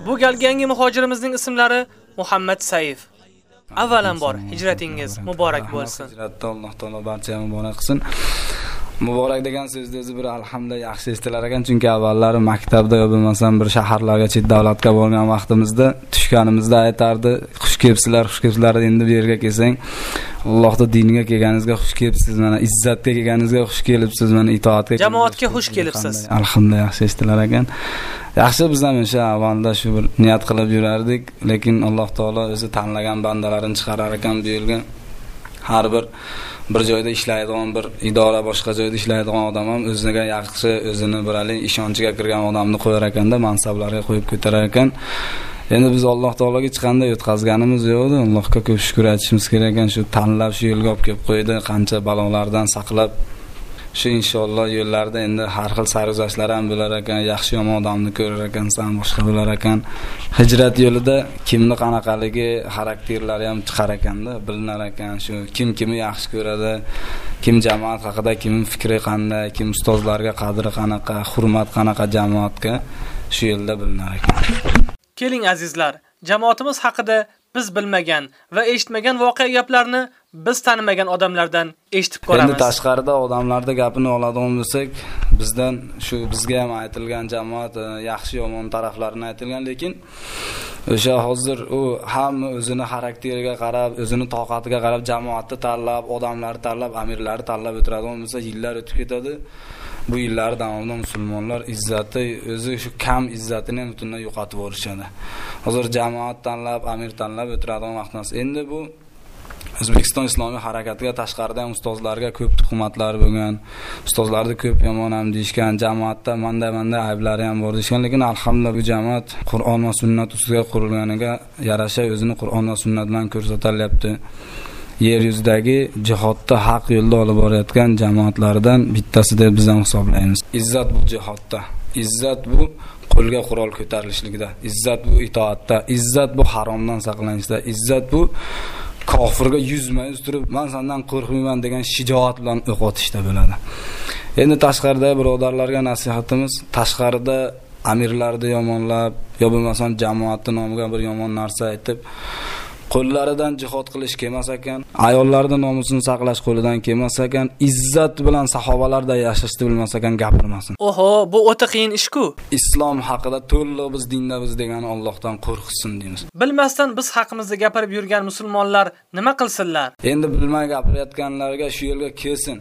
Bu galgi yangi muhojirimizning ismlari Muhammad Saif.
Avvalambor hijratingiz muborak bo'lsin. Hijratda Alloh taolo barchangizni muborak qilsin. muborak degan so'zni o'zi bir alhamda yaxshi eshitilar ekan chunki avvallari maktabda yo bo'lmasam bir shaharlarga chet davlatga borgan vaqtimizda tushganimizda aytardi xush kelibsizlar xush kelibsizlar endi bu yerga kelsang allohni diniga kelganingizga xush kelibsiz mana izzatga kelganingizga xush kelibsiz mana itoatga
jamoatga xush kelibsiz
alhamda yaxshi eshitilar ekan yaxshi biz ham o'sha avvalda shu bir niyat qilib yurardik lekin alloh taolo o'zi tanlagan bandalarini chiqarar ekan bu yerga har bir bir joyda ishlaydigan bir idora boshqa joyda ishlaydigan odam ham o'ziga yaxshi o'zini haligi ishonchiga kirgan odamni qo'yar ekanda mansablarga qo'yib ko'tarar ekan endi biz alloh taologa hech qanday yutqazganimiz yo'qda allohga ko'p shukur aytishimiz kerak ekan shu tanlab shu yo'lga olib kelib qo'ydi qancha balolardan saqlab shu inshaalloh yo'llarida endi har xil sarguzashtlar ham bo'lar ekan yaxshi yomon odamni ko'rar ekansan boshqa bo'lar ekan hijrat yo'lida kimni qanaqaligi xarakterlari ham chiqar ekanda bilinar ekan shu kim kimni yaxshi ko'radi kim jamoat haqida kimni fikri qanday kim ustozlarga qadri qanaqa hurmat qanaqa jamoatga shu yo'lda bilinar ekan
keling azizlar jamoatimiz haqida biz bilmagan va eshitmagan voqea gaplarni biz tanimagan odamlardan eshitib ko'ramiz. Endi
tashqarida odamlarda gapini oladigan bo'lsak, bizdan shu bizga ham aytilgan jamoat e, yaxshi yomon taraflarini aytilgan, lekin o'sha hozir u hamma o'zini xarakteriga qarab, o'zini toqatiga qarab jamoatni tanlab, odamlarni tanlab, amirlarni tanlab o'tiradigan bo'lsa, yillar o'tib ketadi. Bu yillar davomida musulmonlar izzati o'zi shu kam izzatini ham butunlay yo'qotib yuborishadi. Hozir jamoat tanlab, amir tanlab o'tiradigan vaqtimiz. Endi bu o'zbekiston islomiy harakatiga tashqarida ham ustozlarga ko'p tuhmatlar bo'lgan ustozlarni ko'p yomonam deyishgan jamoatda manday manday ayblari ham bor deyishgan lekin alhamdulillah bu jamoat qur'on va sunnat ustiga qurilganiga yarasha o'zini qur'on va sunnat bilan ko'rsatolyapti yer yuzidagi jihodda haq yo'lda olib borayotgan jamoatlardan bittasi deb biz ham hisoblaymiz izzat bu jihodda izzat bu qo'lga qurol ko'tarilishlikda izzat bu itoatda izzat bu haromdan saqlanishda izzat bu kofirga yuzma yuz turib man sandan qo'rqmayman degan shijoat bilan o'q otishda bo'ladi endi tashqarida birodarlarga nasihatimiz tashqarida amirlarni yomonlab yo bo'lmasam jamoatni nomiga bir yomon narsa aytib qo'llaridan jihod qilish kelmas ekan ayollarni nomusini saqlash qo'lidan kelmas ekan izzat bilan sahobalarday yashashni bilmas ekan gapirmasin oho bu o'ta qiyin ishku islom haqida to'liq biz dinda biz degani Allohdan qo'rqsin deymiz bilmasdan biz haqimizda gapirib yurgan musulmonlar nima qilsinlar endi bilmay gapirayotganlarga shu yerga kelsin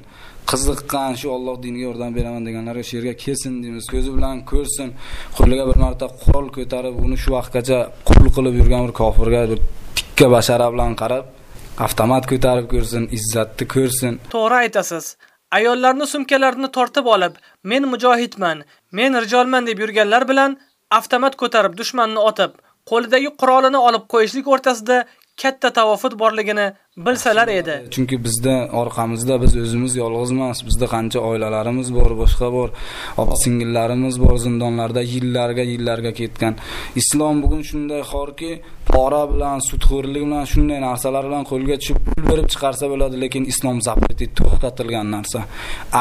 qiziqqan shu Alloh diniga yordam beraman deganlarga shu yerga kelsin deymiz ko'zi bilan ko'rsin qo'liga bir marta qo'l ko'tarib uni shu vaqtgacha qul qilib yurgan bir kofirga bir tikka bashara bilan qarab avtomat ko'tarib ko'rsin izzatni ko'rsin
to'g'ri aytasiz ayollarni sumkalarini tortib olib men mujohidman men rijolman deb yurganlar bilan avtomat ko'tarib dushmanni otib qo'lidagi qurolini olib qo'yishlik o'rtasida katta tavofut borligini bilsalar edi.
Chunki bizda orqamizda biz o'zimiz yolg'iz emas, bizda qancha oilalarimiz bor, boshqa bor, opa singillarimiz bor zindonlarda yillarga yillarga ketgan. Islom bugun shunday xorki, pora bilan, sudxo'rlik bilan shunday narsalar bilan qo'lga tushib pul berib chiqarsa bo'ladi, lekin islom zapreti to'xtatilgan narsa.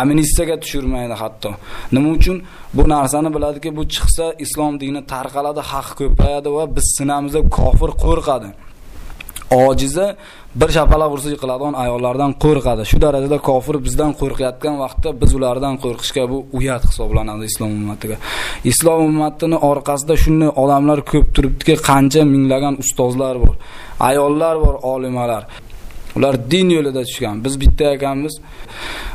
Amnistiyaga tushirmaydi hatto. Nima uchun bu narsani biladiki, bu chiqsa islom dini tarqaladi, haq ko'payadi va biz sinamizda kofir qo'rqadi. ojiza bir shapaloq ursa yiqiladigan ayollardan qo'rqadi shu darajada kofir bizdan qo'rqayotgan vaqtda biz ulardan qo'rqishga bu uyat hisoblanadi islom ummatiga islom ummatini orqasida shunday odamlar ko'p turibdiki qancha minglagan ustozlar bor ayollar bor olimalar ular din yo'lida tushgan biz bitta ekanmiz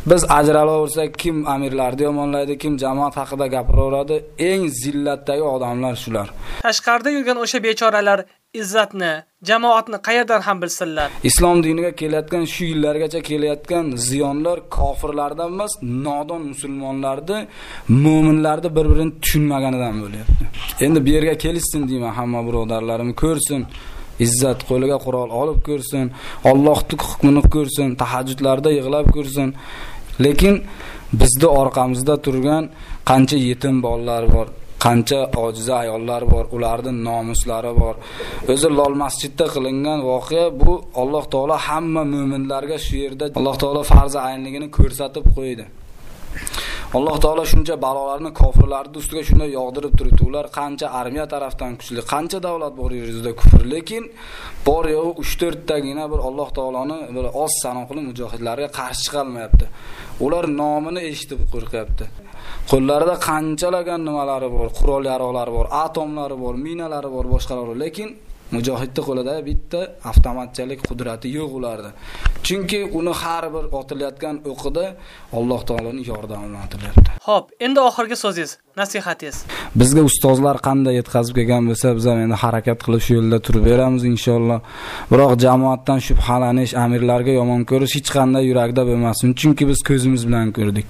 biz ajralaversak kim amirlarni yomonlaydi kim jamoat haqida gapiraveradi eng zillatdagi odamlar shular
tashqarida yurgan o'sha bechoralar izzatni, jamoatni qayerdan ham bilsinlar.
Islom diniga kelayotgan shu yillargacha kelayotgan ziyonlar kofirlardan emas, nodon musulmonlarni, mu'minlarni bir-birini tushunmaganidan bo'lyapti. Endi bu yerga kelishsin deyman hamma birodarlarim ko'rsin. izzat qo'liga qurol olib ko'rsin, Allohning hukmini ko'rsin, tahajjudlarda yig'lab ko'rsin. Lekin bizni orqamizda turgan qancha yetim bolalar bor, qancha ojiza ayollar bor ularni nomuslari bor o'zi lol masjidda qilingan voqea bu alloh taolo hamma mo'minlarga shu yerda alloh taolo farzi aynligini ko'rsatib qo'ydi alloh taolo shuncha balolarni kofirlarni ustiga shunday yog'dirib turibdi ular qancha armiya tarafdan kuchli qancha davlat bor yer yuzida kufr lekin bor yo'g'i uch to'rttagina bir alloh taoloni bir oz sanoqli mujohidlarga qarshi chiqolmayapti ular nomini eshitib qo'rqyapti qo'llarida qanchalagan nimalari bor qurol yarog'lari bor atomlari bor minalari bor boshqalari lekin mujohidni qo'lida bitta avtomatchalik qudrati yo'q ularda chunki uni har bir otilayotgan o'qida alloh taoloning yordami bilan otilyapti ho'p endi oxirgi so'zingiz nasihatingiz bizga ustozlar qanday yetkazib kelgan bo'lsa biz ham endi harakat qilib shu yo'lda turib beramiz inshaalloh biroq jamoatdan shubhalanish amirlarga yomon ko'rish hech qanday yurakda bo'lmasin chunki biz ko'zimiz bilan ko'rdik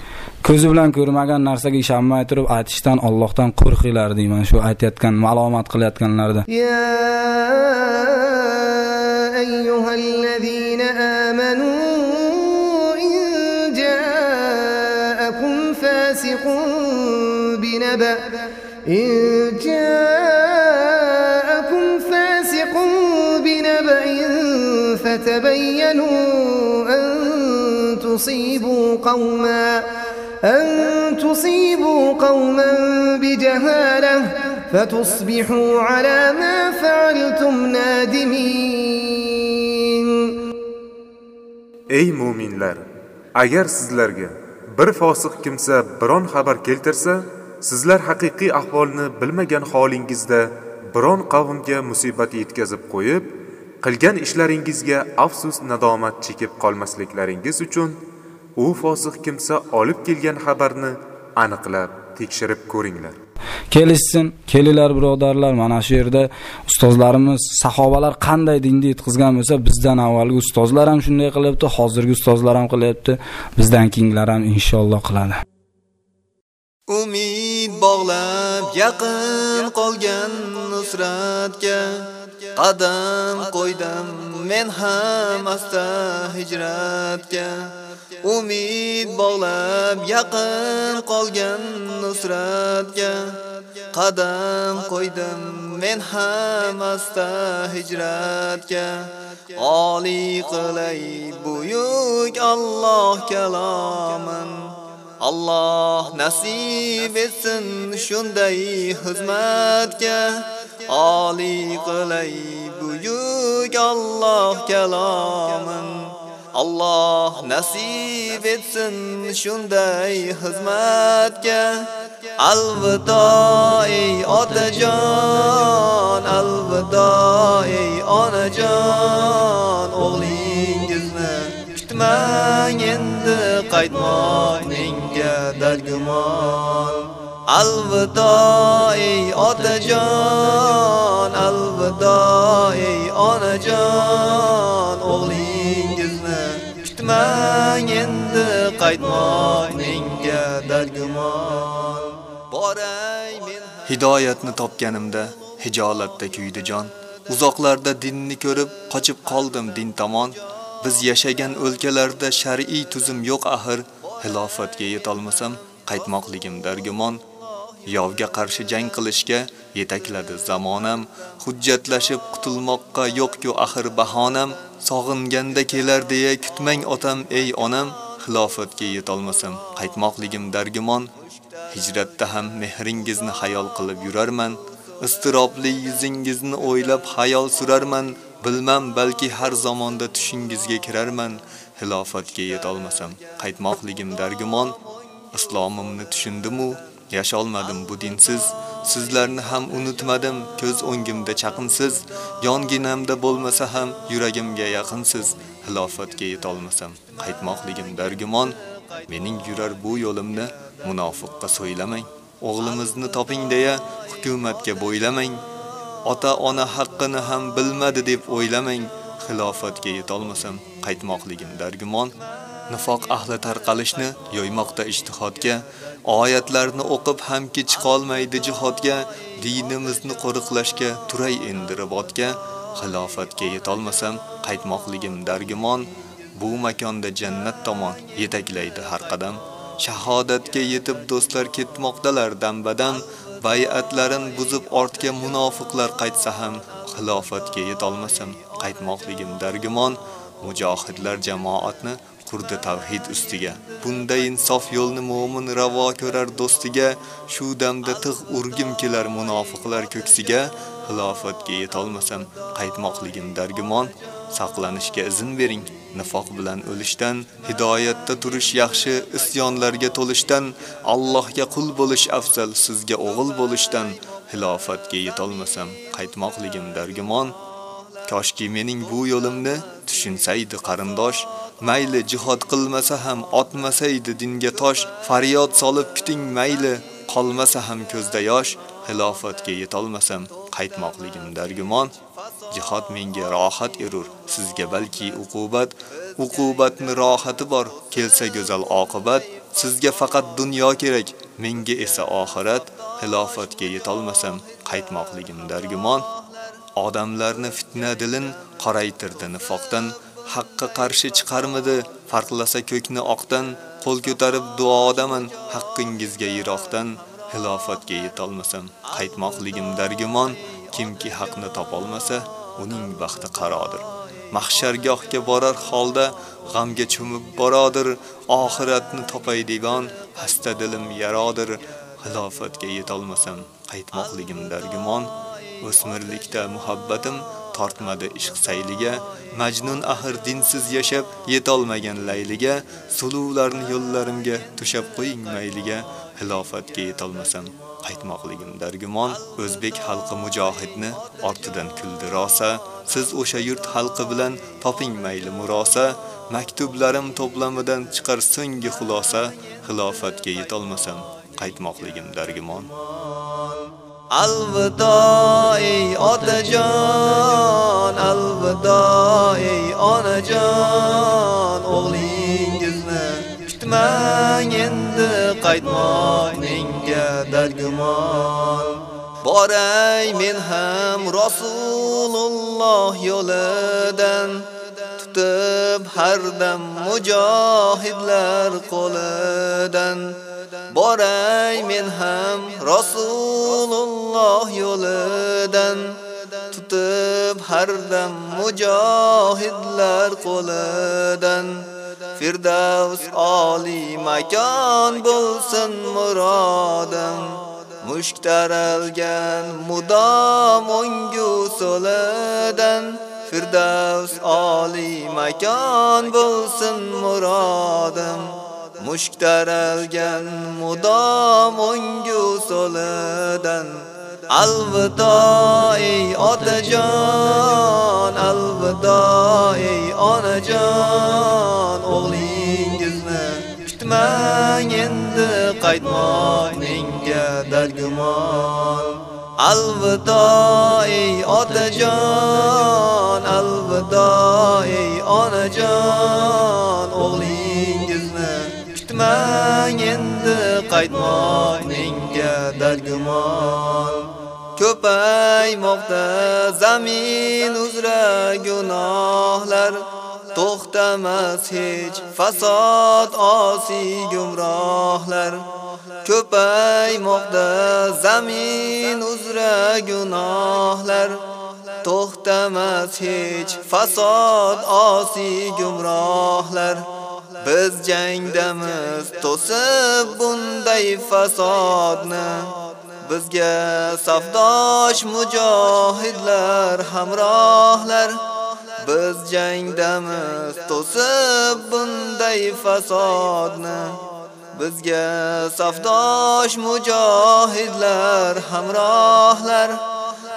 ko'zi bilan ko'rmagan narsaga ishonmay turib aytishdan ollohdan qo'rqinglar deyman shu aytayotgan malomat qilayotganlarda
نبأ إن جاءكم فاسق بنبأ فتبينوا أن تصيبوا قوما أن تصيبوا قوما بجهالة فتصبحوا على ما فعلتم نادمين
أي mo'minlar agar sizlarga bir fosiq kimsa biron xabar keltirsa sizlar haqiqiy ahvolni bilmagan holingizda biron qavmga musibat yetkazib qo'yib qilgan ishlaringizga afsus nadomat chekib qolmasliklaringiz uchun u fosiq kimsa olib kelgan xabarni aniqlab tekshirib ko'ringlar
kelishsin kelinglar birodarlar mana shu yerda ustozlarimiz sahobalar qanday dinni yetqizgan bo'lsa bizdan avvalgi ustozlar ham shunday qilyapti hozirgi ustozlar ham qilyapti bizdan keyingilar ham inshaalloh qiladi
Umid bog'lab yaqin qolgan nusratga qadam qo'ydim men ham asta hijratga Umid bog'lab yaqin qolgan nusratga qadam qo'ydim men ham asta hijratga oli qilay buyuk Alloh kalomin Allah nasib etsin shunday xizmatga oli qilay buyuk Allah kalomin Allah nasib etsin shunday xizmatga alvido ey otajon alvido ey onajon o'g'lingizni kutmang endi qaytmoqning dal gumon alvido ey otajon alvido ey onajon o'g'lingizni kutmang endi qaytmoq menga dal gumon boray
men hidoyatni topganimda hijolatda kuydi jon uzoqlarda dinni ko'rib qochib qoldim din tomon biz yashagan o'lkalarda shar'iy tuzum yo'q axir xilofatga yetolmasam qaytmoqligim dargumon yovga qarshi jang qilishga yetakladi zamonam hujjatlashib qutulmoqqa yo'q-ku axir bahonam sog'inganda kelar deya kutmang otam ey onam xilofatga yetolmasam qaytmoqligim dargumon hijratda ham mehringizni xayol qilib yurarman istirobli yuzingizni o'ylab xayol surarman bilmam balki har zamonda tushingizga kirarman hilofatga yetolmasam qaytmoqligim dargumon islomimni tushundim u olmadim bu dinsiz sizlarni ham unutmadim ko'z o'ngimda chaqinsiz yonginamda bo'lmasa ham yuragimga yaqinsiz hilofatga yetolmasam qaytmoqligim dargumon mening yurar bu yo'limni munofiqqa so'ylamang o'g'limizni toping deya hukumatga bo'ylamang ota ona haqqini ham bilmadi deb o'ylamang xilofatga yetolmasam qaytmoqligim dargumon nifoq ahli tarqalishni yoymoqda ijtihodga oyatlarni o'qib hamki chiqolmaydi jihodga dinimizni qo'riqlashga turay endi ribotga xilofatga yetolmasam qaytmoqligim dargumon bu makonda jannat tomon yetaklaydi har qadam shahodatga yetib do'stlar ketmoqdalar dambadan bay'atlarin buzib ortga munofiqlar qaytsa ham xilofatga yetolmasam qaytmoqligim dargumon mujohidlar jamoatni qurdi tavhid ustiga. Bunda insof yo'lni mu'min ravo ko'rar do'stiga, shu damda tig' urgim kelar munofiqlar ko'ksiga, xilofatga yetolmasam qaytmoqligim dargumon, saqlanishga izn bering. Nifoq bilan o'lishdan, hidoyatda turish yaxshi, isyonlarga to'lishdan, Allohga qul bo'lish afzal, sizga o'g'il bo'lishdan, xilofatga yetolmasam qaytmoqligim dargumon. Koshki mening bu yo'limni tushunsaydi qarindosh mayli jihad qilmasa ham otmasaydi dinga tosh faryod solib piting mayli qolmasa ham ko'zda yosh xilofatga yetolmasam qaytmoqligim dargumon jihad menga rohat erur sizga balki uqubat uqubatni rohati bor kelsa go'zal oqibat sizga faqat dunyo kerak menga esa oxirat xilofatga yetolmasam qaytmoqligim dargumon odamlarni fitna dilin qoraytirdi nifoqdan, haqqa qarshi chiqarmidi, farqlasa ko'kni oqdan, qo'l ko'tarib duodaman haqqingizga yiroqdan, hilofatga yetolmasam, qaytmoqligim dargumon, kimki haqni topolmasa, uning baxti qarodir. Mahshargohga borar holda g'amga cho'mib borodir, oxiratni topay devon, hasta dilim yarodir, hilofatga yetolmasam, qaytmoqligim dargumon, O'smirlikda muhabbatim tortmadi ishq sayliga, Majnun axir dinsiz yashab yetolmagan layliga, suluvlarni yo'llarimga tushab qo'ying mayliga, hilofatga yetolmasam qaytmoqligim dargumon, o'zbek xalqi mujohidni ortidan kuldi rosa, siz o'sha yurt xalqi bilan toping mayli murosa, maktublarim to'plamidan chiqar so'nggi xulosa, xilofatga yetolmasam qaytmoqligim dargumon.
Alvido ey otajon, alvido ey onajon, o'g'lingizni kutmang endi qaytmoq menga dargumon. Boray men ham Rasululloh yo'lidan tutib har dam mujohidlar qo'lidan boray men ham Rasululloh yo'lidan tutib har dam mujohidlar qo'lidan Firdavs oli makon bo'lsin murodim Mushk mudom ungu so'lidan Firdavs oli makon bo'lsin murodim mushtaralgan mudom o'ngu soladan alvido ey otajon alvido ey onajon o'g'lingizni kutmang endi qaytmoq menga dargumon alvido ey otajon alvido ey onajon Qaytmang endi qaytmoq menga dargumon Ko'paymoqda zamin uzra gunohlar To'xtamas hech fasod osi gumrohlar Ko'paymoqda zamin uzra gunohlar To'xtamas hech fasod osi gumrohlar Biz jangdamiz to'sib bunday fasodni Bizga safdosh mujohidlar hamrohlar Biz jangdamiz to'sib bunday fasodni Bizga safdosh mujohidlar hamrohlar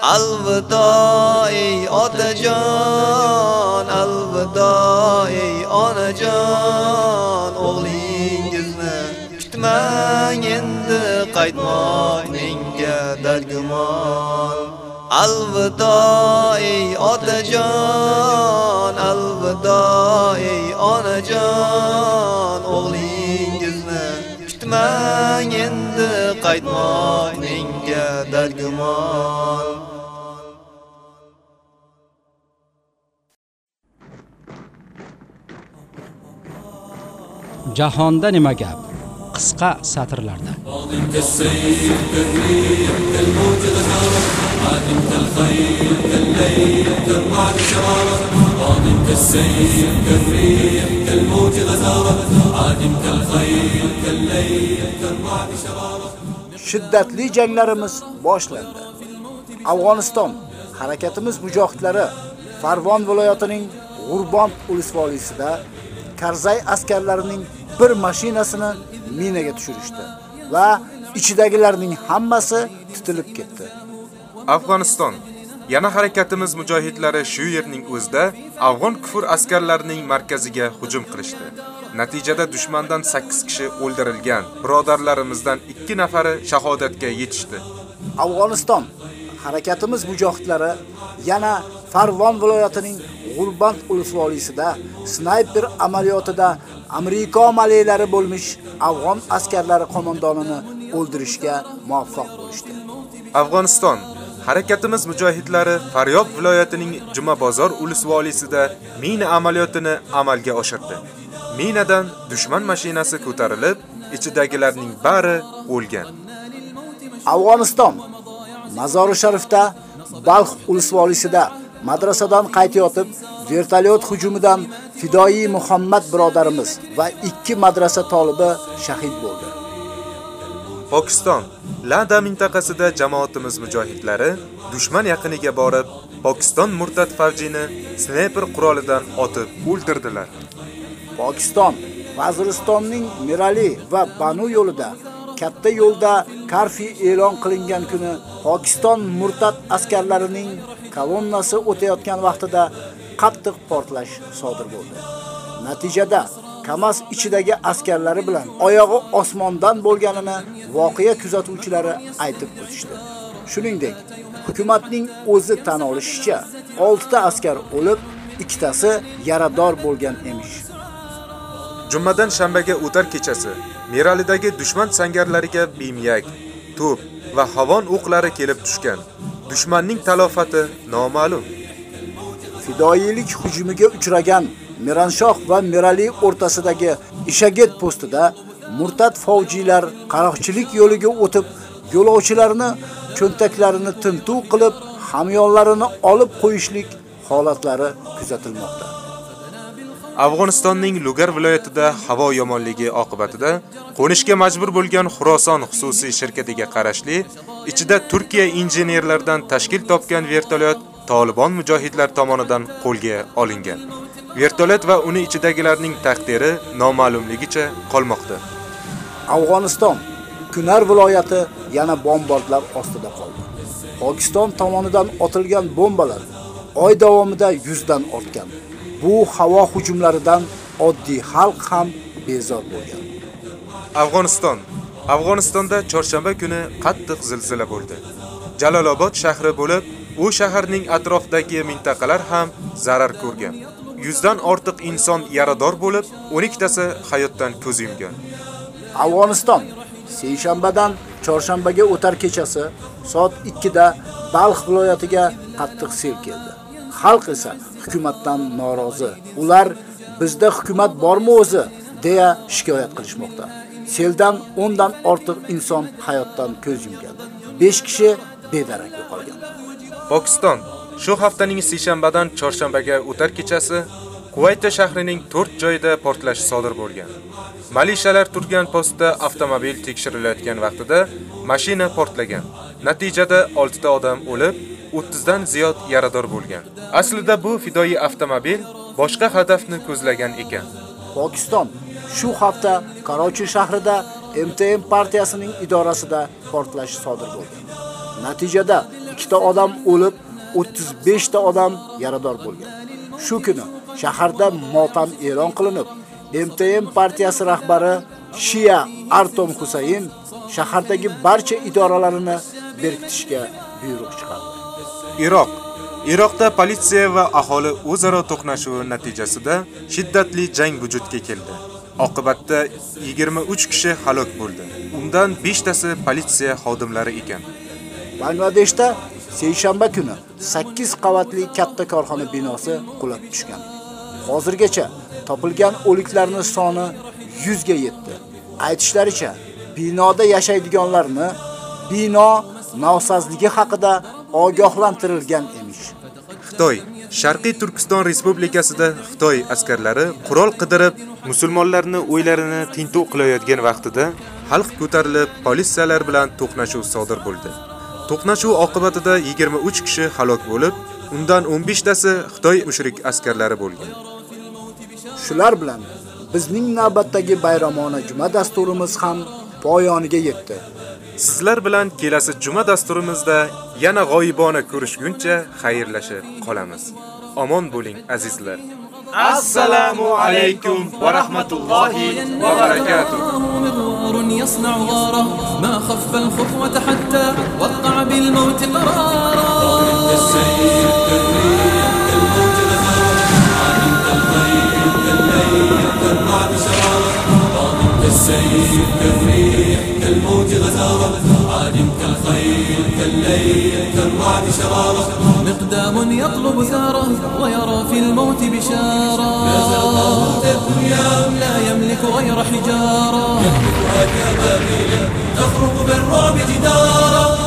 alvido ey otajon alvido ey onajon o'g'lingizni kutmang endi qaytmoq menga dalgumon. alvido ey otajon alvido ey onajon o'g'lingizni kutmang endi qaytmoq menga dalgumon.
jahonda nima gap qisqa satrlarda
shiddatli janglarimiz boshlandi. Afg'oniston harakatimiz mujohidlari Farvon viloyatining G'urbon ulusvolisida Karzay askarlarining bir mashinasini minaga tushirishdi va ichidagilarning hammasi tutilib ketdi.
Afg'oniston Yana harakatimiz mujohidlari shu yerning o'zida afg'on kufur askarlarining markaziga hujum qilishdi. Natijada dushmandan 8 kishi o'ldirilgan, birodarlarimizdan 2 nafari shahodatga yetishdi.
Afg'oniston harakatimiz mujohidlari yana Farvon viloyatining G'ulband ulusvolisida snayper amaliyotida Amerika malaylari bo'lmiş afg'on askarlari qo'mondonini o'ldirishga muvaffaq bo'lishdi.
Afg'oniston Harakatimiz mujohidlari Faryob viloyatining Juma bozor ulusvolisida mina amaliyotini amalga oshirdi. Minadan dushman mashinasi ko'tarilib, ichidagilarning bari o'lgan.
Afg'oniston Mazori Sharifda Balx ulusvolisida madrasadan qaytayotib vertolyot hujumidan fidoi Muhammad birodarimiz va ikki madrasa talibi shahid bo'ldi.
Pokiston Lada mintaqasida jamoatimiz mujohidlari dushman yaqiniga borib, Pokiston murtad farjini sniper qurolidan otib
o'ldirdilar. Pokiston Vaziristonning Mirali va Banu yo'lida katta yo'lda karfi e'lon qilingan kuni Pokiston murtad askarlarining kolonnasi o'tayotgan vaqtida qattiq portlash sodir bo'ldi. Natijada Kamaz ichidagi askarlari bilan oyog'i osmondan bo'lganini voqea kuzatuvchilari aytib o'tishdi. Shuningdek, hukumatning o'zi tan olishicha 6 ta askar o'lib, ikkitasi yarador bo'lgan emish.
Jummadan shanbaga o'tar kechasi Miralidagi dushman sangarlariga bimyak, to'p va havon o'qlari kelib tushgan.
Dushmanning talofati noma'lum. Fidoiylik hujumiga uchragan Miranshoh va Mirali o'rtasidagi Ishaget postida murtad favjilar qaroqchilik yo'liga o'tib, yo'lovchilarni cho'ntaklarini tintuv qilib, hamyonlarini olib qo'yishlik holatlari kuzatilmoqda.
Afg'onistonning Lugar viloyatida havo yomonligi oqibatida qo'nishga majbur bo'lgan Xuroson xususiy shirkatiga qarashli ichida Turkiya injenerlardan tashkil topgan vertolyot Taliban mujohidlar tomonidan qo'lga olingan. Vertolyot va uni ichidagilarning taqdiri noma'lumligicha qolmoqda.
Afg'oniston Kunar viloyati yana bombardlar ostida qoldi. Pokiston tomonidan otilgan bombalar oy davomida 100 dan ortgan. bu havo hujumlaridan oddiy xalq ham bezor bo'lgan.
Afg'oniston Afg'onistonda chorshanba kuni qattiq zilzila bo'ldi. Jalolobod shahri bo'lib, u shaharning atrofidagi mintaqalar ham zarar ko'rgan. 100 dan ortiq inson yarador bo'lib, 12 tasi hayotdan ko'z yumgan.
Afg'oniston seshanbadan chorshanbaga o'tar kechasi soat 2 da Balx viloyatiga qattiq sel keldi. Xalq esa hukumatdan norozi. Ular bizda hukumat bormi o'zi deya shikoyat qilishmoqda. Seldan 10 dan ortiq inson hayotdan ko'z yumgan. 5 kishi bedarak yo'qolgan.
Pokiston shu haftaning seshanbadan chorshanbaga o'tar kechasi Kuvayta shahrining 4 joyida portlash sodir bo'lgan. Malishalar turgan postda avtomobil tekshirilayotgan vaqtida mashina portlagan. Natijada 6 ta odam o'lib, 30dan ziyod yarador bo'lgan. Aslida bu fidoi avtomobil boshqa hadafni ko'zlagan ekan.
Pokiston shu hafta Karachi shahrida MTM partiyasining idorasida portlash sodir bo'ldi. Natijada 2 ta odam o'lib, 35 ta odam yarador bo'lgan. Shu kuni shaharda motam e'lon qilinib, MTM partiyasi rahbari Shia Artom Husayn shahardagi barcha idoralarini berkitishga buyruq chiqardi.
Iroq Iroqda politsiya va aholi o'zaro to'qnashuvi natijasida shiddatli jang vujudga keldi. Oqibatda 23 kishi halok bo'ldi. Undan 5 tasi politsiya xodimlari ekan.
Bangladeshda seshanba kuni 8 qavatli katta korxona binosi qulab tushgan. Hozirgacha topilgan o'liklarning soni 100 ga yetdi. Aytishlaricha, binoda yashaydiganlarni bino navsazligi haqida ogohlantirilgan emish.
Xitoy Sharqiy Turkiston Respublikasida Xitoy askarlari qurol qidirib, musulmonlarni o'ylarini tintuv qilayotgan vaqtida xalq ko'tarilib, politsiyalar bilan to'qnashuv sodir bo'ldi. To'qnashuv oqibatida 23 kishi halok bo'lib, undan 15 tasi Xitoy mushrik askarlari bo'lgan.
Shular bilan bizning navbatdagi bayramona juma dasturimiz ham poyoniga yetdi.
Sizlar bilan kelasi juma dasturimizda yana g'oyibona ko'rishguncha xayrlashib qolamiz. Omon bo'ling azizlar. Assalomu alaykum va rahmatullohi va barakatuh.
السيف كالريح كالموج غزارة عادم كالخيل كالليل كالرعد شرارة مقدام يطلب ثاره ويرى في الموت بشارة لا يملك غير حجارة يهلكها كبابيل تخرج بالرعب جدارة